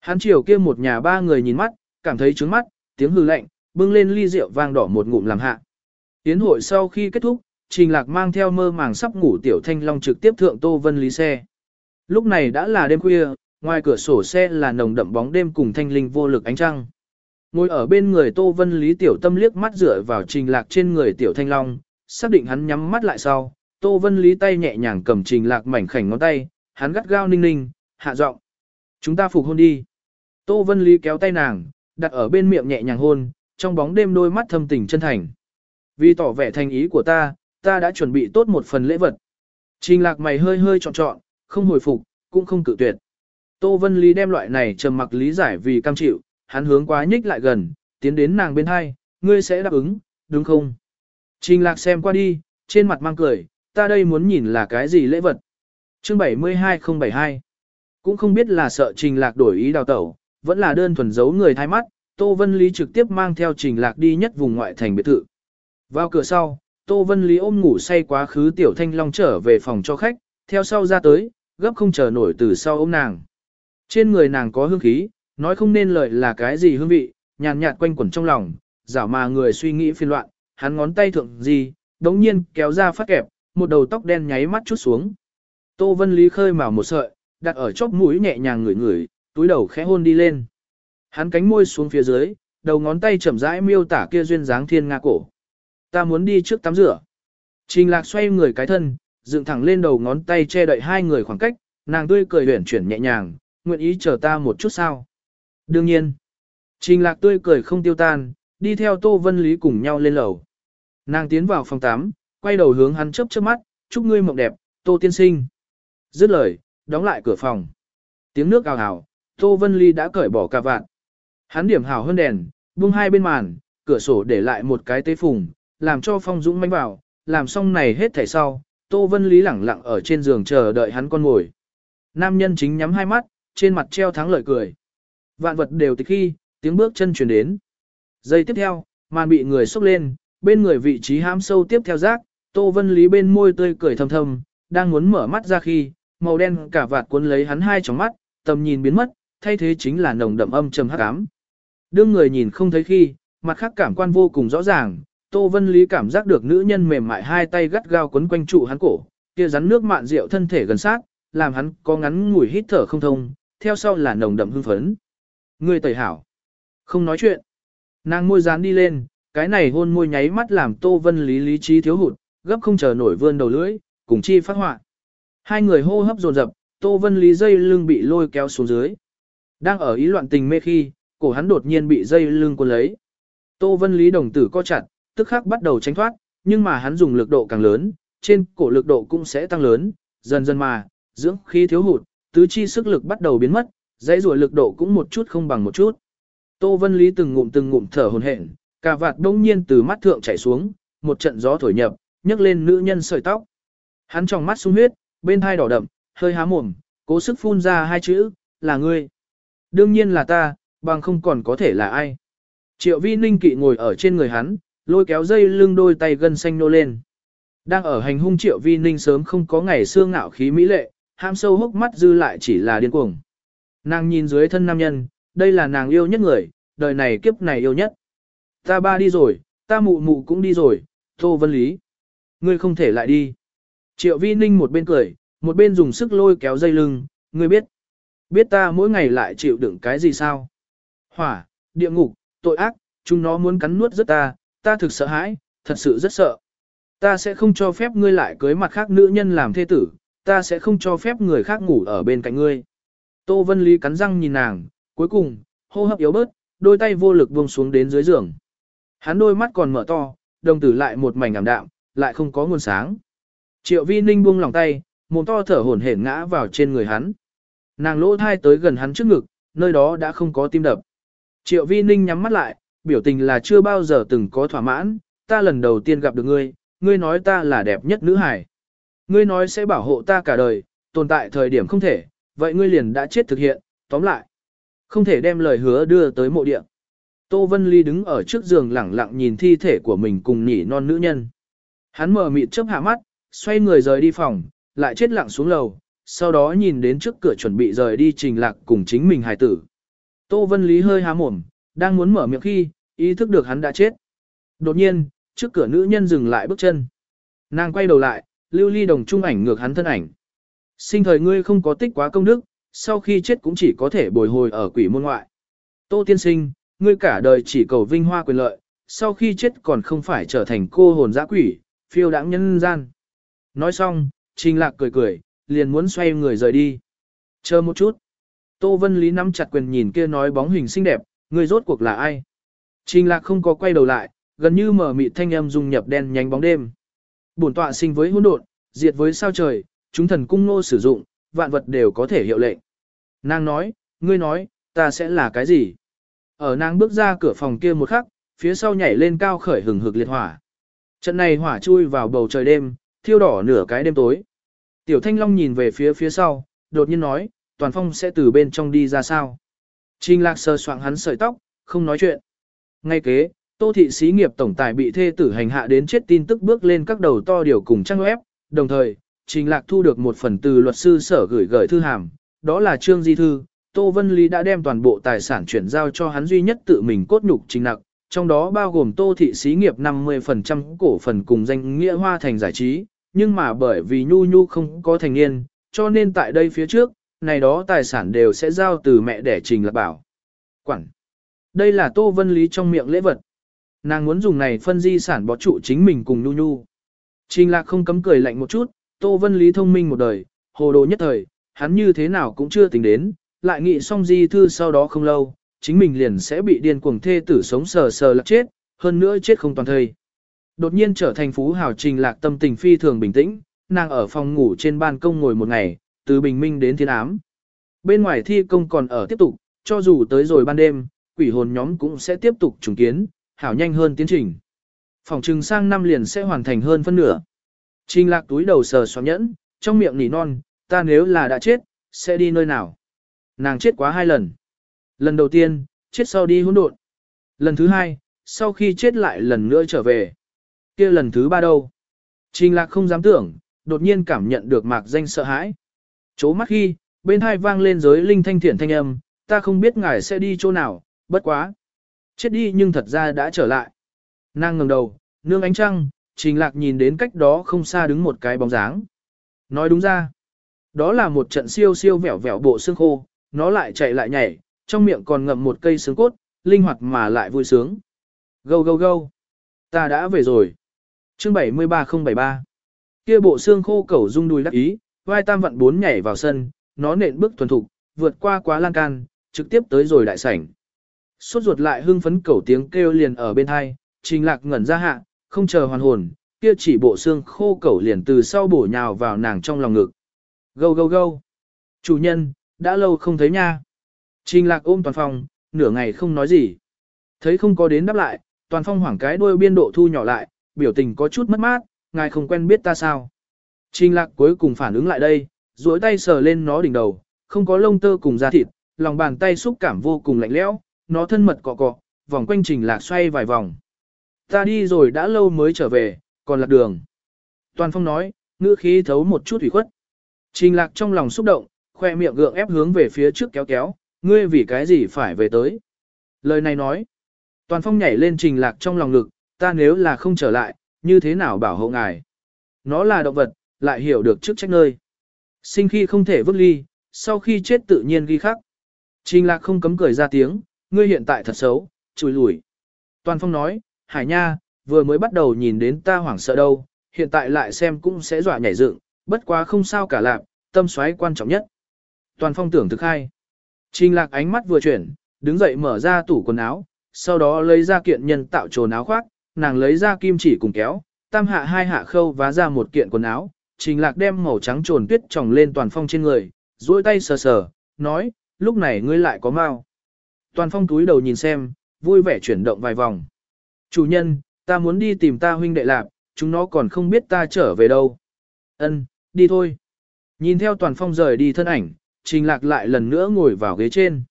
Hắn chiều kia một nhà ba người nhìn mắt, cảm thấy trướng mắt, tiếng hư lạnh, bưng lên ly rượu vang đỏ một ngụm làm hạ. Tiến hội sau khi kết thúc, Trình Lạc mang theo mơ màng sắp ngủ Tiểu Thanh Long trực tiếp thượng Tô Vân Lý xe. Lúc này đã là đêm khuya, ngoài cửa sổ xe là nồng đậm bóng đêm cùng thanh linh vô lực ánh trăng. Ngồi ở bên người Tô Vân Lý Tiểu Tâm liếc mắt dựa vào Trình Lạc trên người Tiểu Thanh Long, xác định hắn nhắm mắt lại sau. Tô Vân Lý tay nhẹ nhàng cầm Trình Lạc mảnh khảnh ngón tay, hắn gắt gao ninh ninh, hạ giọng. Chúng ta phục hôn đi. Tô Vân Lý kéo tay nàng, đặt ở bên miệng nhẹ nhàng hôn, trong bóng đêm đôi mắt thâm tình chân thành. Vì tỏ vẻ thành ý của ta, ta đã chuẩn bị tốt một phần lễ vật. Trình lạc mày hơi hơi trọn trọn, không hồi phục, cũng không cự tuyệt. Tô Vân Lý đem loại này trầm mặc lý giải vì cam chịu, hắn hướng quá nhích lại gần, tiến đến nàng bên hai, ngươi sẽ đáp ứng, đúng không? Trình lạc xem qua đi, trên mặt mang cười, ta đây muốn nhìn là cái gì lễ vật. Chương 72072 Cũng không biết là sợ trình lạc đổi ý đào tẩu, vẫn là đơn thuần giấu người thay mắt, Tô Vân Lý trực tiếp mang theo trình lạc đi nhất vùng ngoại thành biệt thự. Vào cửa sau, Tô Vân Lý ôm ngủ say quá khứ Tiểu Thanh Long trở về phòng cho khách, theo sau ra tới, gấp không chờ nổi từ sau ôm nàng. Trên người nàng có hương khí, nói không nên lời là cái gì hương vị, nhàn nhạt quanh quẩn trong lòng, giả mà người suy nghĩ phiền loạn, hắn ngón tay thượng gì, đống nhiên kéo ra phát kẹp, một đầu tóc đen nháy mắt chút xuống. Tô Vân Lý khơi mào một sợi, đặt ở chóp mũi nhẹ nhàng ngửi ngửi, túi đầu khẽ hôn đi lên. Hắn cánh môi xuống phía dưới, đầu ngón tay chậm rãi miêu tả kia duyên dáng thiên nga cổ. Ta muốn đi trước tắm rửa. Trình lạc xoay người cái thân, dựng thẳng lên đầu ngón tay che đậy hai người khoảng cách, nàng tươi cười huyển chuyển nhẹ nhàng, nguyện ý chờ ta một chút sao. Đương nhiên, trình lạc tươi cười không tiêu tan, đi theo Tô Vân Lý cùng nhau lên lầu. Nàng tiến vào phòng tắm, quay đầu hướng hắn chớp chớp mắt, chúc ngươi mộng đẹp, Tô tiên sinh. Dứt lời, đóng lại cửa phòng. Tiếng nước ào ào, Tô Vân Ly đã cởi bỏ cả vạn. Hắn điểm hào hơn đèn, buông hai bên màn, cửa sổ để lại một cái tế phùng, làm cho Phong Dũng manh vào, làm xong này hết thảy sau, Tô Vân Lý lẳng lặng ở trên giường chờ đợi hắn con ngồi. Nam nhân chính nhắm hai mắt, trên mặt treo thắng lợi cười. Vạn vật đều tịch khi, tiếng bước chân chuyển đến. Giây tiếp theo, màn bị người xúc lên, bên người vị trí hãm sâu tiếp theo rác, Tô Vân Lý bên môi tươi cười thầm thầm, đang muốn mở mắt ra khi, màu đen cả vạt cuốn lấy hắn hai tròng mắt, tầm nhìn biến mất, thay thế chính là nồng đậm âm trầm hắc ám. Đương người nhìn không thấy khi, mặt khác cảm quan vô cùng rõ ràng, Tô Vân Lý cảm giác được nữ nhân mềm mại hai tay gắt gao quấn quanh trụ hắn cổ, kia rắn nước mạn rượu thân thể gần sát, làm hắn có ngắn ngủi hít thở không thông, theo sau là nồng đậm hưng phấn. Người tẩy hảo. Không nói chuyện. Nàng môi dán đi lên, cái này hôn môi nháy mắt làm Tô Vân Lý lý trí thiếu hụt, gấp không chờ nổi vươn đầu lưỡi, cùng chi phát họa. Hai người hô hấp dồn dập, Tô Vân Lý dây lưng bị lôi kéo xuống dưới. Đang ở ý loạn tình mê khi, cổ hắn đột nhiên bị dây lưng cuốn lấy. Tô Vân Lý đồng tử co chặt, tức khắc bắt đầu tránh thoát, nhưng mà hắn dùng lực độ càng lớn, trên cổ lực độ cũng sẽ tăng lớn, dần dần mà, dưỡng khí thiếu hụt, tứ chi sức lực bắt đầu biến mất, dãy rùa lực độ cũng một chút không bằng một chút. Tô Vân Lý từng ngụm từng ngụm thở hổn hển, cả vạt đông nhiên từ mắt thượng chảy xuống, một trận gió thổi nhập, nhấc lên nữ nhân sợi tóc. Hắn trong mắt sung huyết, bên hai đỏ đậm, hơi há mồm, cố sức phun ra hai chữ, là ngươi. Đương nhiên là ta, bằng không còn có thể là ai. Triệu vi ninh kỵ ngồi ở trên người hắn, lôi kéo dây lưng đôi tay gân xanh nô lên. Đang ở hành hung triệu vi ninh sớm không có ngày xương ngạo khí mỹ lệ, ham sâu hốc mắt dư lại chỉ là điên cuồng. Nàng nhìn dưới thân nam nhân, đây là nàng yêu nhất người, đời này kiếp này yêu nhất. Ta ba đi rồi, ta mụ mụ cũng đi rồi, Tô Vân Lý. Ngươi không thể lại đi. Triệu vi ninh một bên cười, một bên dùng sức lôi kéo dây lưng, ngươi biết. Biết ta mỗi ngày lại chịu đựng cái gì sao? Hỏa, địa ngục, tội ác, chúng nó muốn cắn nuốt rất ta, ta thực sợ hãi, thật sự rất sợ. Ta sẽ không cho phép ngươi lại cưới mặt khác nữ nhân làm thê tử, ta sẽ không cho phép người khác ngủ ở bên cạnh ngươi. Tô Vân Lý cắn răng nhìn nàng, cuối cùng, hô hấp yếu bớt, đôi tay vô lực buông xuống đến dưới giường. Hắn đôi mắt còn mở to, đồng tử lại một mảnh ảm đạm, lại không có nguồn sáng. Triệu vi ninh buông lòng tay, mồm to thở hổn hển ngã vào trên người hắn. Nàng lỗ thai tới gần hắn trước ngực, nơi đó đã không có tim đập. Triệu vi ninh nhắm mắt lại, biểu tình là chưa bao giờ từng có thỏa mãn, ta lần đầu tiên gặp được ngươi, ngươi nói ta là đẹp nhất nữ hải. Ngươi nói sẽ bảo hộ ta cả đời, tồn tại thời điểm không thể, vậy ngươi liền đã chết thực hiện, tóm lại. Không thể đem lời hứa đưa tới mộ địa. Tô Vân Ly đứng ở trước giường lẳng lặng nhìn thi thể của mình cùng nhỉ non nữ nhân. Hắn mở mịt chớp hạ mắt, xoay người rời đi phòng, lại chết lặng xuống lầu, sau đó nhìn đến trước cửa chuẩn bị rời đi trình lạc cùng chính mình hài tử. Tô Vân Lý hơi há mồm, đang muốn mở miệng khi, ý thức được hắn đã chết. Đột nhiên, trước cửa nữ nhân dừng lại bước chân. Nàng quay đầu lại, lưu ly đồng trung ảnh ngược hắn thân ảnh. Sinh thời ngươi không có tích quá công đức, sau khi chết cũng chỉ có thể bồi hồi ở quỷ môn ngoại. Tô tiên sinh, ngươi cả đời chỉ cầu vinh hoa quyền lợi, sau khi chết còn không phải trở thành cô hồn dã quỷ, phiêu đãng nhân gian. Nói xong, Trình Lạc cười cười, liền muốn xoay người rời đi. Chờ một chút. Tô Vân Lý nắm chặt quyền nhìn kia nói bóng hình xinh đẹp, người rốt cuộc là ai? Trình Lạc không có quay đầu lại, gần như mở mịt thanh âm dung nhập đen nhánh bóng đêm. Bổn tọa sinh với hỗn độn, diệt với sao trời, chúng thần cung nô sử dụng, vạn vật đều có thể hiệu lệnh. Nàng nói, ngươi nói, ta sẽ là cái gì? Ở nàng bước ra cửa phòng kia một khắc, phía sau nhảy lên cao khởi hừng hực liệt hỏa. Trận này hỏa chui vào bầu trời đêm, thiêu đỏ nửa cái đêm tối. Tiểu Thanh Long nhìn về phía phía sau, đột nhiên nói, Toàn Phong sẽ từ bên trong đi ra sao? Trình Lạc sờ soạng hắn sợi tóc, không nói chuyện. Ngay kế, Tô thị xí nghiệp tổng tài bị thê tử hành hạ đến chết tin tức bước lên các đầu to điều cùng trang web, đồng thời, Trình Lạc thu được một phần từ luật sư sở gửi gửi thư hàm, đó là Trương Di Thư. Tô Vân Lý đã đem toàn bộ tài sản chuyển giao cho hắn duy nhất tự mình cốt nhục trình nặc, trong đó bao gồm Tô thị xí nghiệp 50% cổ phần cùng danh nghĩa hoa thành giải trí, nhưng mà bởi vì Nhu Nhu không có thành niên, cho nên tại đây phía trước, này đó tài sản đều sẽ giao từ mẹ đẻ Trình Lạc Bảo. Quản. Đây là Tô Vân Lý trong miệng lễ vật. Nàng muốn dùng này phân di sản bỏ trụ chính mình cùng Nhu Nhu. Trình Lạc không cấm cười lạnh một chút, Tô Vân Lý thông minh một đời, hồ đồ nhất thời, hắn như thế nào cũng chưa tính đến, lại nghĩ xong di thư sau đó không lâu, chính mình liền sẽ bị điên cuồng thê tử sống sờ sờ lạc chết, hơn nữa chết không toàn thây. Đột nhiên trở thành phú hào trình lạc tâm tình phi thường bình tĩnh, nàng ở phòng ngủ trên ban công ngồi một ngày, từ bình minh đến thiên ám. Bên ngoài thi công còn ở tiếp tục, cho dù tới rồi ban đêm, quỷ hồn nhóm cũng sẽ tiếp tục trùng kiến, hảo nhanh hơn tiến trình. Phòng trừng sang năm liền sẽ hoàn thành hơn phân nửa. Trình lạc túi đầu sờ xóa nhẫn, trong miệng nỉ non, ta nếu là đã chết, sẽ đi nơi nào? Nàng chết quá hai lần. Lần đầu tiên, chết sau đi hỗn độn. Lần thứ hai, sau khi chết lại lần nữa trở về kia lần thứ ba đâu? Trình lạc không dám tưởng, đột nhiên cảm nhận được mạc danh sợ hãi. Chố mắt khi, bên hai vang lên giới linh thanh thiện thanh âm, ta không biết ngài sẽ đi chỗ nào, bất quá. Chết đi nhưng thật ra đã trở lại. Nàng ngẩng đầu, nương ánh trăng, trình lạc nhìn đến cách đó không xa đứng một cái bóng dáng. Nói đúng ra, đó là một trận siêu siêu vẻo vẻo bộ xương khô, nó lại chạy lại nhảy, trong miệng còn ngậm một cây xương cốt, linh hoạt mà lại vui sướng. Gâu gâu gâu, ta đã về rồi. Chương 73073 Kia bộ xương khô cẩu rung đùi đắc ý, vai tam vận bốn nhảy vào sân, nó nện bước thuần thục, vượt qua quá lan can, trực tiếp tới rồi đại sảnh. Suốt ruột lại hưng phấn cẩu tiếng kêu liền ở bên hai, trình lạc ngẩn ra hạ, không chờ hoàn hồn, kia chỉ bộ xương khô cẩu liền từ sau bổ nhào vào nàng trong lòng ngực. Gâu gâu gâu. Chủ nhân, đã lâu không thấy nha. Trình lạc ôm toàn phòng, nửa ngày không nói gì. Thấy không có đến đáp lại, toàn phong hoảng cái đuôi biên độ thu nhỏ lại, biểu tình có chút mất mát, ngài không quen biết ta sao. Trình lạc cuối cùng phản ứng lại đây, duỗi tay sờ lên nó đỉnh đầu, không có lông tơ cùng da thịt, lòng bàn tay xúc cảm vô cùng lạnh lẽo, nó thân mật cọ cọ, vòng quanh trình lạc xoay vài vòng. Ta đi rồi đã lâu mới trở về, còn lạc đường. Toàn phong nói, ngữ khí thấu một chút ủy khuất. Trình lạc trong lòng xúc động, khoe miệng gượng ép hướng về phía trước kéo kéo, ngươi vì cái gì phải về tới. Lời này nói, toàn phong nhảy lên trình lạc trong lòng ngực, ta nếu là không trở lại, như thế nào bảo hộ ngài. Nó là động vật, lại hiểu được trước trách nơi. Sinh khi không thể vứt ly, sau khi chết tự nhiên ghi khắc. Trình lạc không cấm cười ra tiếng, ngươi hiện tại thật xấu, chùi lủi. Toàn phong nói, hải nha, vừa mới bắt đầu nhìn đến ta hoảng sợ đâu, hiện tại lại xem cũng sẽ dọa nhảy dựng, bất quá không sao cả lạc, tâm xoáy quan trọng nhất. Toàn phong tưởng thực hai. Trình lạc ánh mắt vừa chuyển, đứng dậy mở ra tủ quần áo, sau đó lấy ra kiện nhân tạo trồn áo khoác, nàng lấy ra kim chỉ cùng kéo, tam hạ hai hạ khâu vá ra một kiện quần áo, trình lạc đem màu trắng trồn tuyết tròng lên toàn phong trên người, duỗi tay sờ sờ, nói, lúc này ngươi lại có mau. Toàn phong túi đầu nhìn xem, vui vẻ chuyển động vài vòng. Chủ nhân, ta muốn đi tìm ta huynh đệ lạp, chúng nó còn không biết ta trở về đâu. Ân, đi thôi. Nhìn theo toàn phong rời đi thân ảnh, trình lạc lại lần nữa ngồi vào ghế trên.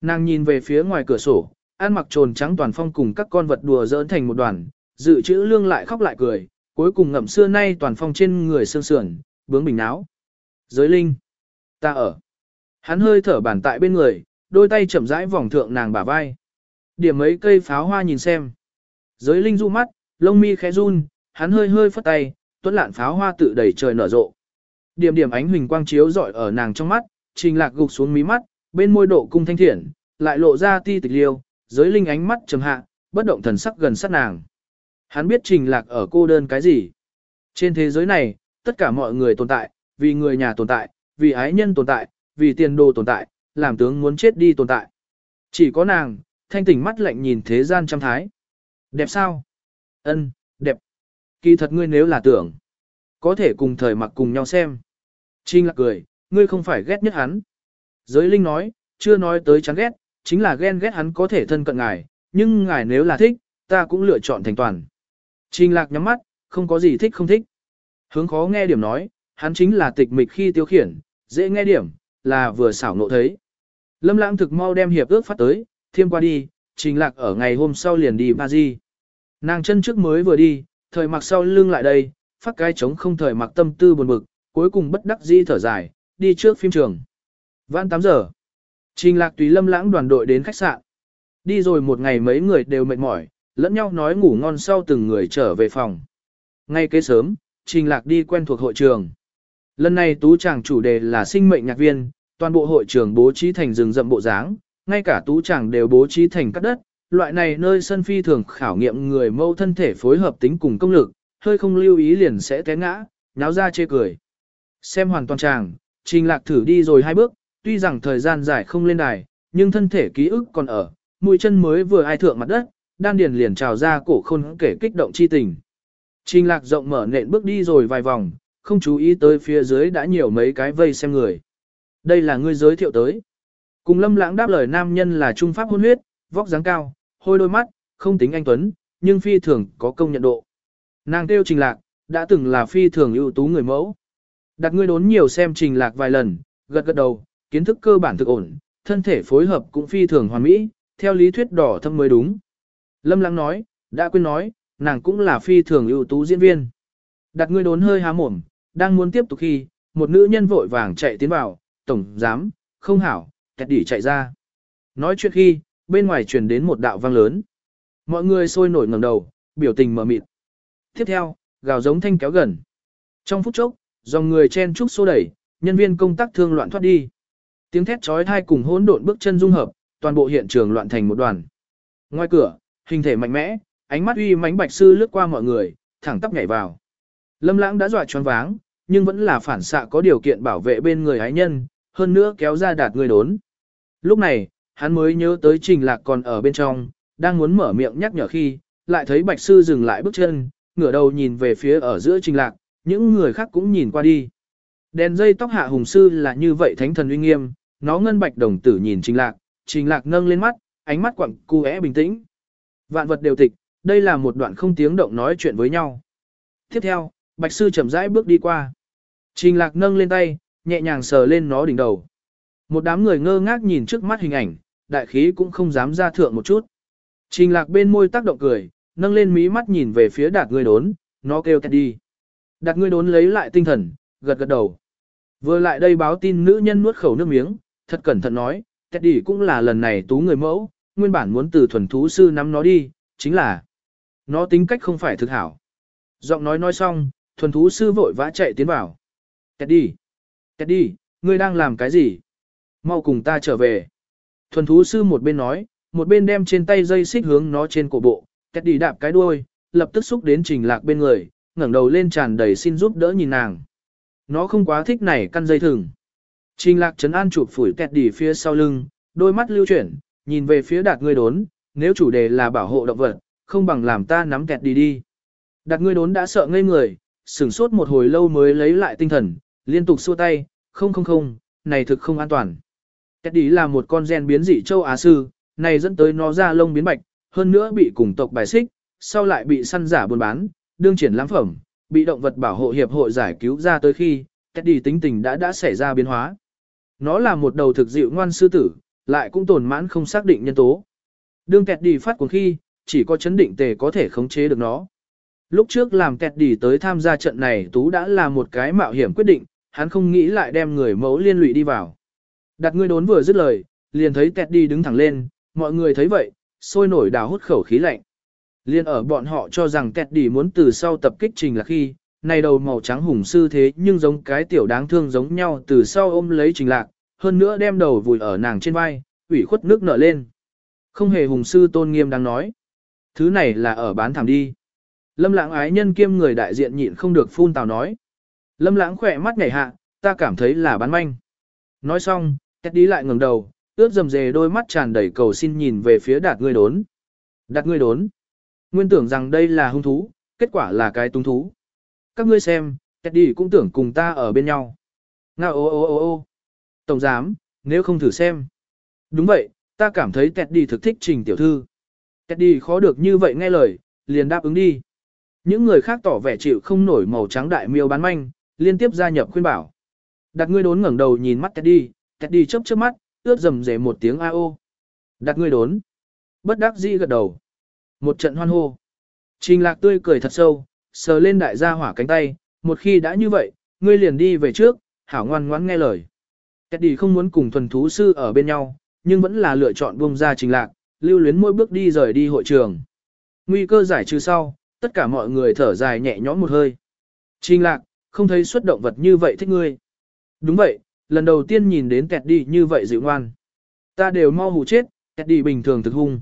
Nàng nhìn về phía ngoài cửa sổ, ăn mặc trồn trắng toàn phong cùng các con vật đùa dỡn thành một đoàn, dự trữ lương lại khóc lại cười, cuối cùng ngậm xưa nay toàn phong trên người sương sườn, bướng bình náo. Giới linh, ta ở. Hắn hơi thở bản tại bên người, đôi tay chậm rãi vòng thượng nàng bả vai. Điểm mấy cây pháo hoa nhìn xem. Giới linh du mắt, lông mi khẽ run, hắn hơi hơi phất tay, tuấn lạn pháo hoa tự đầy trời nở rộ. Điểm điểm ánh huỳnh quang chiếu rọi ở nàng trong mắt, trình lạc gục xuống mí mắt, bên môi độ cung thanh thiện, lại lộ ra ti tịch liêu, giới linh ánh mắt trầm hạ, bất động thần sắc gần sát nàng. Hắn biết trình lạc ở cô đơn cái gì. Trên thế giới này, tất cả mọi người tồn tại, vì người nhà tồn tại, vì ái nhân tồn tại, vì tiền đồ tồn tại, làm tướng muốn chết đi tồn tại. Chỉ có nàng, thanh tỉnh mắt lạnh nhìn thế gian trăm thái. Đẹp sao? Ân, đẹp. Kỳ thật ngươi nếu là tưởng, có thể cùng thời mặc cùng nhau xem. Trinh lạc cười, ngươi không phải ghét nhất hắn. Giới linh nói, chưa nói tới chán ghét, chính là ghen ghét hắn có thể thân cận ngài, nhưng ngài nếu là thích, ta cũng lựa chọn thành toàn. Trình lạc nhắm mắt, không có gì thích không thích. Hướng khó nghe điểm nói, hắn chính là tịch mịch khi tiêu khiển, dễ nghe điểm, là vừa xảo nộ thấy. Lâm lãng thực mau đem hiệp ước phát tới, thiêm qua đi, trình lạc ở ngày hôm sau liền đi Paris. Nàng chân trước mới vừa đi, thời mặc sau lưng lại đây, phát cái trống không thời mặc tâm tư buồn bực, cuối cùng bất đắc dĩ thở dài, đi trước phim trường. Vãn 8 giờ. Trình lạc tùy lâm lãng đoàn đội đến khách sạn. Đi rồi một ngày mấy người đều mệt mỏi, lẫn nhau nói ngủ ngon sau từng người trở về phòng. Ngay kế sớm, trình lạc đi quen thuộc hội trường. Lần này tú chàng chủ đề là sinh mệnh nhạc viên, toàn bộ hội trường bố trí thành rừng rậm bộ dáng, ngay cả tú chàng đều bố trí thành cắt đất. Loại này nơi sân phi thường khảo nghiệm người mâu thân thể phối hợp tính cùng công lực, hơi không lưu ý liền sẽ té ngã, nháo ra chê cười. Xem hoàn toàn chàng, trình lạc thử đi rồi hai bước, tuy rằng thời gian dài không lên đài, nhưng thân thể ký ức còn ở, mũi chân mới vừa ai thượng mặt đất, đan điền liền trào ra cổ khôn kể kích động chi tình. Trình lạc rộng mở nện bước đi rồi vài vòng, không chú ý tới phía dưới đã nhiều mấy cái vây xem người. Đây là ngươi giới thiệu tới. Cùng lâm lãng đáp lời nam nhân là trung pháp hôn huyết, vóc dáng cao, hôi đôi mắt, không tính anh Tuấn, nhưng phi thường có công nhận độ. Nàng tiêu trình lạc, đã từng là phi thường ưu tú người mẫu. Đặt ngươi đốn nhiều xem trình lạc vài lần, gật gật đầu, kiến thức cơ bản thực ổn, thân thể phối hợp cũng phi thường hoàn mỹ, theo lý thuyết đỏ thâm mới đúng. Lâm Lăng nói, đã quên nói, nàng cũng là phi thường ưu tú diễn viên. Đặt ngươi đốn hơi há mồm, đang muốn tiếp tục khi, một nữ nhân vội vàng chạy tiến vào, tổng giám, không hảo, kẹt đỉ chạy ra. Nói chuyện khi, bên ngoài truyền đến một đạo vang lớn. Mọi người sôi nổi ngẩng đầu, biểu tình mở mịt. Tiếp theo, gào giống thanh kéo gần. Trong phút chốc, dòng người chen trúc xô đẩy, nhân viên công tác thương loạn thoát đi. Tiếng thét chói tai cùng hỗn độn bước chân dung hợp, toàn bộ hiện trường loạn thành một đoàn. Ngoài cửa, hình thể mạnh mẽ, ánh mắt uy mãnh bạch sư lướt qua mọi người, thẳng tắp nhảy vào. Lâm Lãng đã dọa choáng váng, nhưng vẫn là phản xạ có điều kiện bảo vệ bên người ái nhân, hơn nữa kéo ra đạt người đốn. Lúc này, hắn mới nhớ tới Trình Lạc còn ở bên trong, đang muốn mở miệng nhắc nhở khi, lại thấy bạch sư dừng lại bước chân, ngửa đầu nhìn về phía ở giữa Trình Lạc, những người khác cũng nhìn qua đi. Đèn dây tóc hạ hùng sư là như vậy thánh thần uy nghiêm, nó ngân bạch đồng tử nhìn Trình Lạc, Trình Lạc nâng lên mắt, ánh mắt quặng cu é bình tĩnh. Vạn vật đều tịch, đây là một đoạn không tiếng động nói chuyện với nhau. Tiếp theo, Bạch Sư chậm rãi bước đi qua. Trình Lạc nâng lên tay, nhẹ nhàng sờ lên nó đỉnh đầu. Một đám người ngơ ngác nhìn trước mắt hình ảnh, đại khí cũng không dám ra thượng một chút. Trình Lạc bên môi tác động cười, nâng lên mí mắt nhìn về phía đạt người đốn, nó kêu đi. Đạt người đốn lấy lại tinh thần, gật gật đầu. Vừa lại đây báo tin nữ nhân nuốt khẩu nước miếng, thật cẩn thận nói, Teddy cũng là lần này tú người mẫu, nguyên bản muốn từ thuần thú sư nắm nó đi, chính là nó tính cách không phải thực hảo. Giọng nói nói xong, thuần thú sư vội vã chạy tiến vào. Teddy, Teddy, ngươi đang làm cái gì? Mau cùng ta trở về. Thuần thú sư một bên nói, một bên đem trên tay dây xích hướng nó trên cổ bộ, Teddy đạp cái đuôi, lập tức xúc đến trình lạc bên người, ngẩng đầu lên tràn đầy xin giúp đỡ nhìn nàng. Nó không quá thích này căn dây thừng. Trình lạc trấn an chụp phủi kẹt đỉ phía sau lưng, đôi mắt lưu chuyển, nhìn về phía đạt ngươi đốn, nếu chủ đề là bảo hộ động vật, không bằng làm ta nắm kẹt đi đi. Đạt ngươi đốn đã sợ ngây người, sửng sốt một hồi lâu mới lấy lại tinh thần, liên tục xua tay, không không không, này thực không an toàn. Kẹt đi là một con gen biến dị châu Á sư, này dẫn tới nó ra lông biến bạch, hơn nữa bị cùng tộc bài xích, sau lại bị săn giả buôn bán, đương triển lãm phẩm, bị động vật bảo hộ hiệp hội giải cứu ra tới khi, Teddy tính tình đã đã xảy ra biến hóa. Nó là một đầu thực dịu ngoan sư tử, lại cũng tồn mãn không xác định nhân tố. Đương Teddy phát cuồng khi, chỉ có chấn định tề có thể khống chế được nó. Lúc trước làm Teddy tới tham gia trận này Tú đã là một cái mạo hiểm quyết định, hắn không nghĩ lại đem người mẫu liên lụy đi vào. Đặt ngươi đốn vừa dứt lời, liền thấy Teddy đứng thẳng lên, mọi người thấy vậy, sôi nổi đào hút khẩu khí lạnh. Liên ở bọn họ cho rằng Teddy muốn từ sau tập kích trình là khi, này đầu màu trắng hùng sư thế nhưng giống cái tiểu đáng thương giống nhau từ sau ôm lấy trình lạc, hơn nữa đem đầu vùi ở nàng trên vai, ủy khuất nước nở lên. Không hề hùng sư tôn nghiêm đang nói. Thứ này là ở bán thảm đi. Lâm lãng ái nhân kiêm người đại diện nhịn không được phun tào nói. Lâm lãng khỏe mắt nhảy hạ, ta cảm thấy là bán manh. Nói xong, Tét đi lại ngẩng đầu, ướt dầm dề đôi mắt tràn đầy cầu xin nhìn về phía đạt ngươi đốn. Đạt ngươi đốn. Nguyên tưởng rằng đây là hung thú, kết quả là cái tung thú. Các ngươi xem, Teddy cũng tưởng cùng ta ở bên nhau. Ngao ô ô ô ô. Tổng giám, nếu không thử xem. Đúng vậy, ta cảm thấy Teddy thực thích trình tiểu thư. Teddy khó được như vậy nghe lời, liền đáp ứng đi. Những người khác tỏ vẻ chịu không nổi màu trắng đại miêu bán manh, liên tiếp gia nhập khuyên bảo. Đặt ngươi đốn ngẩng đầu nhìn mắt Teddy, Teddy chớp chớp mắt, ướt rầm rề một tiếng a ô. Đặt ngươi đốn. Bất đắc dĩ gật đầu. Một trận hoan hô. Trình lạc tươi cười thật sâu, sờ lên đại gia hỏa cánh tay, một khi đã như vậy, ngươi liền đi về trước, hảo ngoan ngoãn nghe lời. Teddy không muốn cùng thuần thú sư ở bên nhau, nhưng vẫn là lựa chọn buông ra trình lạc, lưu luyến mỗi bước đi rời đi hội trường. Nguy cơ giải trừ sau, tất cả mọi người thở dài nhẹ nhõm một hơi. Trình lạc, không thấy xuất động vật như vậy thích ngươi. Đúng vậy, lần đầu tiên nhìn đến kẹt đi như vậy dịu ngoan. Ta đều mau hù chết, kẹt đi bình thường thực hung.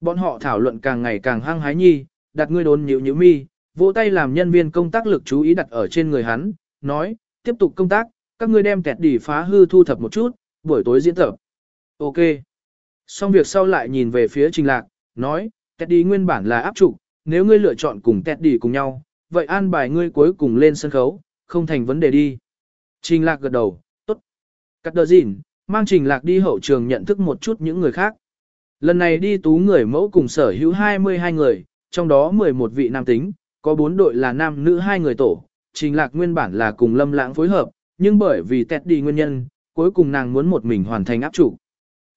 Bọn họ thảo luận càng ngày càng hăng hái nhi, đặt ngươi đốn nhịu nhịu mi, vỗ tay làm nhân viên công tác lực chú ý đặt ở trên người hắn, nói, tiếp tục công tác, các ngươi đem kẹt đỉ phá hư thu thập một chút, buổi tối diễn tập. Ok. Xong việc sau lại nhìn về phía trình lạc, nói, kẹt đi nguyên bản là áp trục, nếu ngươi lựa chọn cùng kẹt đỉ cùng nhau, vậy an bài ngươi cuối cùng lên sân khấu, không thành vấn đề đi. Trình lạc gật đầu, tốt. Cắt đờ gìn, mang trình lạc đi hậu trường nhận thức một chút những người khác. Lần này đi tú người mẫu cùng sở hữu 22 người, trong đó 11 vị nam tính, có bốn đội là nam nữ hai người tổ. Trình lạc nguyên bản là cùng lâm lãng phối hợp, nhưng bởi vì tẹt đi nguyên nhân, cuối cùng nàng muốn một mình hoàn thành áp chủ.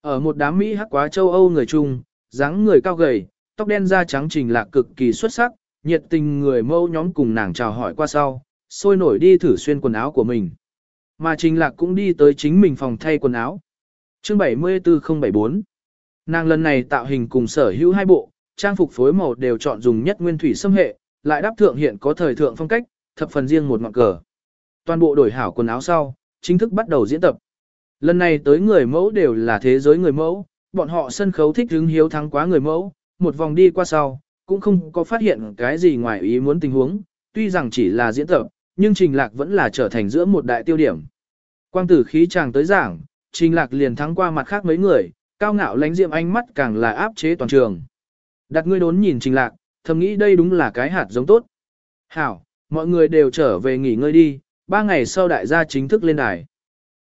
Ở một đám Mỹ hắc quá châu Âu người Trung, dáng người cao gầy, tóc đen da trắng trình lạc cực kỳ xuất sắc, nhiệt tình người mâu nhóm cùng nàng chào hỏi qua sau, sôi nổi đi thử xuyên quần áo của mình. Mà Trình Lạc cũng đi tới chính mình phòng thay quần áo. Chương 74074 Nàng lần này tạo hình cùng sở hữu hai bộ, trang phục phối màu đều chọn dùng nhất nguyên thủy xâm hệ, lại đáp thượng hiện có thời thượng phong cách, thập phần riêng một ngọn cờ. Toàn bộ đổi hảo quần áo sau, chính thức bắt đầu diễn tập. Lần này tới người mẫu đều là thế giới người mẫu, bọn họ sân khấu thích hứng hiếu thắng quá người mẫu, một vòng đi qua sau, cũng không có phát hiện cái gì ngoài ý muốn tình huống, tuy rằng chỉ là diễn tập, nhưng Trình Lạc vẫn là trở thành giữa một đại tiêu điểm. Quang tử khí chàng tới giảng, Trình Lạc liền thắng qua mặt khác mấy người, cao ngạo lánh diệm ánh mắt càng là áp chế toàn trường. Đặt ngươi đốn nhìn Trình Lạc, thầm nghĩ đây đúng là cái hạt giống tốt. Hảo, mọi người đều trở về nghỉ ngơi đi, ba ngày sau đại gia chính thức lên đài.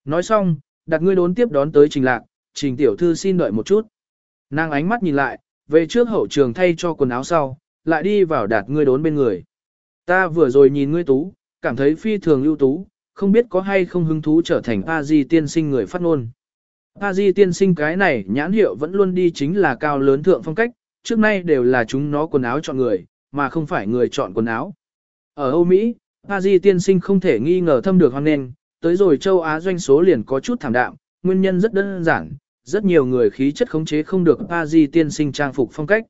Nói xong, đặt ngươi đốn tiếp đón tới Trình Lạc, Trình Tiểu Thư xin đợi một chút. Nàng ánh mắt nhìn lại, về trước hậu trường thay cho quần áo sau, lại đi vào đạt ngươi đốn bên người. Ta vừa rồi nhìn ngươi tú, cảm thấy phi thường ưu tú, không biết có hay không hứng thú trở thành A Di tiên sinh người phát ngôn. A Di tiên sinh cái này nhãn hiệu vẫn luôn đi chính là cao lớn thượng phong cách, trước nay đều là chúng nó quần áo chọn người, mà không phải người chọn quần áo. Ở Âu Mỹ, A Di tiên sinh không thể nghi ngờ thâm được hoan nghênh, tới rồi châu Á doanh số liền có chút thảm đạm, nguyên nhân rất đơn giản, rất nhiều người khí chất khống chế không được A Di tiên sinh trang phục phong cách.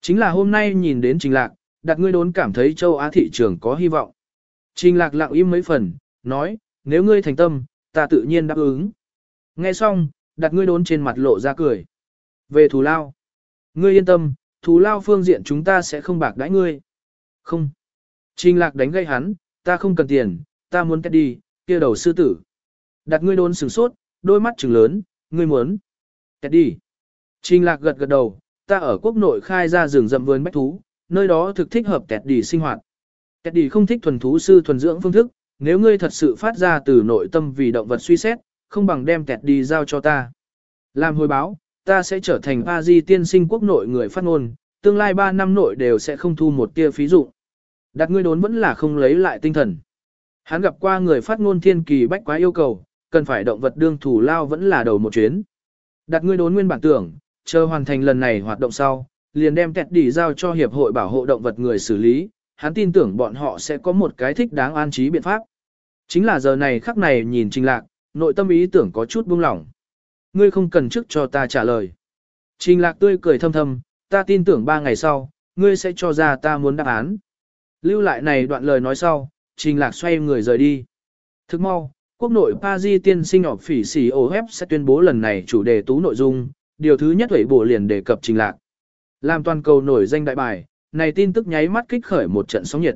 Chính là hôm nay nhìn đến trình lạc, đặt ngươi đốn cảm thấy châu Á thị trường có hy vọng. Trình lạc lặng im mấy phần, nói, nếu ngươi thành tâm, ta tự nhiên đáp ứng. Nghe xong, đặt ngươi đốn trên mặt lộ ra cười. Về thù lao. Ngươi yên tâm, thù lao phương diện chúng ta sẽ không bạc đãi ngươi. Không. Trình lạc đánh gây hắn, ta không cần tiền, ta muốn kết đi, kia đầu sư tử. Đặt ngươi đốn sửng sốt, đôi mắt trừng lớn, ngươi muốn. Kết đi. Trình lạc gật gật đầu, ta ở quốc nội khai ra rừng rậm vườn bách thú, nơi đó thực thích hợp kẹt đi sinh hoạt. Kẹt đi không thích thuần thú sư thuần dưỡng phương thức, nếu ngươi thật sự phát ra từ nội tâm vì động vật suy xét, không bằng đem kẹt đi giao cho ta. Làm hồi báo, ta sẽ trở thành Ba Di tiên sinh quốc nội người phát ngôn, tương lai 3 năm nội đều sẽ không thu một tia phí dụ. Đặt ngươi đốn vẫn là không lấy lại tinh thần. Hắn gặp qua người phát ngôn thiên kỳ bách quá yêu cầu, cần phải động vật đương thủ lao vẫn là đầu một chuyến. Đặt ngươi đốn nguyên bản tưởng, chờ hoàn thành lần này hoạt động sau, liền đem tẹt đỉ giao cho Hiệp hội Bảo hộ Động vật người xử lý, hắn tin tưởng bọn họ sẽ có một cái thích đáng an trí biện pháp. Chính là giờ này khắc này nhìn Trình Lạc, nội tâm ý tưởng có chút buông lỏng. Ngươi không cần trước cho ta trả lời. Trình Lạc tươi cười thâm thâm, ta tin tưởng ba ngày sau, ngươi sẽ cho ra ta muốn đáp án. Lưu lại này đoạn lời nói sau, trình lạc xoay người rời đi. Thức mau, quốc nội Paris tiên sinh họp phỉ xỉ OF sẽ tuyên bố lần này chủ đề tú nội dung, điều thứ nhất hủy bổ liền đề cập trình lạc. Làm toàn cầu nổi danh đại bài, này tin tức nháy mắt kích khởi một trận sóng nhiệt.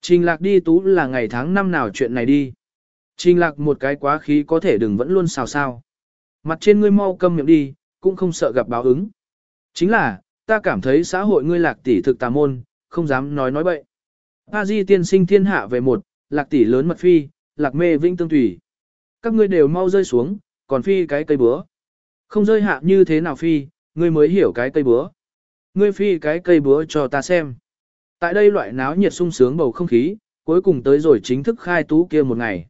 Trình lạc đi tú là ngày tháng năm nào chuyện này đi. Trình lạc một cái quá khí có thể đừng vẫn luôn xào sao. Mặt trên ngươi mau câm miệng đi, cũng không sợ gặp báo ứng. Chính là, ta cảm thấy xã hội ngươi lạc tỷ thực tà môn, không dám nói nói bậy. A Di tiên sinh thiên hạ về một, lạc tỷ lớn mật phi, lạc mê vĩnh tương tùy. Các ngươi đều mau rơi xuống, còn phi cái cây búa. Không rơi hạ như thế nào phi, ngươi mới hiểu cái cây búa. Ngươi phi cái cây búa cho ta xem. Tại đây loại náo nhiệt sung sướng bầu không khí, cuối cùng tới rồi chính thức khai tú kia một ngày.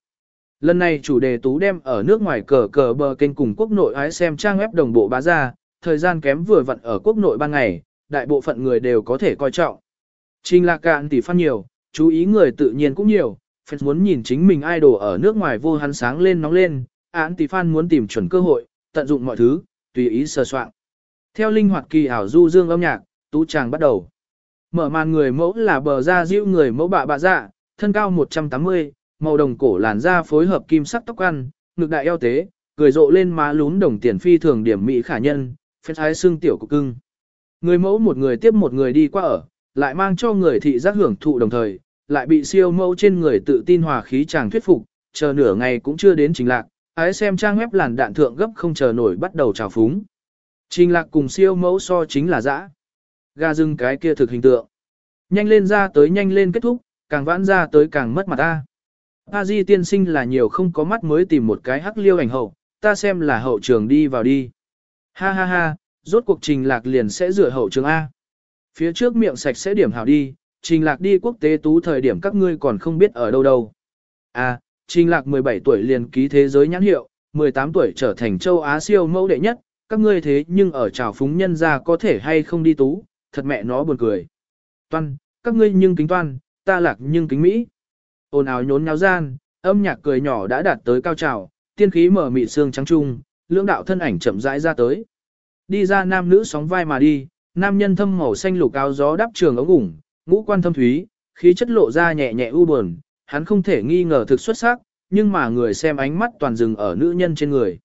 Lần này chủ đề tú đem ở nước ngoài cờ cờ bờ kênh cùng quốc nội ái xem trang web đồng bộ bá ra, thời gian kém vừa vặn ở quốc nội ban ngày, đại bộ phận người đều có thể coi trọng. Trình lạc cạn tỷ phát nhiều, chú ý người tự nhiên cũng nhiều, fans muốn nhìn chính mình idol ở nước ngoài vô hắn sáng lên nóng lên, án tỷ fan muốn tìm chuẩn cơ hội, tận dụng mọi thứ, tùy ý sơ soạn. Theo linh hoạt kỳ ảo du dương âm nhạc, tú chàng bắt đầu. Mở màn người mẫu là bờ da dịu người mẫu bạ bạ dạ, thân cao 180, màu đồng cổ làn da phối hợp kim sắc tóc ăn, ngực đại eo tế, cười rộ lên má lún đồng tiền phi thường điểm mỹ khả nhân, phết thái xương tiểu cục cưng. Người mẫu một người tiếp một người đi qua ở, lại mang cho người thị giác hưởng thụ đồng thời, lại bị siêu mẫu trên người tự tin hòa khí chàng thuyết phục, chờ nửa ngày cũng chưa đến trình lạc, ái xem trang web làn đạn thượng gấp không chờ nổi bắt đầu trào phúng. Trình lạc cùng siêu mẫu so chính là dã. Ga dưng cái kia thực hình tượng. Nhanh lên ra tới nhanh lên kết thúc, càng vãn ra tới càng mất mặt ta. A Di tiên sinh là nhiều không có mắt mới tìm một cái hắc liêu ảnh hậu, ta xem là hậu trường đi vào đi. Ha ha ha, rốt cuộc trình lạc liền sẽ rửa hậu trường A. Phía trước miệng sạch sẽ điểm hảo đi, trình lạc đi quốc tế tú thời điểm các ngươi còn không biết ở đâu đâu. A, trình lạc 17 tuổi liền ký thế giới nhãn hiệu, 18 tuổi trở thành châu Á siêu mẫu đệ nhất, các ngươi thế nhưng ở trào phúng nhân ra có thể hay không đi tú, thật mẹ nó buồn cười. Toan, các ngươi nhưng kính toan, ta lạc nhưng kính Mỹ. Ồn ào nhốn nháo gian, âm nhạc cười nhỏ đã đạt tới cao trào, tiên khí mở mịt xương trắng trung, lưỡng đạo thân ảnh chậm rãi ra tới. Đi ra nam nữ sóng vai mà đi, nam nhân thâm màu xanh lục áo gió đắp trường ống ủng, ngũ quan thâm thúy, khí chất lộ ra nhẹ nhẹ u buồn, hắn không thể nghi ngờ thực xuất sắc, nhưng mà người xem ánh mắt toàn dừng ở nữ nhân trên người.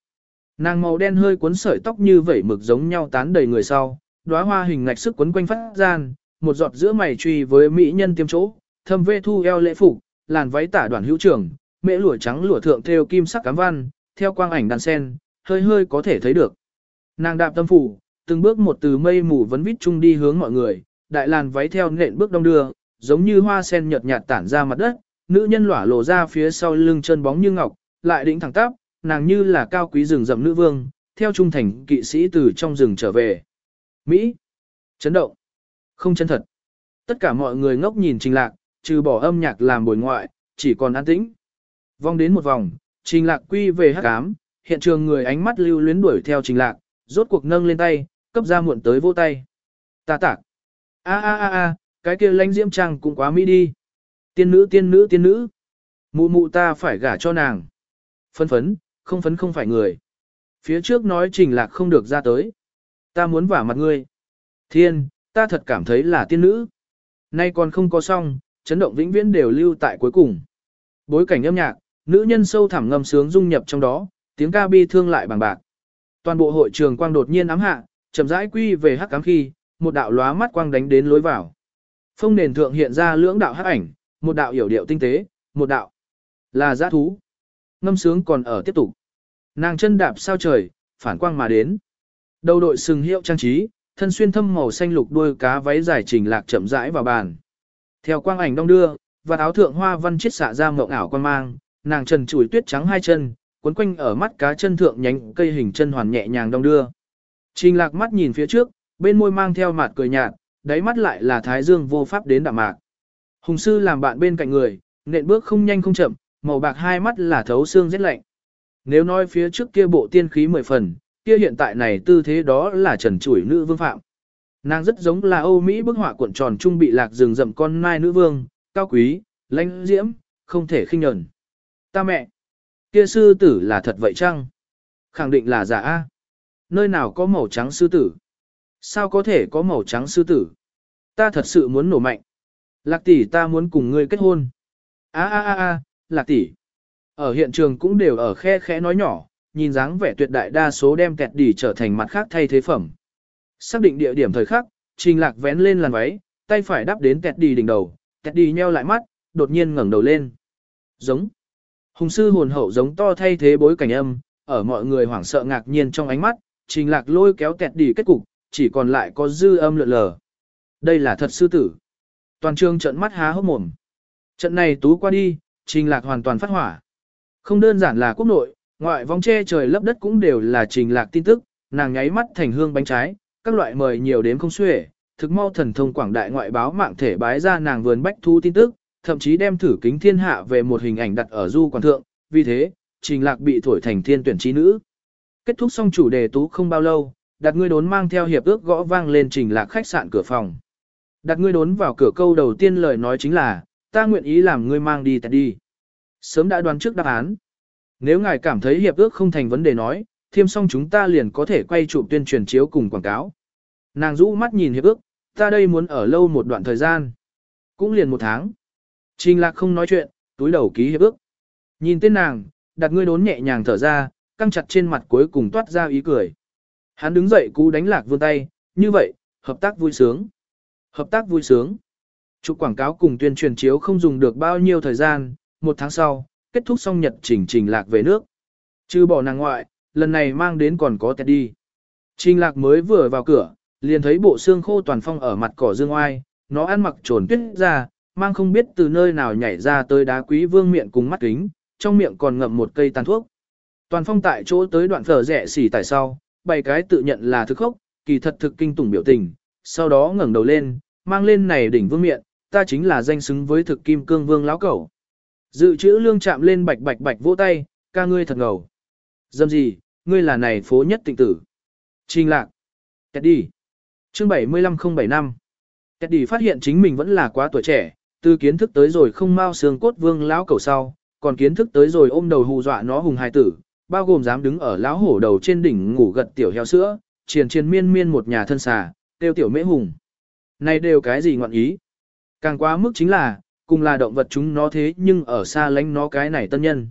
Nàng màu đen hơi cuốn sợi tóc như vẩy mực giống nhau tán đầy người sau, đóa hoa hình ngạch sức quấn quanh phát gian, một giọt giữa mày truy với mỹ nhân tiêm chỗ, thâm vê thu eo lễ phục, làn váy tả đoàn hữu trưởng, mễ lụa trắng lụa thượng theo kim sắc cám văn, theo quang ảnh đàn sen, hơi hơi có thể thấy được. Nàng đạp tâm phủ, từng bước một từ mây mù vấn vít chung đi hướng mọi người, đại làn váy theo nện bước đông đưa, giống như hoa sen nhợt nhạt tản ra mặt đất, nữ nhân lỏa lộ ra phía sau lưng chân bóng như ngọc, lại đỉnh thẳng tắp, nàng như là cao quý rừng rậm nữ vương, theo trung thành kỵ sĩ từ trong rừng trở về. Mỹ. Chấn động. Không chân thật. Tất cả mọi người ngốc nhìn trình lạc, trừ bỏ âm nhạc làm bồi ngoại, chỉ còn an tĩnh. vong đến một vòng, trình lạc quy về hắc ám, hiện trường người ánh mắt lưu luyến đuổi theo trình lạc, rốt cuộc nâng lên tay, cấp ra muộn tới vô tay. Ta tạc. a a a a, cái kia lãnh diễm trang cũng quá mỹ đi. Tiên nữ tiên nữ tiên nữ. Mụ mụ ta phải gả cho nàng. Phấn phấn, không phấn không phải người. Phía trước nói trình lạc không được ra tới. Ta muốn vả mặt ngươi. Thiên, ta thật cảm thấy là tiên nữ. Nay còn không có xong, chấn động vĩnh viễn đều lưu tại cuối cùng. Bối cảnh âm nhạc, nữ nhân sâu thẳm ngâm sướng dung nhập trong đó, tiếng ca bi thương lại bằng bạc. Toàn bộ hội trường quang đột nhiên ám hạ, chậm rãi quy về hắc ám khi, một đạo lóa mắt quang đánh đến lối vào. Phong nền thượng hiện ra lưỡng đạo hắc ảnh, một đạo hiểu điệu tinh tế, một đạo là giã thú. Ngâm sướng còn ở tiếp tục. Nàng chân đạp sao trời, phản quang mà đến. Đầu đội sừng hiệu trang trí, thân xuyên thâm màu xanh lục đuôi cá váy dài trình lạc chậm rãi vào bàn. Theo quang ảnh đông đưa, và áo thượng hoa văn chiết xạ ra mộng ảo quan mang, nàng trần trụi tuyết trắng hai chân, cuốn quanh ở mắt cá chân thượng nhánh cây hình chân hoàn nhẹ nhàng đông đưa. Trình lạc mắt nhìn phía trước, bên môi mang theo mặt cười nhạt, đáy mắt lại là thái dương vô pháp đến đạm mạc. Hùng sư làm bạn bên cạnh người, nện bước không nhanh không chậm, màu bạc hai mắt là thấu xương rét lạnh. Nếu nói phía trước kia bộ tiên khí mười phần, kia hiện tại này tư thế đó là trần chủi nữ vương phạm. Nàng rất giống là Âu Mỹ bức họa cuộn tròn trung bị lạc rừng rậm con nai nữ vương, cao quý, lãnh diễm, không thể khinh nhẫn. Ta mẹ, kia sư tử là thật vậy chăng? Khẳng định là giả A. Nơi nào có màu trắng sư tử? Sao có thể có màu trắng sư tử? Ta thật sự muốn nổ mạnh. Lạc tỷ ta muốn cùng ngươi kết hôn. A a a a, lạc tỷ. Ở hiện trường cũng đều ở khe khẽ nói nhỏ, nhìn dáng vẻ tuyệt đại đa số đem kẹt đỉ trở thành mặt khác thay thế phẩm. Xác định địa điểm thời khắc, trình lạc vén lên làn váy, tay phải đắp đến tẹt đi đỉnh đầu, tẹt đi nheo lại mắt, đột nhiên ngẩng đầu lên. Giống. Hùng sư hồn hậu giống to thay thế bối cảnh âm, ở mọi người hoảng sợ ngạc nhiên trong ánh mắt, trình lạc lôi kéo tẹt đi kết cục, chỉ còn lại có dư âm lượn lờ. Đây là thật sư tử. Toàn trường trận mắt há hốc mồm. Trận này tú qua đi, trình lạc hoàn toàn phát hỏa. Không đơn giản là quốc nội, ngoại vòng che trời lấp đất cũng đều là trình lạc tin tức, nàng nháy mắt thành hương bánh trái, các loại mời nhiều đến không xuể, thực mau thần thông quảng đại ngoại báo mạng thể bái ra nàng vườn bách thu tin tức, thậm chí đem thử kính thiên hạ về một hình ảnh đặt ở du quan thượng, vì thế, trình lạc bị thổi thành thiên tuyển trí nữ. Kết thúc xong chủ đề tú không bao lâu, đặt ngươi đốn mang theo hiệp ước gõ vang lên trình lạc khách sạn cửa phòng. Đặt ngươi đốn vào cửa câu đầu tiên lời nói chính là, ta nguyện ý làm ngươi mang đi tẹt đi. Sớm đã đoán trước đáp án. Nếu ngài cảm thấy hiệp ước không thành vấn đề nói, thiêm xong chúng ta liền có thể quay chụp tuyên truyền chiếu cùng quảng cáo. Nàng rũ mắt nhìn hiệp ước, ta đây muốn ở lâu một đoạn thời gian. Cũng liền một tháng. Trình lạc không nói chuyện, túi đầu ký hiệp ước. Nhìn tên nàng, đặt ngươi đốn nhẹ nhàng thở ra, căng chặt trên mặt cuối cùng toát ra ý cười. Hắn đứng dậy cú đánh lạc vươn tay, như vậy, hợp tác vui sướng. Hợp tác vui sướng. Chụp quảng cáo cùng tuyên truyền chiếu không dùng được bao nhiêu thời gian, một tháng sau, kết thúc xong nhật trình trình lạc về nước. Chứ bỏ nàng ngoại, lần này mang đến còn có tẹt đi. Trình lạc mới vừa vào cửa, liền thấy bộ xương khô toàn phong ở mặt cỏ dương oai, nó ăn mặc trồn tuyết ra, mang không biết từ nơi nào nhảy ra tới đá quý vương miệng cùng mắt kính, trong miệng còn ngậm một cây tàn thuốc. Toàn phong tại chỗ tới đoạn phở rẻ xỉ tại sau, bày cái tự nhận là thực khốc, kỳ thật thực kinh tủng biểu tình, sau đó ngẩng đầu lên, mang lên này đỉnh vương miệng, ta chính là danh xứng với thực kim cương vương lão cẩu. Dự trữ lương chạm lên bạch bạch bạch vỗ tay, ca ngươi thật ngầu. Dâm gì, ngươi là này phố nhất tịnh tử. Trình lạc. Kẹt đi. Chương 75075. Kẹt đi phát hiện chính mình vẫn là quá tuổi trẻ, từ kiến thức tới rồi không mau xương cốt vương lão cầu sau, còn kiến thức tới rồi ôm đầu hù dọa nó hùng hài tử, bao gồm dám đứng ở lão hổ đầu trên đỉnh ngủ gật tiểu heo sữa, triền triền miên miên một nhà thân xà, tiêu tiểu mễ hùng. Này đều cái gì ngọn ý? Càng quá mức chính là, cùng là động vật chúng nó thế nhưng ở xa lánh nó cái này tân nhân.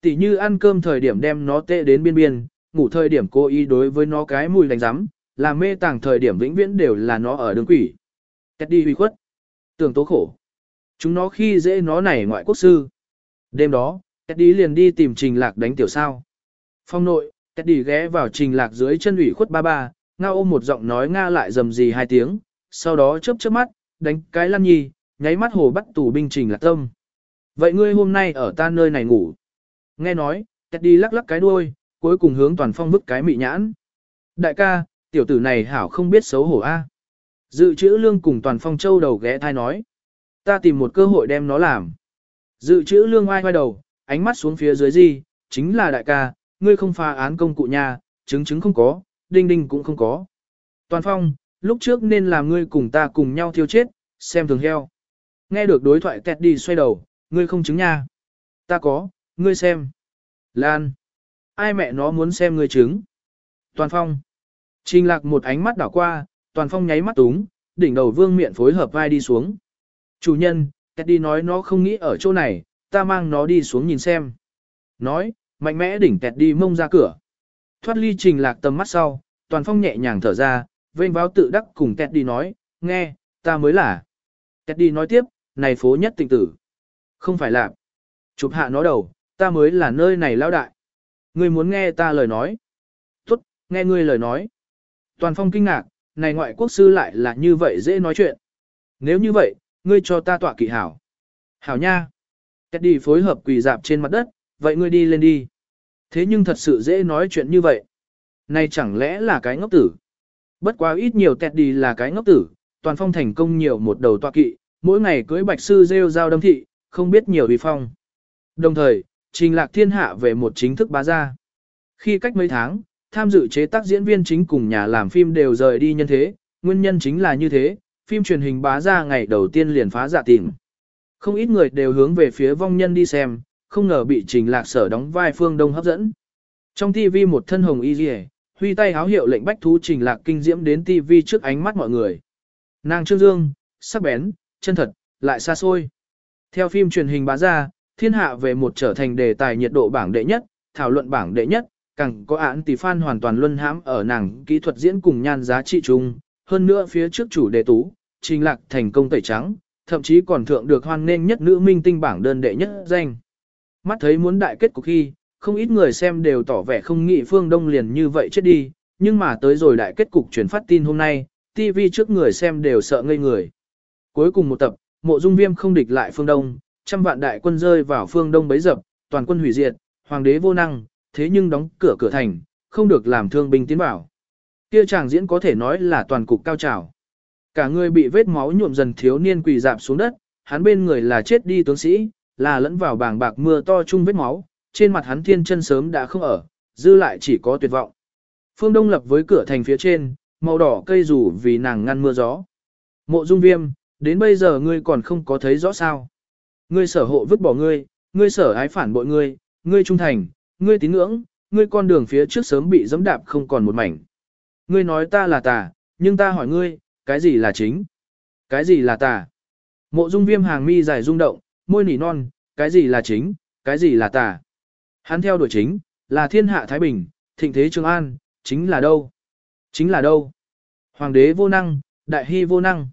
Tỷ như ăn cơm thời điểm đem nó tệ đến biên biên, ngủ thời điểm cố ý đối với nó cái mùi lành rắm, là mê tàng thời điểm vĩnh viễn đều là nó ở đường quỷ. Kết đi huy khuất. Tưởng tố khổ. Chúng nó khi dễ nó này ngoại quốc sư. Đêm đó, Teddy liền đi tìm Trình Lạc đánh tiểu sao. Phong nội, Teddy ghé vào Trình Lạc dưới chân ủy khuất ba ba, ngao ôm một giọng nói nga lại dầm gì hai tiếng, sau đó chớp chớp mắt, đánh cái lăn nhi, nháy mắt hồ bắt tù binh Trình Lạc tâm. Vậy ngươi hôm nay ở ta nơi này ngủ. Nghe nói, Teddy lắc lắc cái đuôi, cuối cùng hướng toàn phong vứt cái mị nhãn. Đại ca, tiểu tử này hảo không biết xấu hổ a. Dự trữ lương cùng toàn phong châu đầu ghé thai nói. Ta tìm một cơ hội đem nó làm. Dự trữ lương oai oai đầu, ánh mắt xuống phía dưới gì, chính là đại ca, ngươi không phá án công cụ nhà, chứng chứng không có, đinh đinh cũng không có. Toàn phong, lúc trước nên làm ngươi cùng ta cùng nhau thiêu chết, xem thường heo. Nghe được đối thoại tẹt đi xoay đầu, ngươi không chứng nha. Ta có, ngươi xem. Lan. Ai mẹ nó muốn xem ngươi chứng? Toàn phong. Trình lạc một ánh mắt đảo qua, toàn phong nháy mắt túng, đỉnh đầu vương miệng phối hợp vai đi xuống. Chủ nhân, Teddy nói nó không nghĩ ở chỗ này, ta mang nó đi xuống nhìn xem. Nói, mạnh mẽ đỉnh Teddy mông ra cửa. Thoát ly trình lạc tầm mắt sau, toàn phong nhẹ nhàng thở ra, vênh báo tự đắc cùng Teddy nói, nghe, ta mới là. Teddy nói tiếp, này phố nhất tình tử. Không phải là. Chụp hạ nó đầu, ta mới là nơi này lao đại. Ngươi muốn nghe ta lời nói. Tốt, nghe ngươi lời nói. Toàn phong kinh ngạc, này ngoại quốc sư lại là như vậy dễ nói chuyện. Nếu như vậy, ngươi cho ta tọa kỵ hảo. Hảo nha. Teddy phối hợp quỳ dạp trên mặt đất, vậy ngươi đi lên đi. Thế nhưng thật sự dễ nói chuyện như vậy. Này chẳng lẽ là cái ngốc tử? Bất quá ít nhiều Teddy là cái ngốc tử, toàn phong thành công nhiều một đầu tọa kỵ, mỗi ngày cưới bạch sư rêu giao đâm thị, không biết nhiều vì phong. Đồng thời, trình lạc thiên hạ về một chính thức bá gia. Khi cách mấy tháng, tham dự chế tác diễn viên chính cùng nhà làm phim đều rời đi nhân thế, nguyên nhân chính là như thế, phim truyền hình bá ra ngày đầu tiên liền phá giả tìm. Không ít người đều hướng về phía vong nhân đi xem, không ngờ bị trình lạc sở đóng vai phương đông hấp dẫn. Trong TV một thân hồng y dì huy tay háo hiệu lệnh bách thú trình lạc kinh diễm đến TV trước ánh mắt mọi người. Nàng trương dương, sắc bén, chân thật, lại xa xôi. Theo phim truyền hình bá ra, thiên hạ về một trở thành đề tài nhiệt độ bảng đệ nhất, thảo luận bảng đệ nhất, càng có án tỷ fan hoàn toàn luân hãm ở nàng kỹ thuật diễn cùng nhan giá trị chung, hơn nữa phía trước chủ đề tú, trình lạc thành công tẩy trắng, thậm chí còn thượng được hoan nghênh nhất nữ minh tinh bảng đơn đệ nhất danh. Mắt thấy muốn đại kết cục khi, không ít người xem đều tỏ vẻ không nghĩ phương đông liền như vậy chết đi, nhưng mà tới rồi đại kết cục truyền phát tin hôm nay, TV trước người xem đều sợ ngây người. Cuối cùng một tập, mộ dung viêm không địch lại phương đông, trăm vạn đại quân rơi vào phương đông bấy dập, toàn quân hủy diệt, hoàng đế vô năng, thế nhưng đóng cửa cửa thành, không được làm thương binh tiến bảo. Kia chàng diễn có thể nói là toàn cục cao trào. Cả người bị vết máu nhuộm dần thiếu niên quỳ dạp xuống đất, hắn bên người là chết đi tướng sĩ, là lẫn vào bảng bạc mưa to chung vết máu, trên mặt hắn thiên chân sớm đã không ở, dư lại chỉ có tuyệt vọng. Phương Đông lập với cửa thành phía trên, màu đỏ cây rủ vì nàng ngăn mưa gió. Mộ dung viêm, đến bây giờ ngươi còn không có thấy rõ sao. Ngươi sở hộ vứt bỏ ngươi, ngươi sở ái phản bội ngươi, ngươi trung thành, ngươi tín ngưỡng, ngươi con đường phía trước sớm bị dẫm đạp không còn một mảnh. Ngươi nói ta là tà, nhưng ta hỏi ngươi, cái gì là chính? Cái gì là tà? Mộ dung viêm hàng mi dài rung động, môi nỉ non, cái gì là chính, cái gì là tà? Hắn theo đuổi chính, là thiên hạ Thái Bình, thịnh thế Trường An, chính là đâu? Chính là đâu? Hoàng đế vô năng, đại hy vô năng.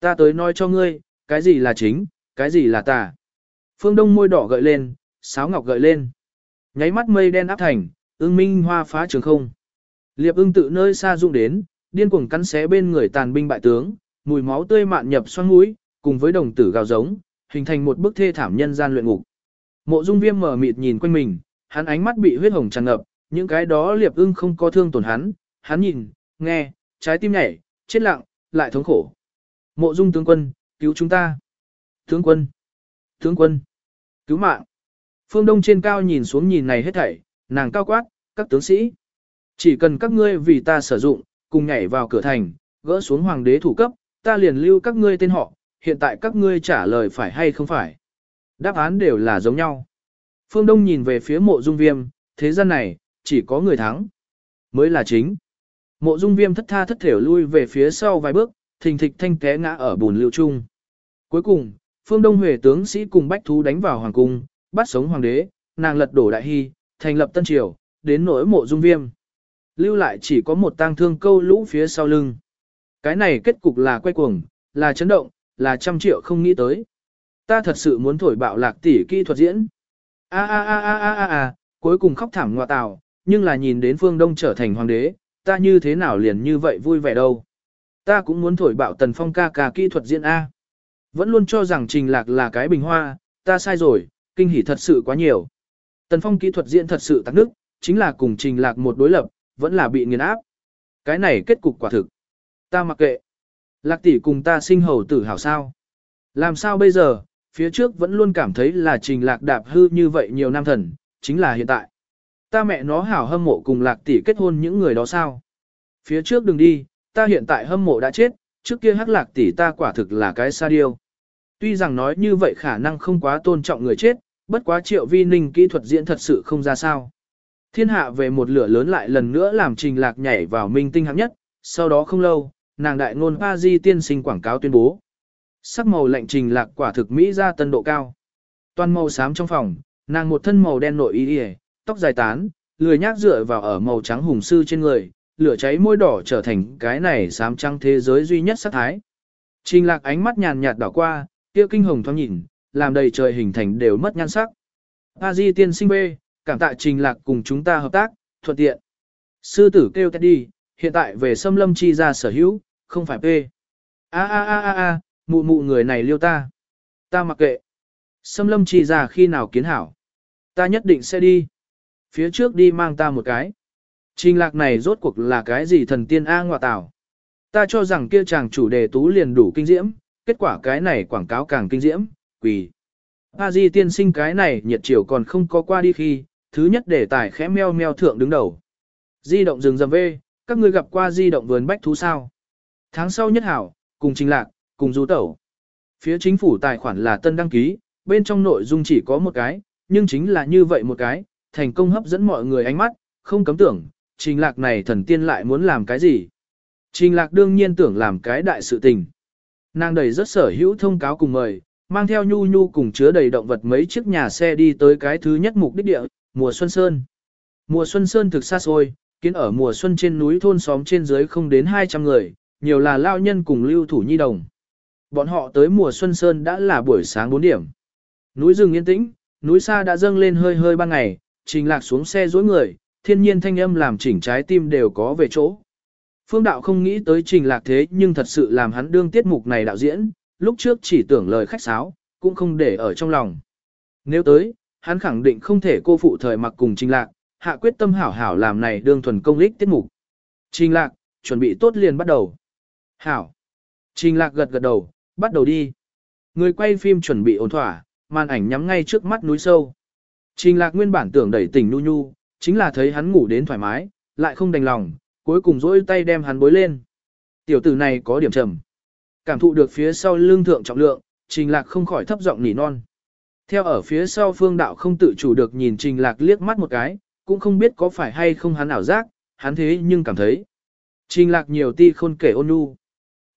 Ta tới nói cho ngươi, cái gì là chính, cái gì là tà. Phương Đông môi đỏ gợi lên, sáo ngọc gợi lên. Nháy mắt mây đen áp thành, ưng minh hoa phá trường không. Liệp ưng tự nơi xa rung đến, điên cuồng cắn xé bên người tàn binh bại tướng, mùi máu tươi mạn nhập xoang mũi, cùng với đồng tử gào giống, hình thành một bức thê thảm nhân gian luyện ngục. Mộ Dung Viêm mở mịt nhìn quanh mình, hắn ánh mắt bị huyết hồng tràn ngập, những cái đó liệp ưng không có thương tổn hắn, hắn nhìn, nghe, trái tim nhảy, chết lặng, lại thống khổ. Mộ Dung tướng quân, cứu chúng ta. Tướng quân, tướng quân, cứu mạng. Phương Đông trên cao nhìn xuống nhìn này hết thảy, nàng cao quát, các tướng sĩ. Chỉ cần các ngươi vì ta sử dụng, cùng nhảy vào cửa thành, gỡ xuống hoàng đế thủ cấp, ta liền lưu các ngươi tên họ, hiện tại các ngươi trả lời phải hay không phải. Đáp án đều là giống nhau. Phương Đông nhìn về phía mộ dung viêm, thế gian này, chỉ có người thắng. Mới là chính. Mộ dung viêm thất tha thất thểu lui về phía sau vài bước, thình thịch thanh té ngã ở bùn lưu trung. Cuối cùng, Phương Đông Huệ tướng sĩ cùng bách thú đánh vào hoàng cung, bắt sống hoàng đế, nàng lật đổ đại hy, thành lập tân triều, đến nỗi mộ dung viêm. Lưu lại chỉ có một tang thương câu lũ phía sau lưng. Cái này kết cục là quay cuồng, là chấn động, là trăm triệu không nghĩ tới. Ta thật sự muốn thổi bạo lạc tỷ kỹ thuật diễn. A a a a a a a, cuối cùng khóc thảm ngoại tào, nhưng là nhìn đến phương đông trở thành hoàng đế, ta như thế nào liền như vậy vui vẻ đâu. Ta cũng muốn thổi bạo tần phong ca ca kỹ thuật diễn A. Vẫn luôn cho rằng trình lạc là cái bình hoa, ta sai rồi, kinh hỉ thật sự quá nhiều. Tần phong kỹ thuật diễn thật sự tắc nước, chính là cùng trình lạc một đối lập, vẫn là bị nghiền áp. Cái này kết cục quả thực. Ta mặc kệ. Lạc tỷ cùng ta sinh hầu tử hảo sao. Làm sao bây giờ, phía trước vẫn luôn cảm thấy là trình lạc đạp hư như vậy nhiều năm thần, chính là hiện tại. Ta mẹ nó hảo hâm mộ cùng lạc tỷ kết hôn những người đó sao. Phía trước đừng đi, ta hiện tại hâm mộ đã chết, trước kia hắc lạc tỷ ta quả thực là cái sa điêu. Tuy rằng nói như vậy khả năng không quá tôn trọng người chết, bất quá triệu vi ninh kỹ thuật diễn thật sự không ra sao. Thiên hạ về một lửa lớn lại lần nữa làm trình lạc nhảy vào minh tinh hạng nhất, sau đó không lâu, nàng đại ngôn pa di tiên sinh quảng cáo tuyên bố. Sắc màu lạnh trình lạc quả thực Mỹ ra tân độ cao. Toàn màu xám trong phòng, nàng một thân màu đen nội y tóc dài tán, lười nhác dựa vào ở màu trắng hùng sư trên người, lửa cháy môi đỏ trở thành cái này xám trăng thế giới duy nhất sắc thái. Trình lạc ánh mắt nhàn nhạt đảo qua, kia kinh hồng thoáng nhìn, làm đầy trời hình thành đều mất nhan sắc. A Di tiên sinh bê, cảm tạ trình lạc cùng chúng ta hợp tác, thuận tiện. Sư tử kêu đi, hiện tại về xâm lâm chi ra sở hữu, không phải bê. A a a a a, mụ mụ người này liêu ta. Ta mặc kệ. Xâm lâm chi ra khi nào kiến hảo. Ta nhất định sẽ đi. Phía trước đi mang ta một cái. Trình lạc này rốt cuộc là cái gì thần tiên A ngọa tảo. Ta cho rằng kia chàng chủ đề tú liền đủ kinh diễm, kết quả cái này quảng cáo càng kinh diễm, quỳ. A di tiên sinh cái này nhiệt chiều còn không có qua đi khi, thứ nhất để tài khẽ meo meo thượng đứng đầu. Di động rừng rầm vê, các ngươi gặp qua di động vườn bách thú sao. Tháng sau nhất hảo, cùng trình lạc, cùng du tẩu. Phía chính phủ tài khoản là tân đăng ký, bên trong nội dung chỉ có một cái, nhưng chính là như vậy một cái, thành công hấp dẫn mọi người ánh mắt, không cấm tưởng, trình lạc này thần tiên lại muốn làm cái gì. Trình lạc đương nhiên tưởng làm cái đại sự tình. Nàng đầy rất sở hữu thông cáo cùng mời, mang theo nhu nhu cùng chứa đầy động vật mấy chiếc nhà xe đi tới cái thứ nhất mục đích địa, mùa xuân sơn. Mùa xuân sơn thực xa xôi, kiến ở mùa xuân trên núi thôn xóm trên dưới không đến 200 người, nhiều là lao nhân cùng lưu thủ nhi đồng. Bọn họ tới mùa xuân sơn đã là buổi sáng 4 điểm. Núi rừng yên tĩnh, núi xa đã dâng lên hơi hơi ban ngày, trình lạc xuống xe dối người, thiên nhiên thanh âm làm chỉnh trái tim đều có về chỗ. Phương đạo không nghĩ tới trình lạc thế nhưng thật sự làm hắn đương tiết mục này đạo diễn, lúc trước chỉ tưởng lời khách sáo, cũng không để ở trong lòng. Nếu tới, hắn khẳng định không thể cô phụ thời mặc cùng trình lạc, hạ quyết tâm hảo hảo làm này đương thuần công lích tiết mục. Trình lạc, chuẩn bị tốt liền bắt đầu. Hảo. Trình lạc gật gật đầu, bắt đầu đi. Người quay phim chuẩn bị ổn thỏa, màn ảnh nhắm ngay trước mắt núi sâu. Trình lạc nguyên bản tưởng đẩy tỉnh nu nhu, chính là thấy hắn ngủ đến thoải mái, lại không đành lòng, cuối cùng dỗi tay đem hắn bối lên. Tiểu tử này có điểm trầm. Cảm thụ được phía sau lưng thượng trọng lượng, trình lạc không khỏi thấp giọng nỉ non. Theo ở phía sau phương đạo không tự chủ được nhìn trình lạc liếc mắt một cái, cũng không biết có phải hay không hắn ảo giác, hắn thế nhưng cảm thấy. Trình lạc nhiều ti khôn kể ôn nhu.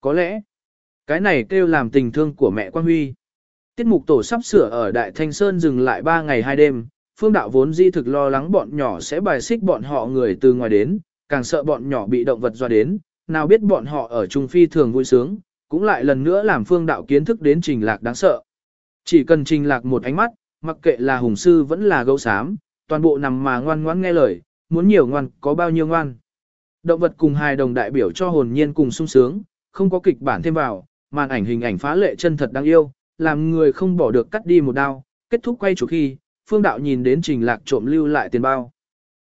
Có lẽ, cái này kêu làm tình thương của mẹ Quan Huy. Tiết mục tổ sắp sửa ở Đại Thanh Sơn dừng lại 3 ngày 2 đêm, phương đạo vốn di thực lo lắng bọn nhỏ sẽ bài xích bọn họ người từ ngoài đến, càng sợ bọn nhỏ bị động vật doa đến, nào biết bọn họ ở Trung Phi thường vui sướng, cũng lại lần nữa làm phương đạo kiến thức đến trình lạc đáng sợ. Chỉ cần trình lạc một ánh mắt, mặc kệ là hùng sư vẫn là gấu xám, toàn bộ nằm mà ngoan ngoãn nghe lời, muốn nhiều ngoan có bao nhiêu ngoan. Động vật cùng hai đồng đại biểu cho hồn nhiên cùng sung sướng, không có kịch bản thêm vào, màn ảnh hình ảnh phá lệ chân thật đáng yêu, làm người không bỏ được cắt đi một đao, kết thúc quay chủ khi, phương đạo nhìn đến trình lạc trộm lưu lại tiền bao.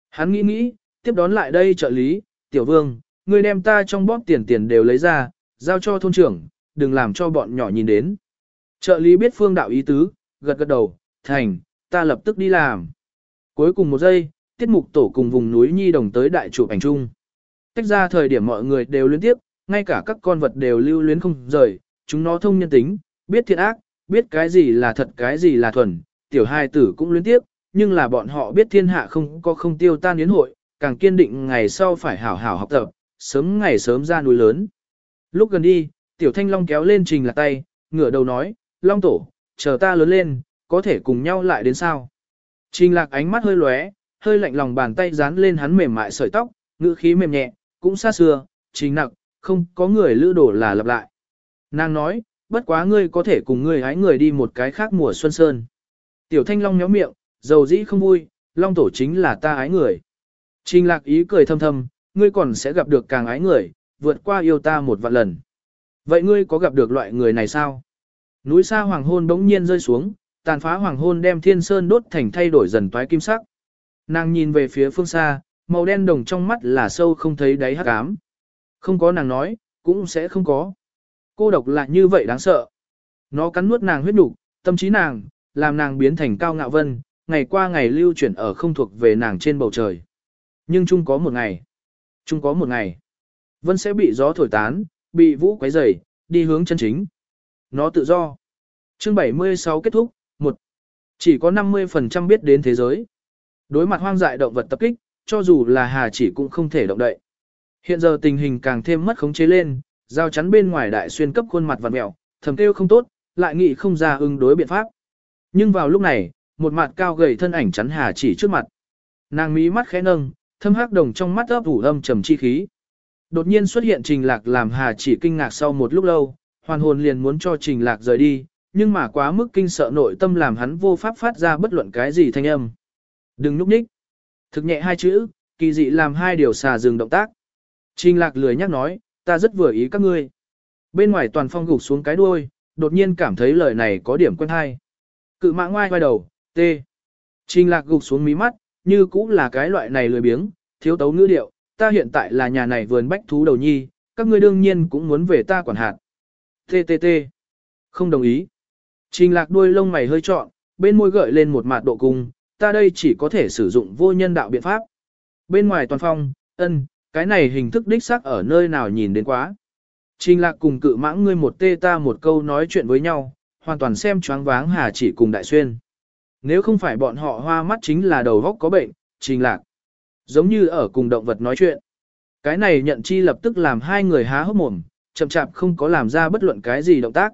Hắn nghĩ nghĩ, tiếp đón lại đây trợ lý, tiểu vương, người đem ta trong bóp tiền tiền đều lấy ra, giao cho thôn trưởng, đừng làm cho bọn nhỏ nhìn đến. Trợ lý biết phương đạo ý tứ, gật gật đầu, thành, ta lập tức đi làm. Cuối cùng một giây, tiết mục tổ cùng vùng núi nhi đồng tới đại chụp ảnh chung. Tách ra thời điểm mọi người đều liên tiếp, ngay cả các con vật đều lưu luyến không rời, chúng nó thông nhân tính, biết thiện ác, biết cái gì là thật cái gì là thuần, tiểu hai tử cũng liên tiếp, nhưng là bọn họ biết thiên hạ không có không tiêu tan yến hội, càng kiên định ngày sau phải hảo hảo học tập, sớm ngày sớm ra núi lớn. Lúc gần đi, tiểu thanh long kéo lên trình là tay, ngửa đầu nói, long tổ, chờ ta lớn lên, có thể cùng nhau lại đến sao. Trình lạc ánh mắt hơi lóe, hơi lạnh lòng bàn tay dán lên hắn mềm mại sợi tóc, ngữ khí mềm nhẹ, cũng xa xưa, trình nặc, không có người lữ đổ là lặp lại. Nàng nói, bất quá ngươi có thể cùng ngươi hái người đi một cái khác mùa xuân sơn. Tiểu thanh long méo miệng, dầu dĩ không vui, long tổ chính là ta hái người. Trình lạc ý cười thâm thâm, ngươi còn sẽ gặp được càng ái người, vượt qua yêu ta một vạn lần. Vậy ngươi có gặp được loại người này sao? Núi xa hoàng hôn bỗng nhiên rơi xuống, tàn phá hoàng hôn đem thiên sơn đốt thành thay đổi dần toái kim sắc. Nàng nhìn về phía phương xa, màu đen đồng trong mắt là sâu không thấy đáy hắc ám. Không có nàng nói, cũng sẽ không có. Cô độc lại như vậy đáng sợ. Nó cắn nuốt nàng huyết đủ, tâm trí nàng, làm nàng biến thành cao ngạo vân, ngày qua ngày lưu chuyển ở không thuộc về nàng trên bầu trời. Nhưng chung có một ngày, chung có một ngày, vân sẽ bị gió thổi tán, bị vũ quấy rầy, đi hướng chân chính. Nó tự do. Chương 76 kết thúc, 1. Chỉ có 50% biết đến thế giới. Đối mặt hoang dại động vật tập kích, cho dù là hà chỉ cũng không thể động đậy. Hiện giờ tình hình càng thêm mất khống chế lên, giao chắn bên ngoài đại xuyên cấp khuôn mặt vặn mẹo, thầm kêu không tốt, lại nghĩ không ra ứng đối biện pháp. Nhưng vào lúc này, một mặt cao gầy thân ảnh chắn hà chỉ trước mặt. Nàng mí mắt khẽ nâng, thâm hắc đồng trong mắt ấp ủ âm trầm chi khí. Đột nhiên xuất hiện trình lạc làm hà chỉ kinh ngạc sau một lúc lâu, hoàn hồn liền muốn cho trình lạc rời đi, nhưng mà quá mức kinh sợ nội tâm làm hắn vô pháp phát ra bất luận cái gì thanh âm. Đừng núp nhích. Thực nhẹ hai chữ, kỳ dị làm hai điều xà dừng động tác. Trình lạc lười nhắc nói, ta rất vừa ý các ngươi. Bên ngoài toàn phong gục xuống cái đuôi, đột nhiên cảm thấy lời này có điểm quen hay. Cự mã ngoai quay đầu, tê. Trình lạc gục xuống mí mắt, như cũng là cái loại này lười biếng, thiếu tấu ngữ điệu, ta hiện tại là nhà này vườn bách thú đầu nhi, các ngươi đương nhiên cũng muốn về ta quản hạt. TTT. Không đồng ý. Trình lạc đuôi lông mày hơi trọn, bên môi gợi lên một mạt độ cung, ta đây chỉ có thể sử dụng vô nhân đạo biện pháp. Bên ngoài toàn phong, ân, cái này hình thức đích xác ở nơi nào nhìn đến quá. Trình lạc cùng cự mãng ngươi một tê ta một câu nói chuyện với nhau, hoàn toàn xem choáng váng hà chỉ cùng đại xuyên. Nếu không phải bọn họ hoa mắt chính là đầu góc có bệnh, trình lạc. Giống như ở cùng động vật nói chuyện. Cái này nhận chi lập tức làm hai người há hốc mồm, chậm chạp không có làm ra bất luận cái gì động tác.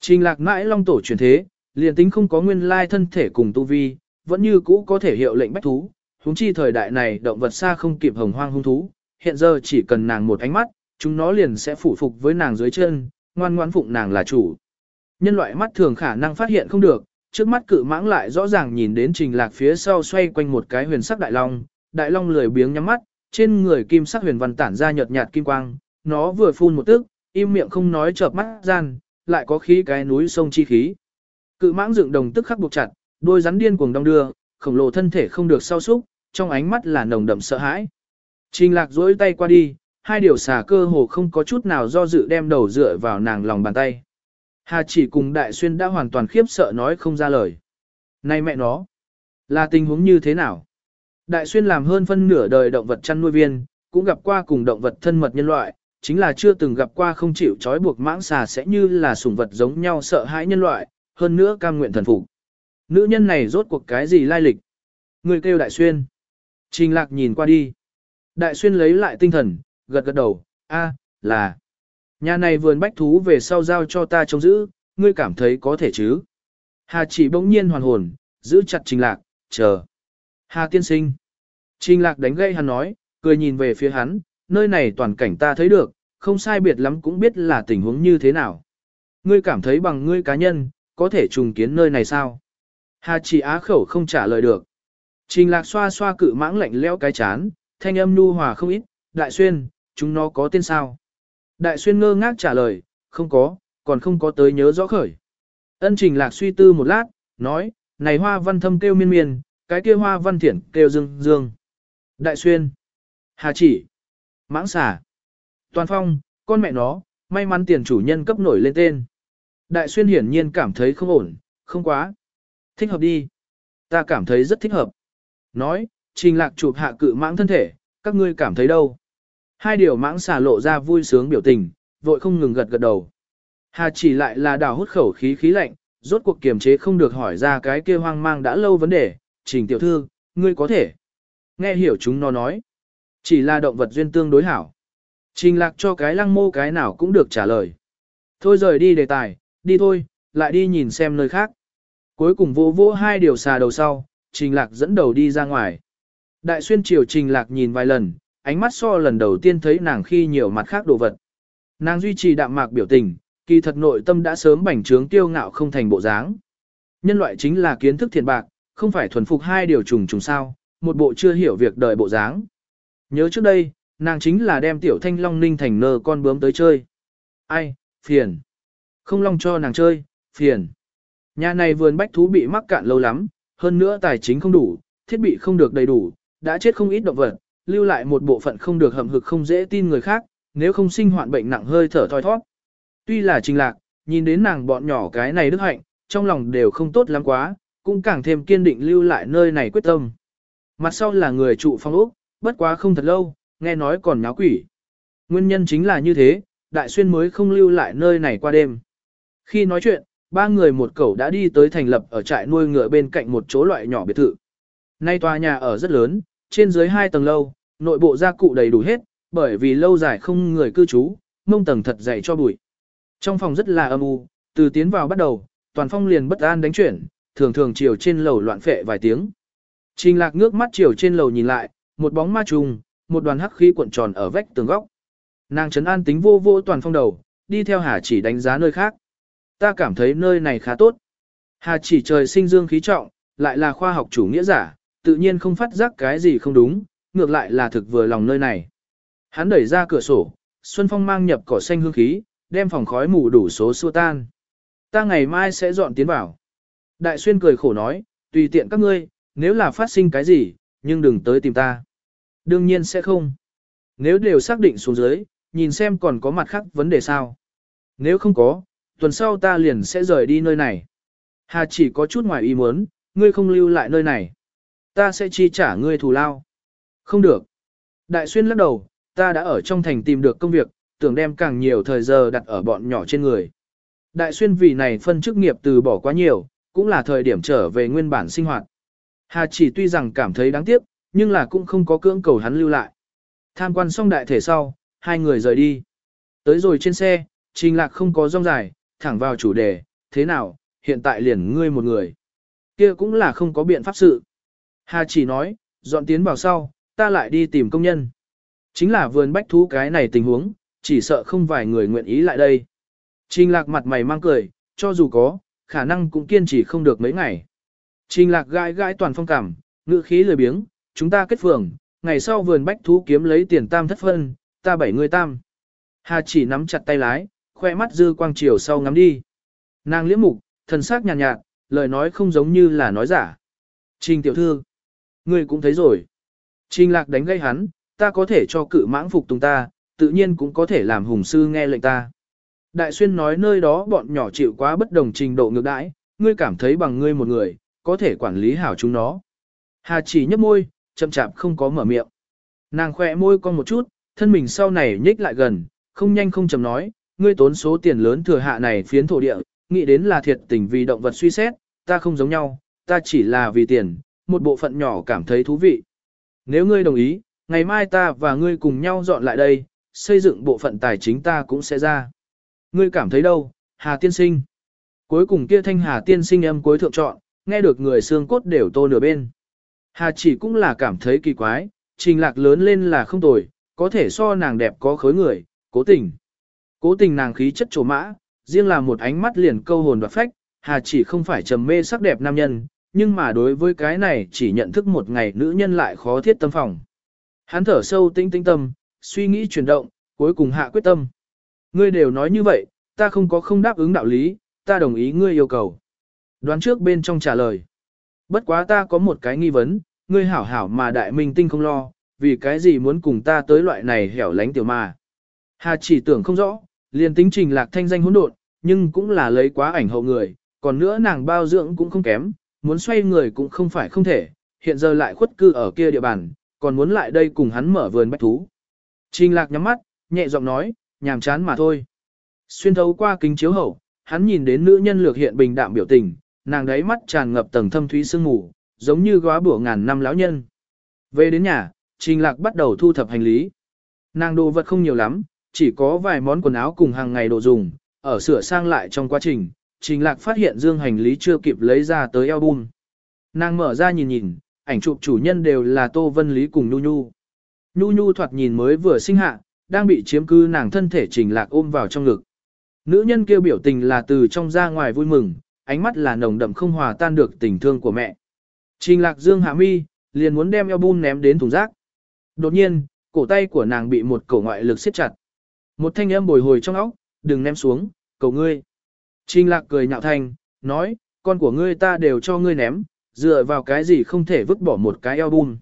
Trình lạc mãi long tổ truyền thế, liền tính không có nguyên lai thân thể cùng tu vi, vẫn như cũ có thể hiệu lệnh bách thú, Húng chi thời đại này động vật xa không kịp hồng hoang hung thú, hiện giờ chỉ cần nàng một ánh mắt, chúng nó liền sẽ phụ phục với nàng dưới chân, ngoan ngoãn phụng nàng là chủ. Nhân loại mắt thường khả năng phát hiện không được, trước mắt cự mãng lại rõ ràng nhìn đến trình lạc phía sau xoay quanh một cái huyền sắc đại long, đại long lười biếng nhắm mắt, trên người kim sắc huyền văn tản ra nhợt nhạt kim quang, nó vừa phun một tức, im miệng không nói chợp mắt gian, lại có khí cái núi sông chi khí. Cự mãng dựng đồng tức khắc buộc chặt, đôi rắn điên cuồng đong đưa, khổng lồ thân thể không được sau súc, trong ánh mắt là nồng đậm sợ hãi. Trình lạc duỗi tay qua đi, hai điều xà cơ hồ không có chút nào do dự đem đầu dựa vào nàng lòng bàn tay. Hà chỉ cùng đại xuyên đã hoàn toàn khiếp sợ nói không ra lời. Này mẹ nó, là tình huống như thế nào? Đại xuyên làm hơn phân nửa đời động vật chăn nuôi viên, cũng gặp qua cùng động vật thân mật nhân loại, chính là chưa từng gặp qua không chịu trói buộc mãng xà sẽ như là sủng vật giống nhau sợ hãi nhân loại, hơn nữa cam nguyện thần phục. Nữ nhân này rốt cuộc cái gì lai lịch? Người kêu đại xuyên. Trình lạc nhìn qua đi. Đại xuyên lấy lại tinh thần, gật gật đầu, a, là. Nhà này vườn bách thú về sau giao cho ta trông giữ, ngươi cảm thấy có thể chứ? Hà chỉ bỗng nhiên hoàn hồn, giữ chặt trình lạc, chờ. Hà tiên sinh. Trình lạc đánh gây hắn nói, cười nhìn về phía hắn, nơi này toàn cảnh ta thấy được, không sai biệt lắm cũng biết là tình huống như thế nào. Ngươi cảm thấy bằng ngươi cá nhân, có thể trùng kiến nơi này sao? Hà chỉ á khẩu không trả lời được. Trình lạc xoa xoa cự mãng lạnh leo cái chán, thanh âm nu hòa không ít, đại xuyên, chúng nó có tên sao? Đại xuyên ngơ ngác trả lời, không có, còn không có tới nhớ rõ khởi. Ân trình lạc suy tư một lát, nói, này hoa văn thâm kêu miên miên, cái kia hoa văn thiển kêu dương dương. Đại xuyên, hà chỉ, mãng xả, toàn phong, con mẹ nó, may mắn tiền chủ nhân cấp nổi lên tên. Đại xuyên hiển nhiên cảm thấy không ổn, không quá. Thích hợp đi. Ta cảm thấy rất thích hợp. Nói, trình lạc chụp hạ cự mãng thân thể, các ngươi cảm thấy đâu? Hai điều mãng xà lộ ra vui sướng biểu tình, vội không ngừng gật gật đầu. Hà chỉ lại là đào hút khẩu khí khí lạnh, rốt cuộc kiềm chế không được hỏi ra cái kia hoang mang đã lâu vấn đề, trình tiểu thư, ngươi có thể. Nghe hiểu chúng nó nói. Chỉ là động vật duyên tương đối hảo. Trình lạc cho cái lăng mô cái nào cũng được trả lời. Thôi rời đi đề tài, đi thôi, lại đi nhìn xem nơi khác. Cuối cùng vô vô hai điều xà đầu sau, trình lạc dẫn đầu đi ra ngoài. Đại xuyên triều trình lạc nhìn vài lần, ánh mắt so lần đầu tiên thấy nàng khi nhiều mặt khác đồ vật. Nàng duy trì đạm mạc biểu tình, kỳ thật nội tâm đã sớm bành trướng tiêu ngạo không thành bộ dáng. Nhân loại chính là kiến thức thiện bạc, không phải thuần phục hai điều trùng trùng sao, một bộ chưa hiểu việc đời bộ dáng. Nhớ trước đây, nàng chính là đem tiểu thanh long ninh thành nơ con bướm tới chơi. Ai, phiền. Không long cho nàng chơi, phiền. Nhà này vườn bách thú bị mắc cạn lâu lắm, hơn nữa tài chính không đủ, thiết bị không được đầy đủ, đã chết không ít động vật, lưu lại một bộ phận không được hầm hực không dễ tin người khác, nếu không sinh hoạn bệnh nặng hơi thở thoi thoát. Tuy là trình lạc, nhìn đến nàng bọn nhỏ cái này đức hạnh, trong lòng đều không tốt lắm quá, cũng càng thêm kiên định lưu lại nơi này quyết tâm. Mặt sau là người trụ phong ốc, bất quá không thật lâu, nghe nói còn nháo quỷ. Nguyên nhân chính là như thế, đại xuyên mới không lưu lại nơi này qua đêm. Khi nói chuyện, ba người một cẩu đã đi tới thành lập ở trại nuôi ngựa bên cạnh một chỗ loại nhỏ biệt thự. Nay tòa nhà ở rất lớn, trên dưới hai tầng lâu, nội bộ gia cụ đầy đủ hết, bởi vì lâu dài không người cư trú, mông tầng thật dày cho bụi. Trong phòng rất là âm u, từ tiến vào bắt đầu, toàn phong liền bất an đánh chuyển, thường thường chiều trên lầu loạn phệ vài tiếng. Trình lạc ngước mắt chiều trên lầu nhìn lại, một bóng ma trùng, một đoàn hắc khí cuộn tròn ở vách tường góc. Nàng trấn an tính vô vô toàn phong đầu, đi theo Hà chỉ đánh giá nơi khác. Ta cảm thấy nơi này khá tốt. Hà chỉ trời sinh dương khí trọng, lại là khoa học chủ nghĩa giả, tự nhiên không phát giác cái gì không đúng, ngược lại là thực vừa lòng nơi này. Hắn đẩy ra cửa sổ, Xuân Phong mang nhập cỏ xanh hương khí, đem phòng khói mù đủ số xua tan. Ta ngày mai sẽ dọn tiến vào. Đại Xuyên cười khổ nói, tùy tiện các ngươi, nếu là phát sinh cái gì, nhưng đừng tới tìm ta. Đương nhiên sẽ không. Nếu đều xác định xuống dưới, nhìn xem còn có mặt khác vấn đề sao. Nếu không có, tuần sau ta liền sẽ rời đi nơi này. Hà chỉ có chút ngoài ý muốn, ngươi không lưu lại nơi này. Ta sẽ chi trả ngươi thù lao. Không được. Đại xuyên lắc đầu, ta đã ở trong thành tìm được công việc, tưởng đem càng nhiều thời giờ đặt ở bọn nhỏ trên người. Đại xuyên vì này phân chức nghiệp từ bỏ quá nhiều, cũng là thời điểm trở về nguyên bản sinh hoạt. Hà chỉ tuy rằng cảm thấy đáng tiếc, nhưng là cũng không có cưỡng cầu hắn lưu lại. Tham quan xong đại thể sau, hai người rời đi. Tới rồi trên xe, trình lạc không có rong dài, thẳng vào chủ đề, thế nào, hiện tại liền ngươi một người. Kia cũng là không có biện pháp sự. Hà chỉ nói, dọn tiến vào sau, ta lại đi tìm công nhân. Chính là vườn bách thú cái này tình huống, chỉ sợ không vài người nguyện ý lại đây. Trình lạc mặt mày mang cười, cho dù có, khả năng cũng kiên trì không được mấy ngày. Trình lạc gãi gãi toàn phong cảm, ngữ khí lười biếng, chúng ta kết phường, ngày sau vườn bách thú kiếm lấy tiền tam thất phân, ta bảy người tam. Hà chỉ nắm chặt tay lái, khoe mắt dư quang chiều sau ngắm đi. Nàng liễm mục, thần sắc nhàn nhạt, nhạt, lời nói không giống như là nói giả. Trình tiểu thư, ngươi cũng thấy rồi. Trình lạc đánh gây hắn, ta có thể cho cự mãng phục tùng ta, tự nhiên cũng có thể làm hùng sư nghe lệnh ta. Đại xuyên nói nơi đó bọn nhỏ chịu quá bất đồng trình độ ngược đãi, ngươi cảm thấy bằng ngươi một người, có thể quản lý hảo chúng nó. Hà chỉ nhấp môi, chậm chạp không có mở miệng. Nàng khỏe môi con một chút, thân mình sau này nhích lại gần, không nhanh không chậm nói, ngươi tốn số tiền lớn thừa hạ này phiến thổ địa, nghĩ đến là thiệt tình vì động vật suy xét, ta không giống nhau, ta chỉ là vì tiền, một bộ phận nhỏ cảm thấy thú vị. Nếu ngươi đồng ý, ngày mai ta và ngươi cùng nhau dọn lại đây, xây dựng bộ phận tài chính ta cũng sẽ ra. Ngươi cảm thấy đâu, Hà Tiên Sinh? Cuối cùng kia thanh Hà Tiên Sinh âm cuối thượng chọn, nghe được người xương cốt đều tô nửa bên. Hà chỉ cũng là cảm thấy kỳ quái, trình lạc lớn lên là không tồi, có thể so nàng đẹp có khối người, cố tình. Cố tình nàng khí chất trổ mã, riêng là một ánh mắt liền câu hồn đoạt phách, Hà chỉ không phải trầm mê sắc đẹp nam nhân, nhưng mà đối với cái này chỉ nhận thức một ngày nữ nhân lại khó thiết tâm phòng. Hắn thở sâu tinh tinh tâm, suy nghĩ chuyển động, cuối cùng hạ quyết tâm. Ngươi đều nói như vậy, ta không có không đáp ứng đạo lý, ta đồng ý ngươi yêu cầu. Đoán trước bên trong trả lời. Bất quá ta có một cái nghi vấn, ngươi hảo hảo mà đại minh tinh không lo, vì cái gì muốn cùng ta tới loại này hẻo lánh tiểu mà. Hà chỉ tưởng không rõ, liền tính trình lạc thanh danh hỗn độn, nhưng cũng là lấy quá ảnh hậu người, còn nữa nàng bao dưỡng cũng không kém, muốn xoay người cũng không phải không thể, hiện giờ lại khuất cư ở kia địa bàn, còn muốn lại đây cùng hắn mở vườn bách thú. Trình lạc nhắm mắt, nhẹ giọng nói, nhàm chán mà thôi. Xuyên thấu qua kính chiếu hậu, hắn nhìn đến nữ nhân lược hiện bình đạm biểu tình, nàng đấy mắt tràn ngập tầng thâm thúy sương mù, giống như góa bủa ngàn năm lão nhân. Về đến nhà, Trình Lạc bắt đầu thu thập hành lý. Nàng đồ vật không nhiều lắm, chỉ có vài món quần áo cùng hàng ngày đồ dùng, ở sửa sang lại trong quá trình, Trình Lạc phát hiện dương hành lý chưa kịp lấy ra tới album. Nàng mở ra nhìn nhìn, ảnh chụp chủ nhân đều là Tô Vân Lý cùng Nhu Nhu. Nhu Nhu thoạt nhìn mới vừa sinh hạ, đang bị chiếm cư nàng thân thể Trình Lạc ôm vào trong ngực. Nữ nhân kêu biểu tình là từ trong ra ngoài vui mừng, ánh mắt là nồng đậm không hòa tan được tình thương của mẹ. Trình Lạc Dương hạ mi, liền muốn đem album ném đến thùng rác. Đột nhiên, cổ tay của nàng bị một cổ ngoại lực siết chặt. Một thanh âm bồi hồi trong óc, đừng ném xuống, cầu ngươi. Trình lạc cười nhạo thanh, nói, con của ngươi ta đều cho ngươi ném, dựa vào cái gì không thể vứt bỏ một cái album.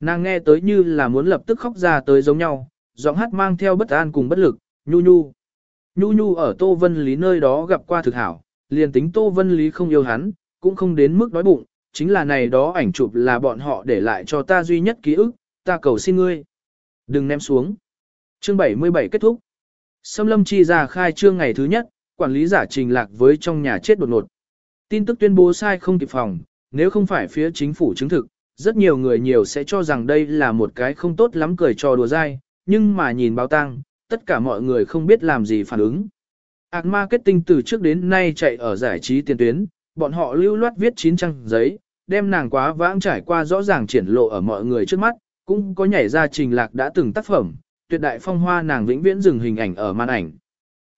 Nàng nghe tới như là muốn lập tức khóc ra tới giống nhau, giọng hát mang theo bất an cùng bất lực, nhu nhu. Nhu nhu ở Tô Vân Lý nơi đó gặp qua thực hảo, liền tính Tô Vân Lý không yêu hắn, cũng không đến mức đói bụng, chính là này đó ảnh chụp là bọn họ để lại cho ta duy nhất ký ức, ta cầu xin ngươi. Đừng ném xuống. Chương 77 kết thúc. Sâm lâm chi ra khai trương ngày thứ nhất, quản lý giả trình lạc với trong nhà chết đột ngột. Tin tức tuyên bố sai không kịp phòng, nếu không phải phía chính phủ chứng thực, rất nhiều người nhiều sẽ cho rằng đây là một cái không tốt lắm cười trò đùa dai, nhưng mà nhìn báo tăng, tất cả mọi người không biết làm gì phản ứng. Ác marketing từ trước đến nay chạy ở giải trí tiền tuyến, bọn họ lưu loát viết chín trang giấy, đem nàng quá vãng trải qua rõ ràng triển lộ ở mọi người trước mắt, cũng có nhảy ra trình lạc đã từng tác phẩm, tuyệt đại phong hoa nàng vĩnh viễn dừng hình ảnh ở màn ảnh.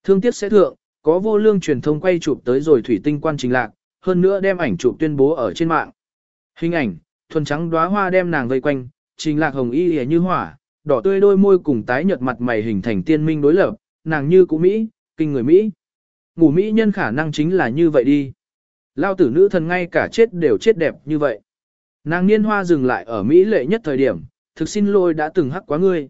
Thương tiếc sẽ thượng, có vô lương truyền thông quay chụp tới rồi thủy tinh quan trình lạc, hơn nữa đem ảnh chụp tuyên bố ở trên mạng. Hình ảnh, thuần trắng đóa hoa đem nàng vây quanh, trình lạc hồng y hề như hỏa, đỏ tươi đôi môi cùng tái nhợt mặt mày hình thành tiên minh đối lập, nàng như cũ Mỹ, kinh người Mỹ. Ngủ Mỹ nhân khả năng chính là như vậy đi. Lao tử nữ thần ngay cả chết đều chết đẹp như vậy. Nàng niên hoa dừng lại ở Mỹ lệ nhất thời điểm, thực xin lỗi đã từng hắc quá ngươi.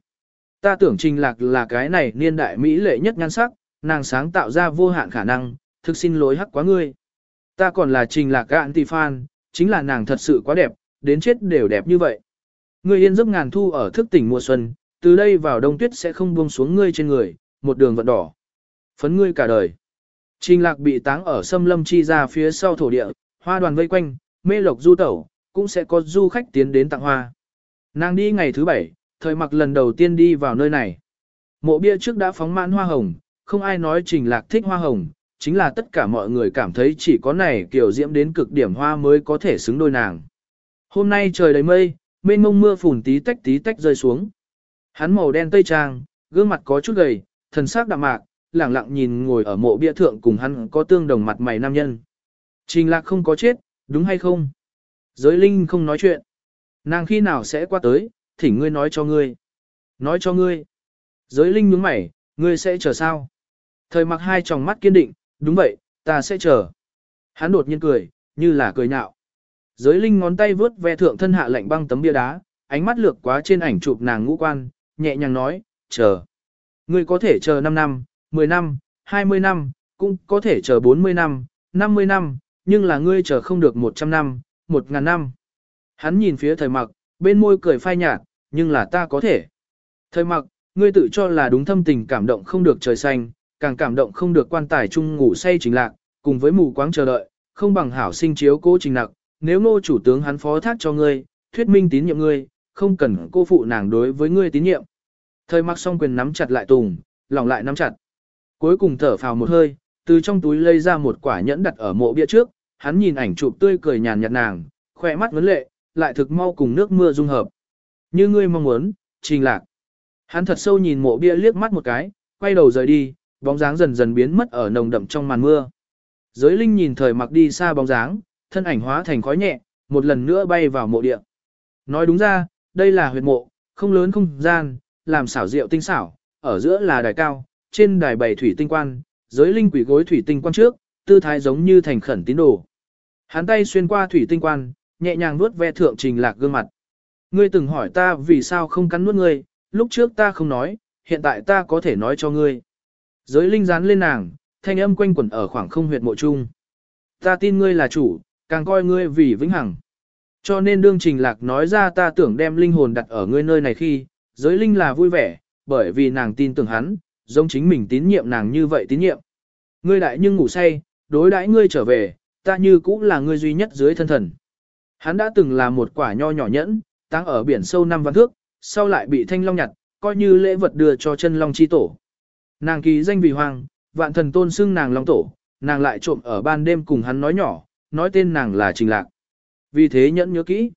Ta tưởng trình lạc là cái này niên đại Mỹ lệ nhất nhan sắc, nàng sáng tạo ra vô hạn khả năng, thực xin lỗi hắc quá ngươi. Ta còn là trình lạc gạn tỷ fan, chính là nàng thật sự quá đẹp, đến chết đều đẹp như vậy. Ngươi yên giấc ngàn thu ở thức tỉnh mùa xuân, từ đây vào đông tuyết sẽ không buông xuống ngươi trên người, một đường vận đỏ. Phấn ngươi cả đời. Trình lạc bị táng ở sâm lâm chi ra phía sau thổ địa, hoa đoàn vây quanh, mê lộc du tẩu, cũng sẽ có du khách tiến đến tặng hoa. Nàng đi ngày thứ bảy, thời mặc lần đầu tiên đi vào nơi này. Mộ bia trước đã phóng mãn hoa hồng, không ai nói trình lạc thích hoa hồng, chính là tất cả mọi người cảm thấy chỉ có này kiểu diễm đến cực điểm hoa mới có thể xứng đôi nàng. Hôm nay trời đầy mây, mênh mông mưa phùn tí tách tí tách rơi xuống. Hắn màu đen tây trang, gương mặt có chút gầy, thần sắc đạm mạc, lẳng lặng nhìn ngồi ở mộ bia thượng cùng hắn có tương đồng mặt mày nam nhân. Trình lạc không có chết, đúng hay không? Giới linh không nói chuyện. Nàng khi nào sẽ qua tới, thỉnh ngươi nói cho ngươi. Nói cho ngươi. Giới linh nhướng mày, ngươi sẽ chờ sao? Thời mặc hai tròng mắt kiên định, đúng vậy, ta sẽ chờ. Hắn đột nhiên cười, như là cười nhạo. Giới linh ngón tay vướt ve thượng thân hạ lạnh băng tấm bia đá, ánh mắt lược quá trên ảnh chụp nàng ngũ quan, nhẹ nhàng nói, chờ. Ngươi có thể chờ 5 năm, 10 năm, 20 năm, cũng có thể chờ 40 năm, 50 năm, nhưng là ngươi chờ không được 100 năm, 1000 năm. Hắn nhìn phía thời mặc, bên môi cười phai nhạt, nhưng là ta có thể. Thời mặc, ngươi tự cho là đúng thâm tình cảm động không được trời xanh, càng cảm động không được quan tài chung ngủ say trình lạc, cùng với mù quáng chờ đợi, không bằng hảo sinh chiếu cố trình nặc, nếu ngô chủ tướng hắn phó thác cho ngươi, thuyết minh tín nhiệm ngươi, không cần cô phụ nàng đối với ngươi tín nhiệm. Thời mặc song quyền nắm chặt lại tùng, lòng lại nắm chặt. Cuối cùng thở phào một hơi, từ trong túi lấy ra một quả nhẫn đặt ở mộ bia trước, hắn nhìn ảnh chụp tươi cười nhàn nhạt nàng, khỏe mắt vấn lệ, lại thực mau cùng nước mưa dung hợp. Như ngươi mong muốn, trình lạc. Hắn thật sâu nhìn mộ bia liếc mắt một cái, quay đầu rời đi, bóng dáng dần dần biến mất ở nồng đậm trong màn mưa. Giới linh nhìn thời mặc đi xa bóng dáng, thân ảnh hóa thành khói nhẹ, một lần nữa bay vào mộ địa. Nói đúng ra, đây là huyệt mộ, không lớn không gian, làm xảo diệu tinh xảo, ở giữa là đài cao, trên đài bày thủy tinh quan, giới linh quỷ gối thủy tinh quan trước, tư thái giống như thành khẩn tín đồ. Hắn tay xuyên qua thủy tinh quan, nhẹ nhàng nuốt ve thượng trình lạc gương mặt. Ngươi từng hỏi ta vì sao không cắn nuốt ngươi, lúc trước ta không nói, hiện tại ta có thể nói cho ngươi. Giới linh dán lên nàng, thanh âm quanh quẩn ở khoảng không huyệt mộ chung. Ta tin ngươi là chủ, càng coi ngươi vì vĩnh hằng. Cho nên đương trình lạc nói ra ta tưởng đem linh hồn đặt ở ngươi nơi này khi, giới linh là vui vẻ, bởi vì nàng tin tưởng hắn, giống chính mình tín nhiệm nàng như vậy tín nhiệm. Ngươi đại nhưng ngủ say, đối đãi ngươi trở về, ta như cũng là ngươi duy nhất dưới thân thần. Hắn đã từng là một quả nho nhỏ nhẫn, táng ở biển sâu năm văn thước, sau lại bị thanh long nhặt, coi như lễ vật đưa cho chân long chi tổ. Nàng ký danh vì hoàng, vạn thần tôn xưng nàng long tổ, nàng lại trộm ở ban đêm cùng hắn nói nhỏ, nói tên nàng là Trình Lạc. Vì thế nhẫn nhớ kỹ.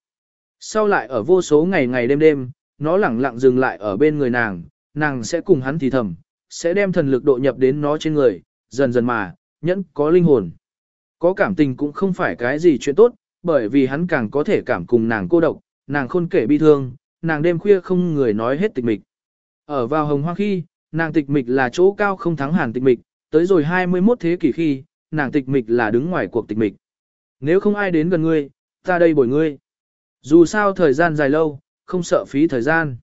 Sau lại ở vô số ngày ngày đêm đêm, nó lẳng lặng dừng lại ở bên người nàng, nàng sẽ cùng hắn thì thầm, sẽ đem thần lực độ nhập đến nó trên người, dần dần mà, nhẫn có linh hồn. Có cảm tình cũng không phải cái gì chuyện tốt, bởi vì hắn càng có thể cảm cùng nàng cô độc, nàng khôn kể bi thương, nàng đêm khuya không người nói hết tịch mịch. Ở vào hồng hoa khi, nàng tịch mịch là chỗ cao không thắng hàn tịch mịch, tới rồi 21 thế kỷ khi, nàng tịch mịch là đứng ngoài cuộc tịch mịch. Nếu không ai đến gần ngươi, ta đây bồi ngươi. Dù sao thời gian dài lâu, không sợ phí thời gian.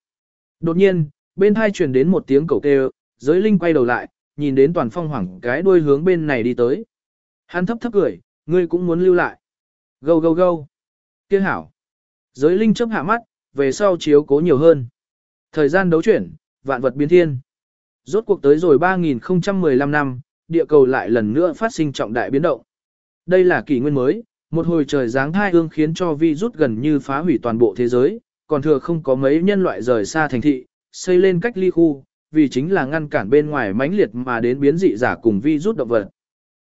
Đột nhiên, bên hai truyền đến một tiếng cầu kêu, giới linh quay đầu lại, nhìn đến toàn phong hoảng cái đuôi hướng bên này đi tới. Hắn thấp thấp cười, ngươi cũng muốn lưu lại. Gâu gâu gâu. Kia hảo. Giới linh chấp hạ mắt, về sau chiếu cố nhiều hơn. Thời gian đấu chuyển, vạn vật biến thiên. Rốt cuộc tới rồi 3015 năm, địa cầu lại lần nữa phát sinh trọng đại biến động. Đây là kỷ nguyên mới, một hồi trời giáng thai ương khiến cho virus gần như phá hủy toàn bộ thế giới, còn thừa không có mấy nhân loại rời xa thành thị, xây lên cách ly khu, vì chính là ngăn cản bên ngoài mãnh liệt mà đến biến dị giả cùng virus động vật.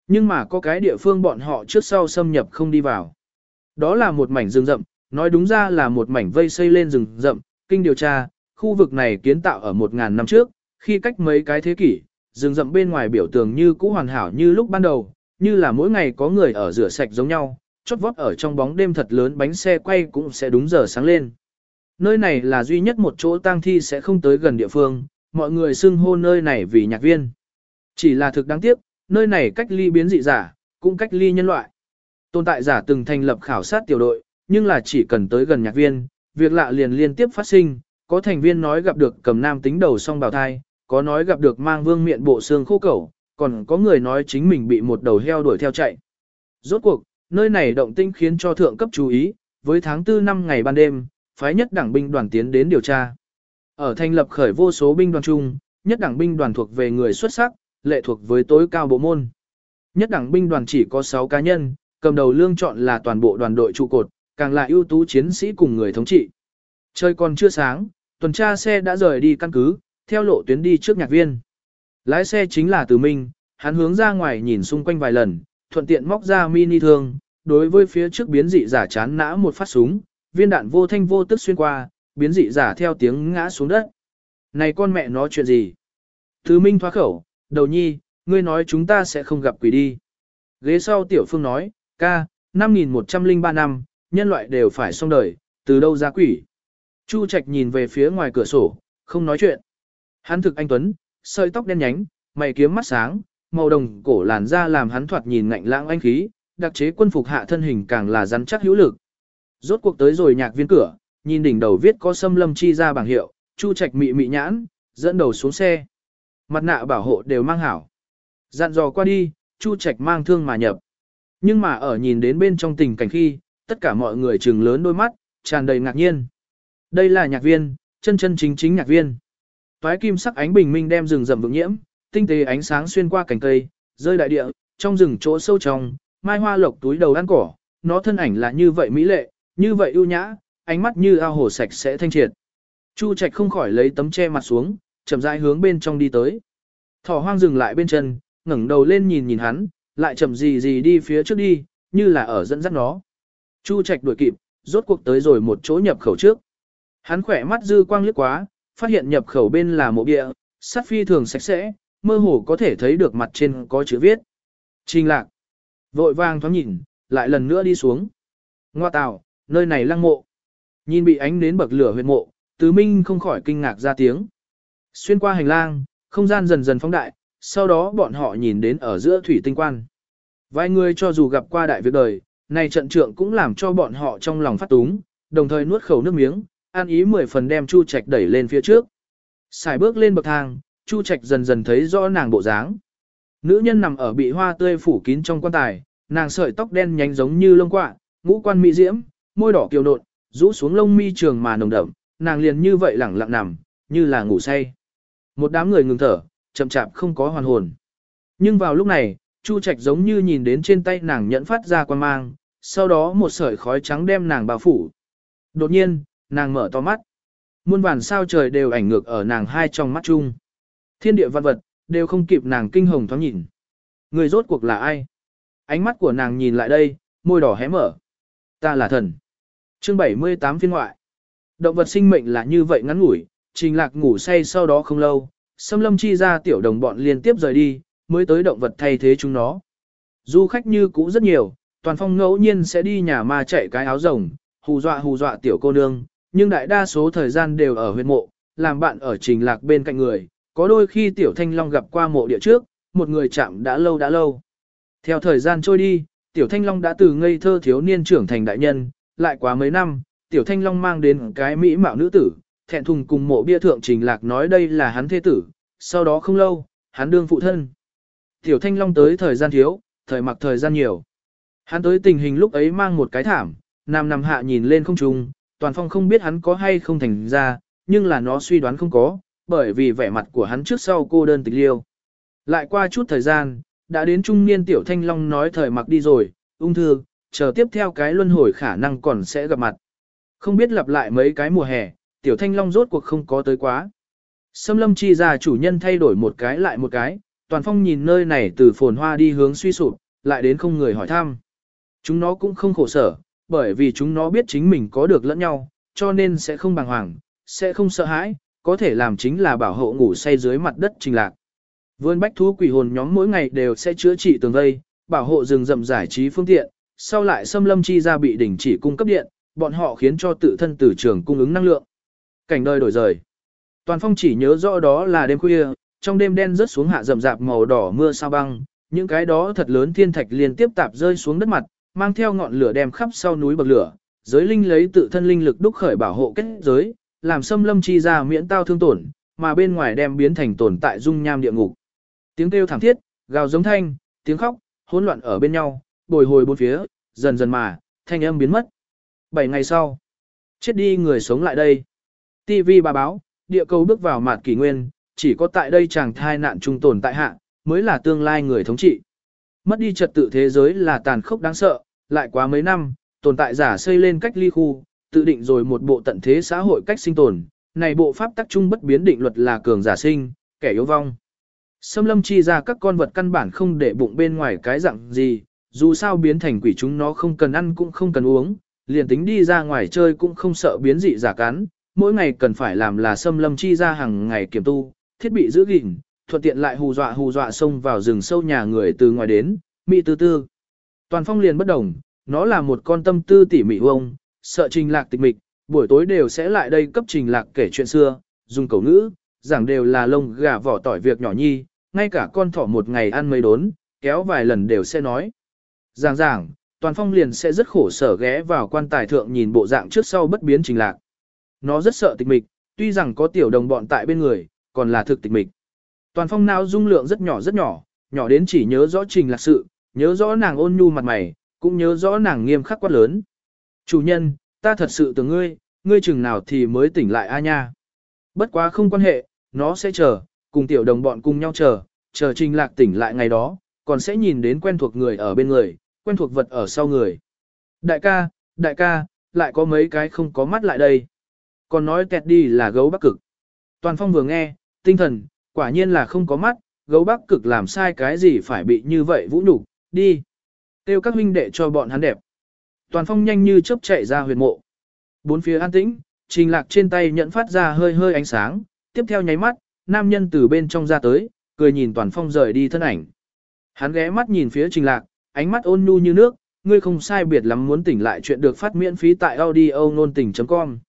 Nhưng mà có cái địa phương bọn họ trước sau xâm nhập không đi vào. Đó là một mảnh rừng rậm, nói đúng ra là một mảnh vây xây lên rừng rậm, kinh điều tra, khu vực này kiến tạo ở 1.000 năm trước, khi cách mấy cái thế kỷ, rừng rậm bên ngoài biểu tường như cũ hoàn hảo như lúc ban đầu, như là mỗi ngày có người ở rửa sạch giống nhau, chót vót ở trong bóng đêm thật lớn bánh xe quay cũng sẽ đúng giờ sáng lên. Nơi này là duy nhất một chỗ tang thi sẽ không tới gần địa phương, mọi người xưng hô nơi này vì nhạc viên. Chỉ là thực đáng tiếc, nơi này cách ly biến dị giả, cũng cách ly nhân loại. Tồn tại giả từng thành lập khảo sát tiểu đội, nhưng là chỉ cần tới gần nhạc viên, việc lạ liền liên tiếp phát sinh, có thành viên nói gặp được cầm nam tính đầu song bào thai, có nói gặp được mang vương miệng bộ xương khô cẩu, còn có người nói chính mình bị một đầu heo đuổi theo chạy. Rốt cuộc, nơi này động tinh khiến cho thượng cấp chú ý, với tháng 4 năm ngày ban đêm, phái nhất đảng binh đoàn tiến đến điều tra. Ở thành lập khởi vô số binh đoàn chung, nhất đảng binh đoàn thuộc về người xuất sắc, lệ thuộc với tối cao bộ môn. Nhất đảng binh đoàn chỉ có 6 cá nhân, cầm đầu lương chọn là toàn bộ đoàn đội trụ cột, càng là ưu tú chiến sĩ cùng người thống trị. Trời còn chưa sáng, tuần tra xe đã rời đi căn cứ, theo lộ tuyến đi trước nhạc viên. Lái xe chính là Từ Minh, hắn hướng ra ngoài nhìn xung quanh vài lần, thuận tiện móc ra mini thương, đối với phía trước biến dị giả chán nã một phát súng, viên đạn vô thanh vô tức xuyên qua, biến dị giả theo tiếng ngã xuống đất. Này con mẹ nó chuyện gì? Thứ Minh thoát khẩu, đầu nhi, ngươi nói chúng ta sẽ không gặp quỷ đi. Ghế sau tiểu phương nói, ca, 5.103 năm, nhân loại đều phải xong đời, từ đâu ra quỷ. Chu Trạch nhìn về phía ngoài cửa sổ, không nói chuyện. Hắn thực anh Tuấn, sợi tóc đen nhánh, mày kiếm mắt sáng, màu đồng cổ làn da làm hắn thoạt nhìn ngạnh lãng anh khí, đặc chế quân phục hạ thân hình càng là rắn chắc hữu lực. Rốt cuộc tới rồi nhạc viên cửa, nhìn đỉnh đầu viết có xâm lâm chi ra bảng hiệu, Chu Trạch mị mị nhãn, dẫn đầu xuống xe. Mặt nạ bảo hộ đều mang hảo. Dặn dò qua đi, Chu Trạch mang thương mà nhập. Nhưng mà ở nhìn đến bên trong tình cảnh khi, tất cả mọi người trừng lớn đôi mắt, tràn đầy ngạc nhiên. Đây là nhạc viên, chân chân chính chính nhạc viên. Toái kim sắc ánh bình minh đem rừng rậm vượng nhiễm, tinh tế ánh sáng xuyên qua cành cây, rơi đại địa, trong rừng chỗ sâu trong, mai hoa lộc túi đầu ăn cỏ, nó thân ảnh là như vậy mỹ lệ, như vậy ưu nhã, ánh mắt như ao hồ sạch sẽ thanh triệt. Chu Trạch không khỏi lấy tấm che mặt xuống, chậm rãi hướng bên trong đi tới. Thỏ hoang dừng lại bên chân, ngẩng đầu lên nhìn nhìn hắn, lại chậm gì gì đi phía trước đi, như là ở dẫn dắt nó. Chu Trạch đuổi kịp, rốt cuộc tới rồi một chỗ nhập khẩu trước. Hắn khỏe mắt dư quang liếc quá, phát hiện nhập khẩu bên là mộ địa, sắt phi thường sạch sẽ, mơ hồ có thể thấy được mặt trên có chữ viết. Trình lạc. Vội vàng thoáng nhìn, lại lần nữa đi xuống. Ngoa tào, nơi này lăng mộ. Nhìn bị ánh nến bậc lửa huyệt mộ, tứ minh không khỏi kinh ngạc ra tiếng. Xuyên qua hành lang, không gian dần dần phóng đại, sau đó bọn họ nhìn đến ở giữa thủy tinh quan. Vài người cho dù gặp qua đại việc đời, này trận trượng cũng làm cho bọn họ trong lòng phát túng, đồng thời nuốt khẩu nước miếng, an ý mười phần đem Chu Trạch đẩy lên phía trước. Xài bước lên bậc thang, Chu Trạch dần dần thấy rõ nàng bộ dáng. Nữ nhân nằm ở bị hoa tươi phủ kín trong quan tài, nàng sợi tóc đen nhánh giống như lông quạ, ngũ quan mỹ diễm, môi đỏ kiều nộn, rũ xuống lông mi trường mà nồng đậm, nàng liền như vậy lẳng lặng nằm, như là ngủ say. Một đám người ngừng thở, chậm chạp không có hoàn hồn. Nhưng vào lúc này, Chu Trạch giống như nhìn đến trên tay nàng nhẫn phát ra quan mang, sau đó một sợi khói trắng đem nàng bao phủ. Đột nhiên, nàng mở to mắt. Muôn vàn sao trời đều ảnh ngược ở nàng hai trong mắt chung. Thiên địa văn vật, đều không kịp nàng kinh hồng thoáng nhìn. Người rốt cuộc là ai? Ánh mắt của nàng nhìn lại đây, môi đỏ hé mở. Ta là thần. Chương 78 phiên ngoại. Động vật sinh mệnh là như vậy ngắn ngủi, trình lạc ngủ say sau đó không lâu, xâm lâm chi ra tiểu đồng bọn liên tiếp rời đi, mới tới động vật thay thế chúng nó. Du khách như cũ rất nhiều, toàn phong ngẫu nhiên sẽ đi nhà ma chạy cái áo rồng, hù dọa hù dọa tiểu cô nương, nhưng đại đa số thời gian đều ở huyệt mộ, làm bạn ở trình lạc bên cạnh người, có đôi khi tiểu thanh long gặp qua mộ địa trước, một người chạm đã lâu đã lâu. Theo thời gian trôi đi, tiểu thanh long đã từ ngây thơ thiếu niên trưởng thành đại nhân, lại quá mấy năm, tiểu thanh long mang đến cái mỹ mạo nữ tử, thẹn thùng cùng mộ bia thượng trình lạc nói đây là hắn thế tử, sau đó không lâu, hắn đương phụ thân. Tiểu thanh long tới thời gian thiếu, thời mặc thời gian nhiều. Hắn tới tình hình lúc ấy mang một cái thảm, nằm nằm hạ nhìn lên không trung, toàn phong không biết hắn có hay không thành ra, nhưng là nó suy đoán không có, bởi vì vẻ mặt của hắn trước sau cô đơn tịch liêu. Lại qua chút thời gian, đã đến trung niên tiểu thanh long nói thời mặc đi rồi, ung thư, chờ tiếp theo cái luân hồi khả năng còn sẽ gặp mặt. Không biết lặp lại mấy cái mùa hè, tiểu thanh long rốt cuộc không có tới quá. Sâm lâm chi ra chủ nhân thay đổi một cái lại một cái, toàn phong nhìn nơi này từ phồn hoa đi hướng suy sụp, lại đến không người hỏi thăm. Chúng nó cũng không khổ sở, bởi vì chúng nó biết chính mình có được lẫn nhau, cho nên sẽ không bàng hoàng, sẽ không sợ hãi, có thể làm chính là bảo hộ ngủ say dưới mặt đất trình lạc. Vươn bách thú quỷ hồn nhóm mỗi ngày đều sẽ chữa trị tường vây, bảo hộ rừng rậm giải trí phương tiện, sau lại xâm lâm chi ra bị đình chỉ cung cấp điện, bọn họ khiến cho tự thân tử trường cung ứng năng lượng. Cảnh đời đổi rời. Toàn phong chỉ nhớ rõ đó là đêm khuya, trong đêm đen rớt xuống hạ rậm rạp màu đỏ mưa sao băng, những cái đó thật lớn thiên thạch liên tiếp tạp rơi xuống đất mặt, mang theo ngọn lửa đem khắp sau núi bậc lửa, giới linh lấy tự thân linh lực đúc khởi bảo hộ kết giới, làm xâm lâm chi ra miễn tao thương tổn, mà bên ngoài đem biến thành tồn tại dung nham địa ngục. Tiếng kêu thảm thiết, gào giống thanh, tiếng khóc, hỗn loạn ở bên nhau, bồi hồi bốn phía, dần dần mà, thanh âm biến mất. Bảy ngày sau, chết đi người sống lại đây. TV bà báo, địa cầu bước vào mạt kỷ nguyên, chỉ có tại đây chàng thai nạn trung tồn tại hạ, mới là tương lai người thống trị. Mất đi trật tự thế giới là tàn khốc đáng sợ, lại quá mấy năm, tồn tại giả xây lên cách ly khu, tự định rồi một bộ tận thế xã hội cách sinh tồn, này bộ pháp tắc trung bất biến định luật là cường giả sinh, kẻ yếu vong. Xâm lâm chi ra các con vật căn bản không để bụng bên ngoài cái dạng gì, dù sao biến thành quỷ chúng nó không cần ăn cũng không cần uống, liền tính đi ra ngoài chơi cũng không sợ biến dị giả cắn, mỗi ngày cần phải làm là xâm lâm chi ra hàng ngày kiểm tu, thiết bị giữ gìn, thuận tiện lại hù dọa hù dọa xông vào rừng sâu nhà người từ ngoài đến, mị tư tư. Toàn phong liền bất đồng, nó là một con tâm tư tỉ mị vông, sợ trình lạc tịch mịch, buổi tối đều sẽ lại đây cấp trình lạc kể chuyện xưa, dùng cầu ngữ, giảng đều là lông gà vỏ tỏi việc nhỏ nhi, ngay cả con thỏ một ngày ăn mấy đốn, kéo vài lần đều sẽ nói. Giảng giảng, toàn phong liền sẽ rất khổ sở ghé vào quan tài thượng nhìn bộ dạng trước sau bất biến trình lạc. Nó rất sợ tịch mịch, tuy rằng có tiểu đồng bọn tại bên người, còn là thực tịch mịch. Toàn phong não dung lượng rất nhỏ rất nhỏ, nhỏ đến chỉ nhớ rõ trình lạc sự, nhớ rõ nàng ôn nhu mặt mày, cũng nhớ rõ nàng nghiêm khắc quát lớn. Chủ nhân, ta thật sự tưởng ngươi, ngươi chừng nào thì mới tỉnh lại a nha. Bất quá không quan hệ, nó sẽ chờ, cùng tiểu đồng bọn cùng nhau chờ, chờ trình lạc tỉnh lại ngày đó, còn sẽ nhìn đến quen thuộc người ở bên người, quen thuộc vật ở sau người. Đại ca, đại ca, lại có mấy cái không có mắt lại đây. Còn nói kẹt đi là gấu bắc cực. Toàn phong vừa nghe, tinh thần, quả nhiên là không có mắt, gấu bắc cực làm sai cái gì phải bị như vậy vũ nhục đi. Tiêu các huynh đệ cho bọn hắn đẹp. Toàn phong nhanh như chớp chạy ra huyệt mộ. Bốn phía an tĩnh, trình lạc trên tay nhận phát ra hơi hơi ánh sáng, tiếp theo nháy mắt, nam nhân từ bên trong ra tới, cười nhìn toàn phong rời đi thân ảnh. Hắn ghé mắt nhìn phía trình lạc, ánh mắt ôn nhu như nước, ngươi không sai biệt lắm muốn tỉnh lại chuyện được phát miễn phí tại audio nôn tình.com.